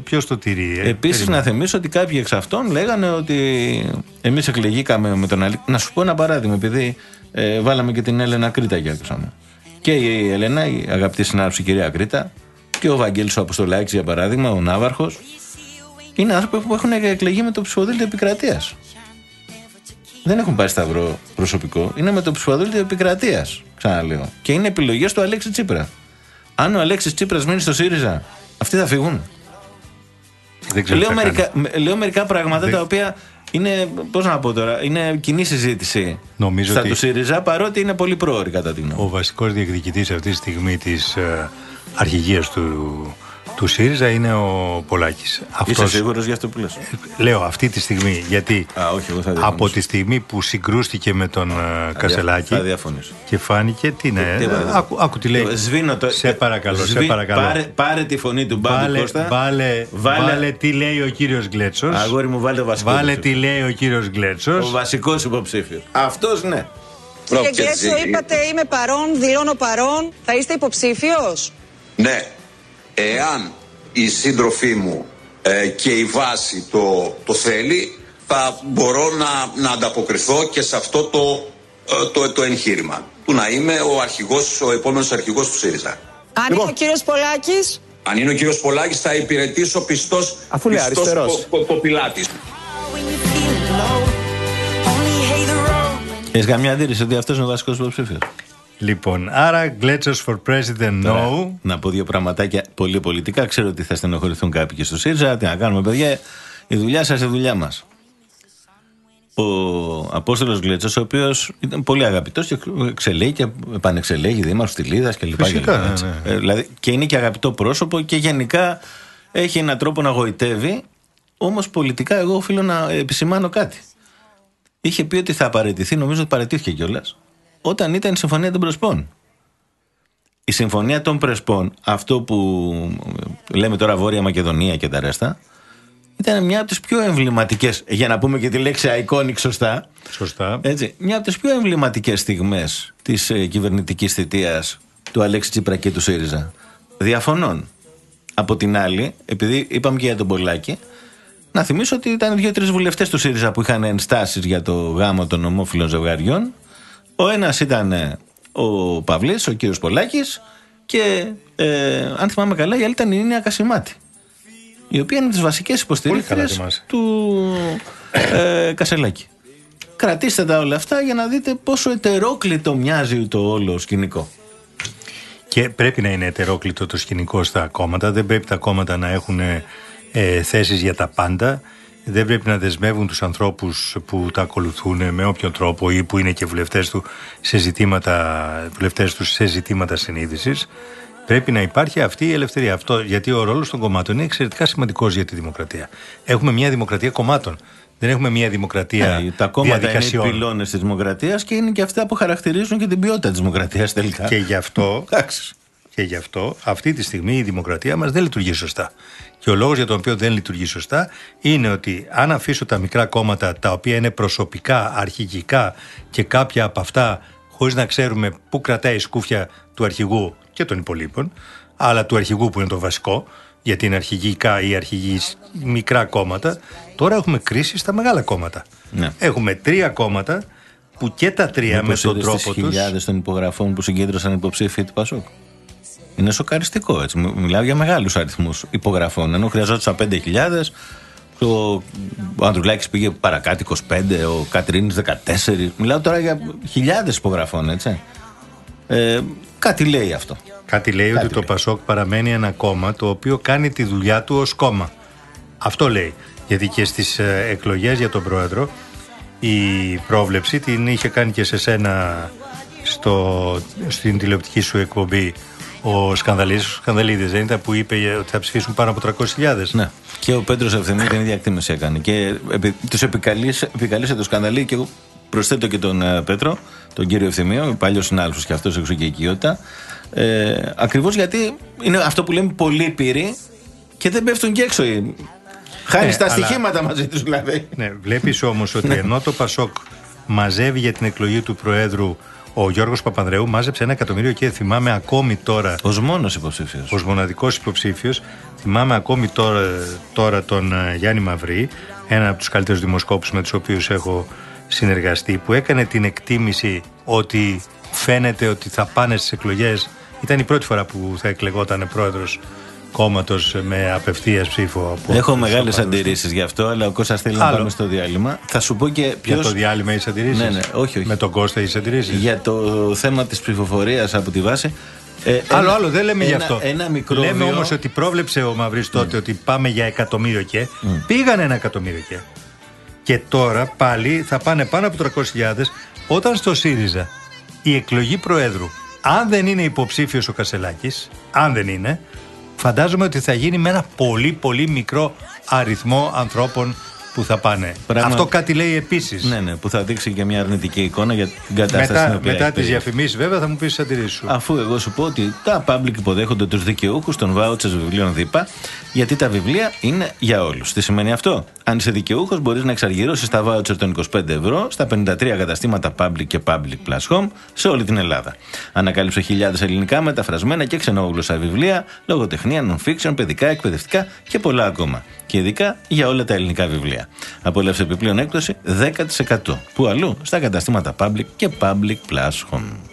ποιος το τηρεί. Ε; Επίσης, Περίμενε. να θυμίσω ότι κάποιοι εξ αυτών λέγανε ότι εμείς εκλεγήκαμε με τον Αλή. Να σου πω ένα παράδειγμα, επειδή ε, βάλαμε και την Έλενα Κρήτα και άκουσαμε. Και η Έλενα, η αγαπητή συνάδελφη κυρία Κρήτα, και ο Βαγγέλης ο Αποστολάκης για παράδειγμα, ο Ναύαρχος, είναι άνθρωποι που έχουν εκλεγεί με το ψηφοδέλτιο επικρατείας. Δεν έχουν πάρει σταυρό προσωπικό. Είναι με το ψηφοδέλτιο επικρατείας. Ξαναλέω. Και είναι επιλογές του Αλέξη Τσίπρα. Αν ο Αλέξης Τσίπρας μείνει στο ΣΥΡΙΖΑ Αυτοί θα φύγουν. Δεν ξέρω Λέω τι θα μερικά, κάνει. με- λέω μερικά πράγματα Δεν- τα οποία είναι, πώς να πω τώρα, είναι κοινή συζήτηση Νομίζω στα ότι- του ΣΥΡΙΖΑ παρότι είναι πολύ πρόωρη κατά τη γνώμη. Ο βασικός διεκδικητής αυτή τη στιγμή της ε, αρχηγίας του, του ΣΥΡΙΖΑ είναι ο Πολάκης. Είσαι σίγουρος για αυτό που λες; Λέω αυτή τη στιγμή, γιατί Α, όχι, εγώ θα από διαφωνήσω. τη στιγμή που συγκρούστηκε με τον ε, Κασελάκη Θα διαφωνήσω. και φάνηκε, τι είναι, Τι είπατε; άκου, άκου τι λέει. Σβήνω το. Σε παρακαλώ, σε Σβή- παρακαλώ. Πάρε, πάρε τη φωνή του Μπάμπη Βάλε, Κώστα. βάλε, Βάλε- βάλε τι λέει ο κύριος Γκλέτσος. Αγόρι μου, βάλε το βασικό. Βάλε υποψήφιο. τι λέει ο κύριος Γκλέτσος. Ο βασικός υποψήφιος. Αυτός ναι. Κύριε Γκλέτσο, είπατε είμαι παρόν, δηλώνω παρόν. Θα είστε υποψήφιος; Ναι, εάν η σύντροφή μου ε, και η βάση το, το θέλει, θα μπορώ να, να ανταποκριθώ και σε αυτό το, ε, το, το εγχείρημα. Του να είμαι ο αρχηγός, ο επόμενος αρχηγός του ΣΥΡΙΖΑ. Αν είναι ο κύριος Πολάκης. Αν είναι ο κύριος Πολάκης θα υπηρετήσω πιστός, Αφού λέει πιστός αριστερός. πο- πο- ποπηλάτης. Έχεις καμιά αντίρρηση ότι αυτός είναι ο βασικός υποψήφιος; Λοιπόν, άρα Gletschers for President no. Να πω δύο πραγματάκια πολύ πολιτικά. Ξέρω ότι θα στενοχωρηθούν κάποιοι και στο ΣΥΡΙΖΑ. Τι να κάνουμε, παιδιά. Η δουλειά σας, η δουλειά μας. Ο Απόστολος Γκλέτσο, ο οποίος ήταν πολύ αγαπητός και εξελέγει και επανεξελέγει δήμαρχος της Λίδας κλπ. Φυσικά, κλπ, έτσι. ναι, ναι. Ε, δηλαδή, και είναι και αγαπητό πρόσωπο και γενικά έχει έναν τρόπο να γοητεύει. Όμως πολιτικά, εγώ οφείλω να επισημάνω κάτι. Είχε πει ότι θα παραιτηθεί, νομίζω ότι παραιτήθηκε κιόλας, όταν ήταν η Συμφωνία των Πρεσπών. Η Συμφωνία των Πρεσπών, αυτό που λέμε τώρα Βόρεια Μακεδονία και τα ρέστα, ήταν μια από τις πιο εμβληματικές, για να πούμε και τη λέξη iconic σωστά. Σωστά. Έτσι, μια από τις πιο εμβληματικές στιγμές της ε, κυβερνητικής θητείας του Αλέξη Τσίπρα και του ΣΥΡΙΖΑ. Διαφωνών. Από την άλλη, επειδή είπαμε και για τον Πολάκη, να θυμίσω ότι ήταν δύο-τρεις βουλευτές του ΣΥΡΙΖΑ που είχαν ενστάσεις για το γάμο των ομόφυλων ζευγαριών. Ο ένας ήταν ε, ο Παυλή, ο κύριος Πολάκης, και ε, αν θυμάμαι καλά, η άλλη ήταν η Νίνια Κασιμάτη. Η οποία είναι τις βασικές καλά υποστηρίκτρε θυμάσαι. του ε, Κασελάκη. Κρατήστε τα όλα αυτά για να δείτε πόσο ετερόκλητο μοιάζει το όλο σκηνικό. Και πρέπει να είναι ετερόκλητο το σκηνικό στα κόμματα. Δεν πρέπει τα κόμματα να έχουν ε, θέσεις για τα πάντα. Δεν πρέπει να δεσμεύουν τους ανθρώπους που τα ακολουθούν με όποιον τρόπο ή που είναι και βουλευτές, του σε ζητήματα, βουλευτές τους σε ζητήματα συνείδησης. Πρέπει να υπάρχει αυτή η ελευθερία. Αυτό, γιατί ο ρόλος των κομμάτων είναι εξαιρετικά σημαντικός για τη δημοκρατία. Έχουμε μια δημοκρατία κομμάτων. Δεν έχουμε μια δημοκρατία Ε, τα κόμματα είναι οι διαδικασιών. πυλώνε της δημοκρατίας και είναι και αυτά που χαρακτηρίζουν και την ποιότητα της δημοκρατίας τελικά. Και γι' αυτό, Εντάξει. και γι' αυτό αυτή τη στιγμή η δημοκρατία μας δεν λειτουργεί σωστά. Και ο λόγος για τον οποίο δεν λειτουργεί σωστά είναι ότι αν αφήσω τα μικρά κόμματα τα οποία είναι προσωπικά, αρχηγικά και κάποια από αυτά χωρίς να ξέρουμε πού κρατάει η σκούφια του αρχηγού και των υπολείπων, αλλά του αρχηγού που είναι το βασικό, γιατί είναι αρχηγικά ή αρχηγοί σ- μικρά κόμματα, τώρα έχουμε κρίση στα μεγάλα κόμματα. Ναι. Έχουμε τρία κόμματα που και τα τρία με τον τρόπο τους... χιλιάδες των υπογραφών που συγκέντρωσαν υποψήφοι του Πασόκ. Είναι σοκαριστικό έτσι. Μι- Μιλάω για μεγάλους αριθμούς υπογραφών. Ενώ χρειαζόντουσαν 5.000, ο, ο Ανδρουλάκης πήγε παρακάτω 25, ο Κατρίνης 14. Μιλάω τώρα για χιλιάδες υπογραφών, έτσι. Ε, κάτι λέει αυτό. Κάτι λέει ότι το Πασόκ παραμένει ένα κόμμα το οποίο κάνει τη δουλειά του ως κόμμα. Αυτό λέει. Γιατί και στις ε, εκλογές για τον πρόεδρο η πρόβλεψη την είχε κάνει και σε σένα στο, στην τηλεοπτική σου εκπομπή ο Σκανδαλίδης, ο Σκανδαλίδης δεν ήταν που είπε ότι θα ψηφίσουν πάνω από 300.000. Ναι. Και ο Πέτρο Ευθυμή την ίδια εκτίμηση έκανε. Και τους επικαλείσαι το σκανδαλί και εγώ προσθέτω και τον ε, Πέτρο, τον κύριο Ευθυμίο, παλιός συνάδελφος και αυτός έξω και οικειότητα. Ε, Ακριβώς γιατί είναι αυτό που λέμε πολύ πύροι και δεν πέφτουν και έξω. οι- Χάνεις Ναι, τα αλλά- στοιχήματα μαζί τους δηλαδή. Ναι, βλέπεις όμως ότι ενώ το Πασόκ μαζεύει για την εκλογή του Προέδρου ο Γιώργος Παπανδρέου μάζεψε ένα εκατομμύριο και θυμάμαι ακόμη τώρα Ω μόνος υποψήφιος. ως μοναδικός υποψήφιος θυμάμαι ακόμη τώρα, τώρα τον ε, Γιάννη Μαυρή ένα από τους καλύτερους δημοσκόπους με τους οποίους έχω συνεργαστεί που έκανε την εκτίμηση ότι φαίνεται ότι θα πάνε στις εκλογές ήταν η πρώτη φορά που θα εκλεγόταν πρόεδρος κόμματος με απευθείας ψήφο από Έχω τους μεγάλες οπαδούς. αντιρρήσεις γι' αυτό, αλλά ο Κώστας θέλει να Άλλο. πάμε στο διάλειμμα. Θα σου πω και ποιο. Για το διάλειμμα είσαι αντιρρήσεις; Ναι, ναι, όχι, όχι. Με τον Κώστα είσαι αντιρρήσεις; Για το θέμα της ψηφοφορίας από τη βάση. Ε, άλλο, ένα- άλλο, δεν λέμε γι' ένα- αυτό. Ένα μικρόβιο. Λέμε όμως ότι πρόβλεψε ο Μαυρή τότε ότι πάμε για εκατομμύριο και. Πήγαν ένα εκατομμύριο και. Και τώρα πάλι θα πάνε πάνω από 300.000 όταν στο ΣΥΡΙΖΑ η εκλογή Προέδρου, αν δεν είναι υποψήφιος ο Κασελάκης, αν δεν είναι, φαντάζομαι ότι θα γίνει με ένα πολύ πολύ μικρό αριθμό ανθρώπων που θα πάνε. Πράγμα- Αυτό κάτι λέει επίσης. Ναι, ναι, που θα δείξει και μια αρνητική εικόνα για την κατάσταση στην Μετά, οποία μετά έχει τις περιέλθει. διαφημίσεις βέβαια θα μου πεις τις αντιρρήσεις σου. Αφού εγώ σου πω ότι τα public υποδέχονται τους δικαιούχους των vouchers βιβλίων ΔΥΠΑ, γιατί τα βιβλία είναι για όλους. Τι σημαίνει αυτό; Αν είσαι δικαιούχος, μπορείς να εξαργυρώσεις τα voucher των 25 ευρώ στα 53 καταστήματα public και public plus home σε όλη την Ελλάδα. Ανακάλυψε χιλιάδες ελληνικά μεταφρασμένα και ξενόγλωσσα βιβλία, λογοτεχνία, non-fiction, παιδικά, εκπαιδευτικά και πολλά ακόμα. Και ειδικά για όλα τα ελληνικά βιβλία. Απολαύσε επιπλέον έκπτωση 10%. Που αλλού στα καταστήματα public και public plus home.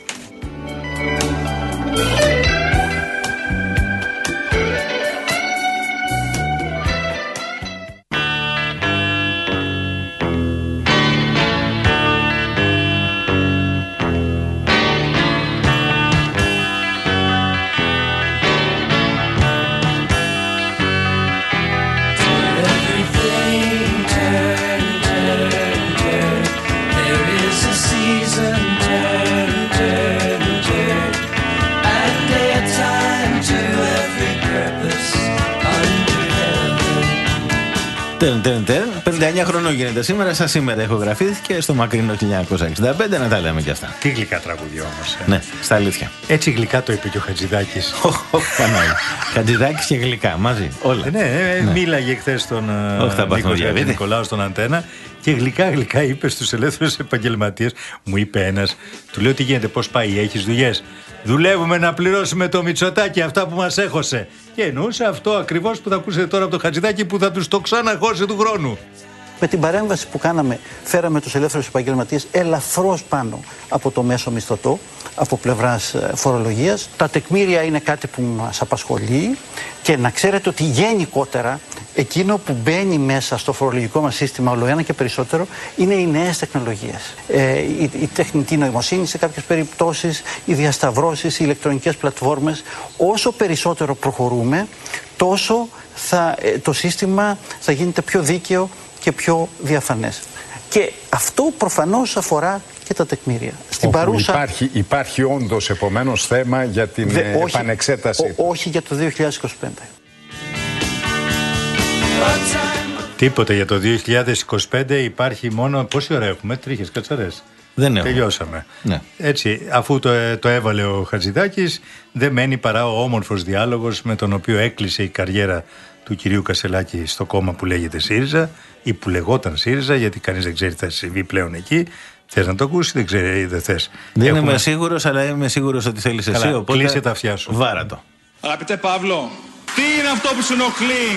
Heaven. Τερν, τερν, τερν. 59 χρονών γίνεται σήμερα. Σα σήμερα ηχογραφήθηκε στο μακρινό 1965. Να τα λέμε κι αυτά. Τι γλυκά τραγούδια όμως. Ναι, στα αλήθεια. Έτσι γλυκά το είπε και ο Χατζηδάκης. Πανάγι. Χατζηδάκης και γλυκά μαζί. Όλα. Ναι, ε, Ναι. μίλαγε χθες στον ε, Όχι, θα πάθουμε Νίκο διαβήτη. Νικολάου στον Αντένα και γλυκά γλυκά είπε στους ελεύθερους επαγγελματίες. Μου είπε ένας, του λέω τι γίνεται, πώς πάει, έχεις δουλειές; Δουλεύουμε να πληρώσουμε το μυτσοτάκι αυτά που μας έχωσε. Και εννοούσε αυτό ακριβώς που θα ακούσετε τώρα από το Χατζηδάκη που θα τους το ξαναχώσει του χρόνου. Με την παρέμβαση που κάναμε, φέραμε τους ελεύθερους επαγγελματίες ελαφρώς πάνω από το μέσο μισθωτό, από πλευράς ε, φορολογίας. Τα τεκμήρια είναι κάτι που μας απασχολεί και να ξέρετε ότι γενικότερα εκείνο που μπαίνει μέσα στο φορολογικό μας σύστημα όλο ένα και περισσότερο είναι οι νέες τεχνολογίες. Ε, η, η τεχνητή νοημοσύνη σε κάποιες περιπτώσεις, οι διασταυρώσεις, οι ηλεκτρονικές πλατφόρμες. Όσο περισσότερο προχωρούμε, τόσο θα, ε, το σύστημα θα γίνεται πιο δίκαιο και πιο διαφανές. Και αυτό προφανώς αφορά και τα τεκμήρια. Στην Όπου παρούσα... Υπάρχει, υπάρχει όντως επομένως θέμα για την Δε- ε, επανεξέταση. ο- όχι για το 2025. Τίποτα για το 2025 υπάρχει μόνο. Πόση ώρα έχουμε, τρίχες, κατσαρές. Δεν έχουμε. Τελειώσαμε. Ναι. Έτσι, αφού το, ε, το έβαλε ο Χατζηδάκης, δεν μένει παρά ο όμορφος διάλογος με τον οποίο έκλεισε η καριέρα του κυρίου Κασελάκη στο κόμμα που λέγεται ΣΥΡΙΖΑ ή που λεγόταν ΣΥΡΙΖΑ, γιατί κανείς δεν ξέρει τι θα συμβεί πλέον εκεί. Θες να το ακούσεις, δεν ξέρει ή δεν θες; Δεν είμαι σίγουρος, αλλά είμαι σίγουρος ότι θέλεις εσύ. Καλά, Οπότε κλείσε τα αυτιά σου. Βάρα το. Αγαπητέ Παύλο, τι είναι αυτό που σου ενοχλεί,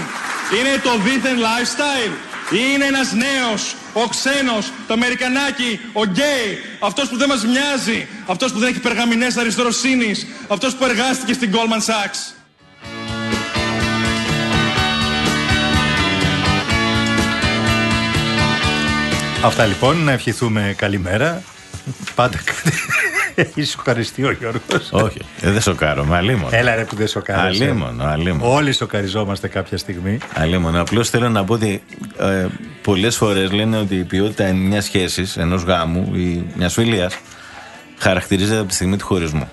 είναι το δίθεν lifestyle; Ή είναι ένας νέος, ο ξένος, το αμερικανάκι, ο γκέι, αυτός που δεν μας μοιάζει, αυτός που δεν έχει περγαμηνές αριστεροσύνης, αυτός που εργάστηκε στην Goldman Sachs. Αυτά λοιπόν, να ευχηθούμε καλημέρα. Πάντα κάτι. Έχει σοκαριστεί ο Γιώργος. Όχι, ε, δεν σοκάρομαι, αλίμονο. Έλα ρε που δεν σοκάρεσαι. Αλίμονο, αλίμονο. Όλοι σοκαριζόμαστε κάποια στιγμή. Αλίμονο. Απλώς θέλω να πω ότι ε, πολλές φορές λένε ότι η ποιότητα μιας σχέσης, ενός γάμου ή μιας φιλίας, χαρακτηρίζεται από τη στιγμή του χωρισμού.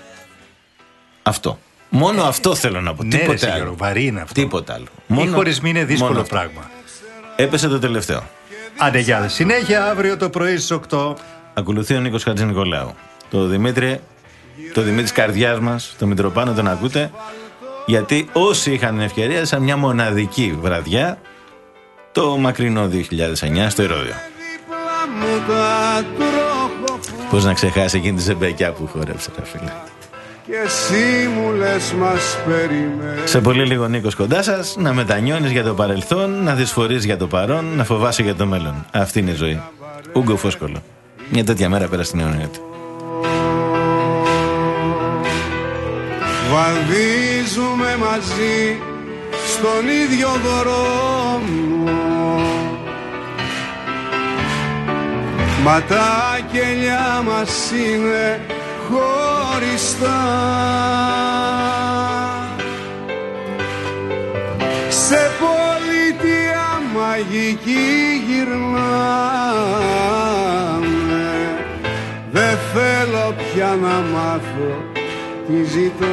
Αυτό. Μόνο αυτό θέλω να πω. Ναι, ρε, Τίποτε Γιώργο, άλλο. βαρύ είναι αυτό. Τίποτα άλλο. Οι χωρισμοί είναι δύσκολο μόνο αυτό. πράγμα. Έπεσε το τελευταίο. Άντε γεια. Συνέχεια αύριο το πρωί στις 8. Ακολουθεί ο Νίκος Χατζηνικολάου. Το Δημήτρη, το Δημήτρη καρδιάς μας, το Μητροπάνο τον ακούτε, γιατί όσοι είχαν την ευκαιρία σαν μια μοναδική βραδιά, το μακρινό 2009 στο Ηρώδιο. Πώς να ξεχάσει εκείνη τη ζεμπεκιά που χόρεψε, ρε φίλε. Και εσύ μου λες μας περιμένεις Σε πολύ λίγο Νίκος κοντά σας, να μετανιώνεις για το παρελθόν, να δυσφορείς για το παρόν, να φοβάσαι για το μέλλον. Αυτή είναι η ζωή. Ούγκο Φόσκολο. Μια τέτοια μέρα πέρα στην αιωνία του. Βαδίζουμε μαζί στον ίδιο δρόμο Μα τα κελιά μας είναι χωριστά. Σε πολιτεία μαγική γυρνάμε. Δεν θέλω πια να μάθω τι ζητάμε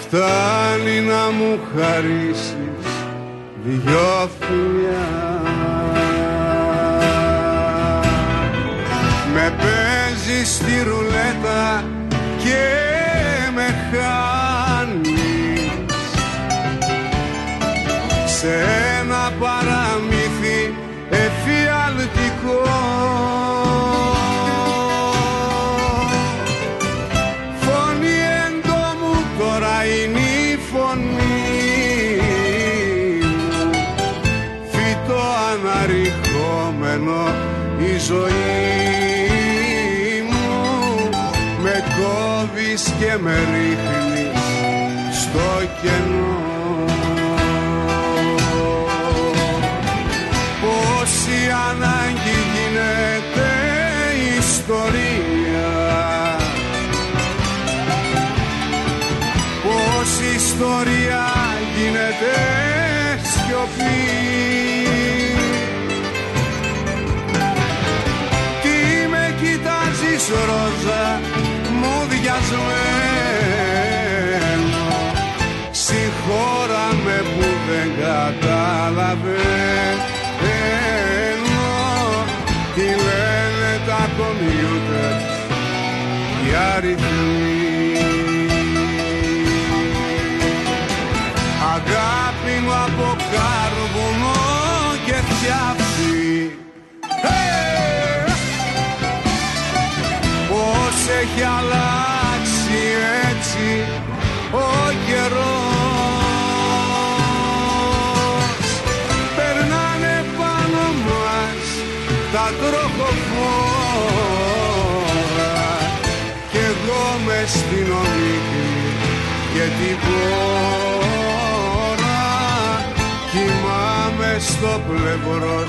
Φτάνει να μου χαρίσεις δυο φιλιά. Με παίζεις στη ρουλέτα και με χάνεις. Σε και με ρίχνεις στο κενό. Πόση ανάγκη γίνεται ιστορία. Πόση ιστορία γίνεται σιωπή. Τι με κοιτάζεις ρόζα μου διασμένο Συγχώρα με που δεν καταλαβαίνω Τι λένε τα κομπιούτερ οι αριθμοί. Αγάπη μου από κάρβουνο και φτιάχνει. Πώς έχει αλλάξει στο πλευρό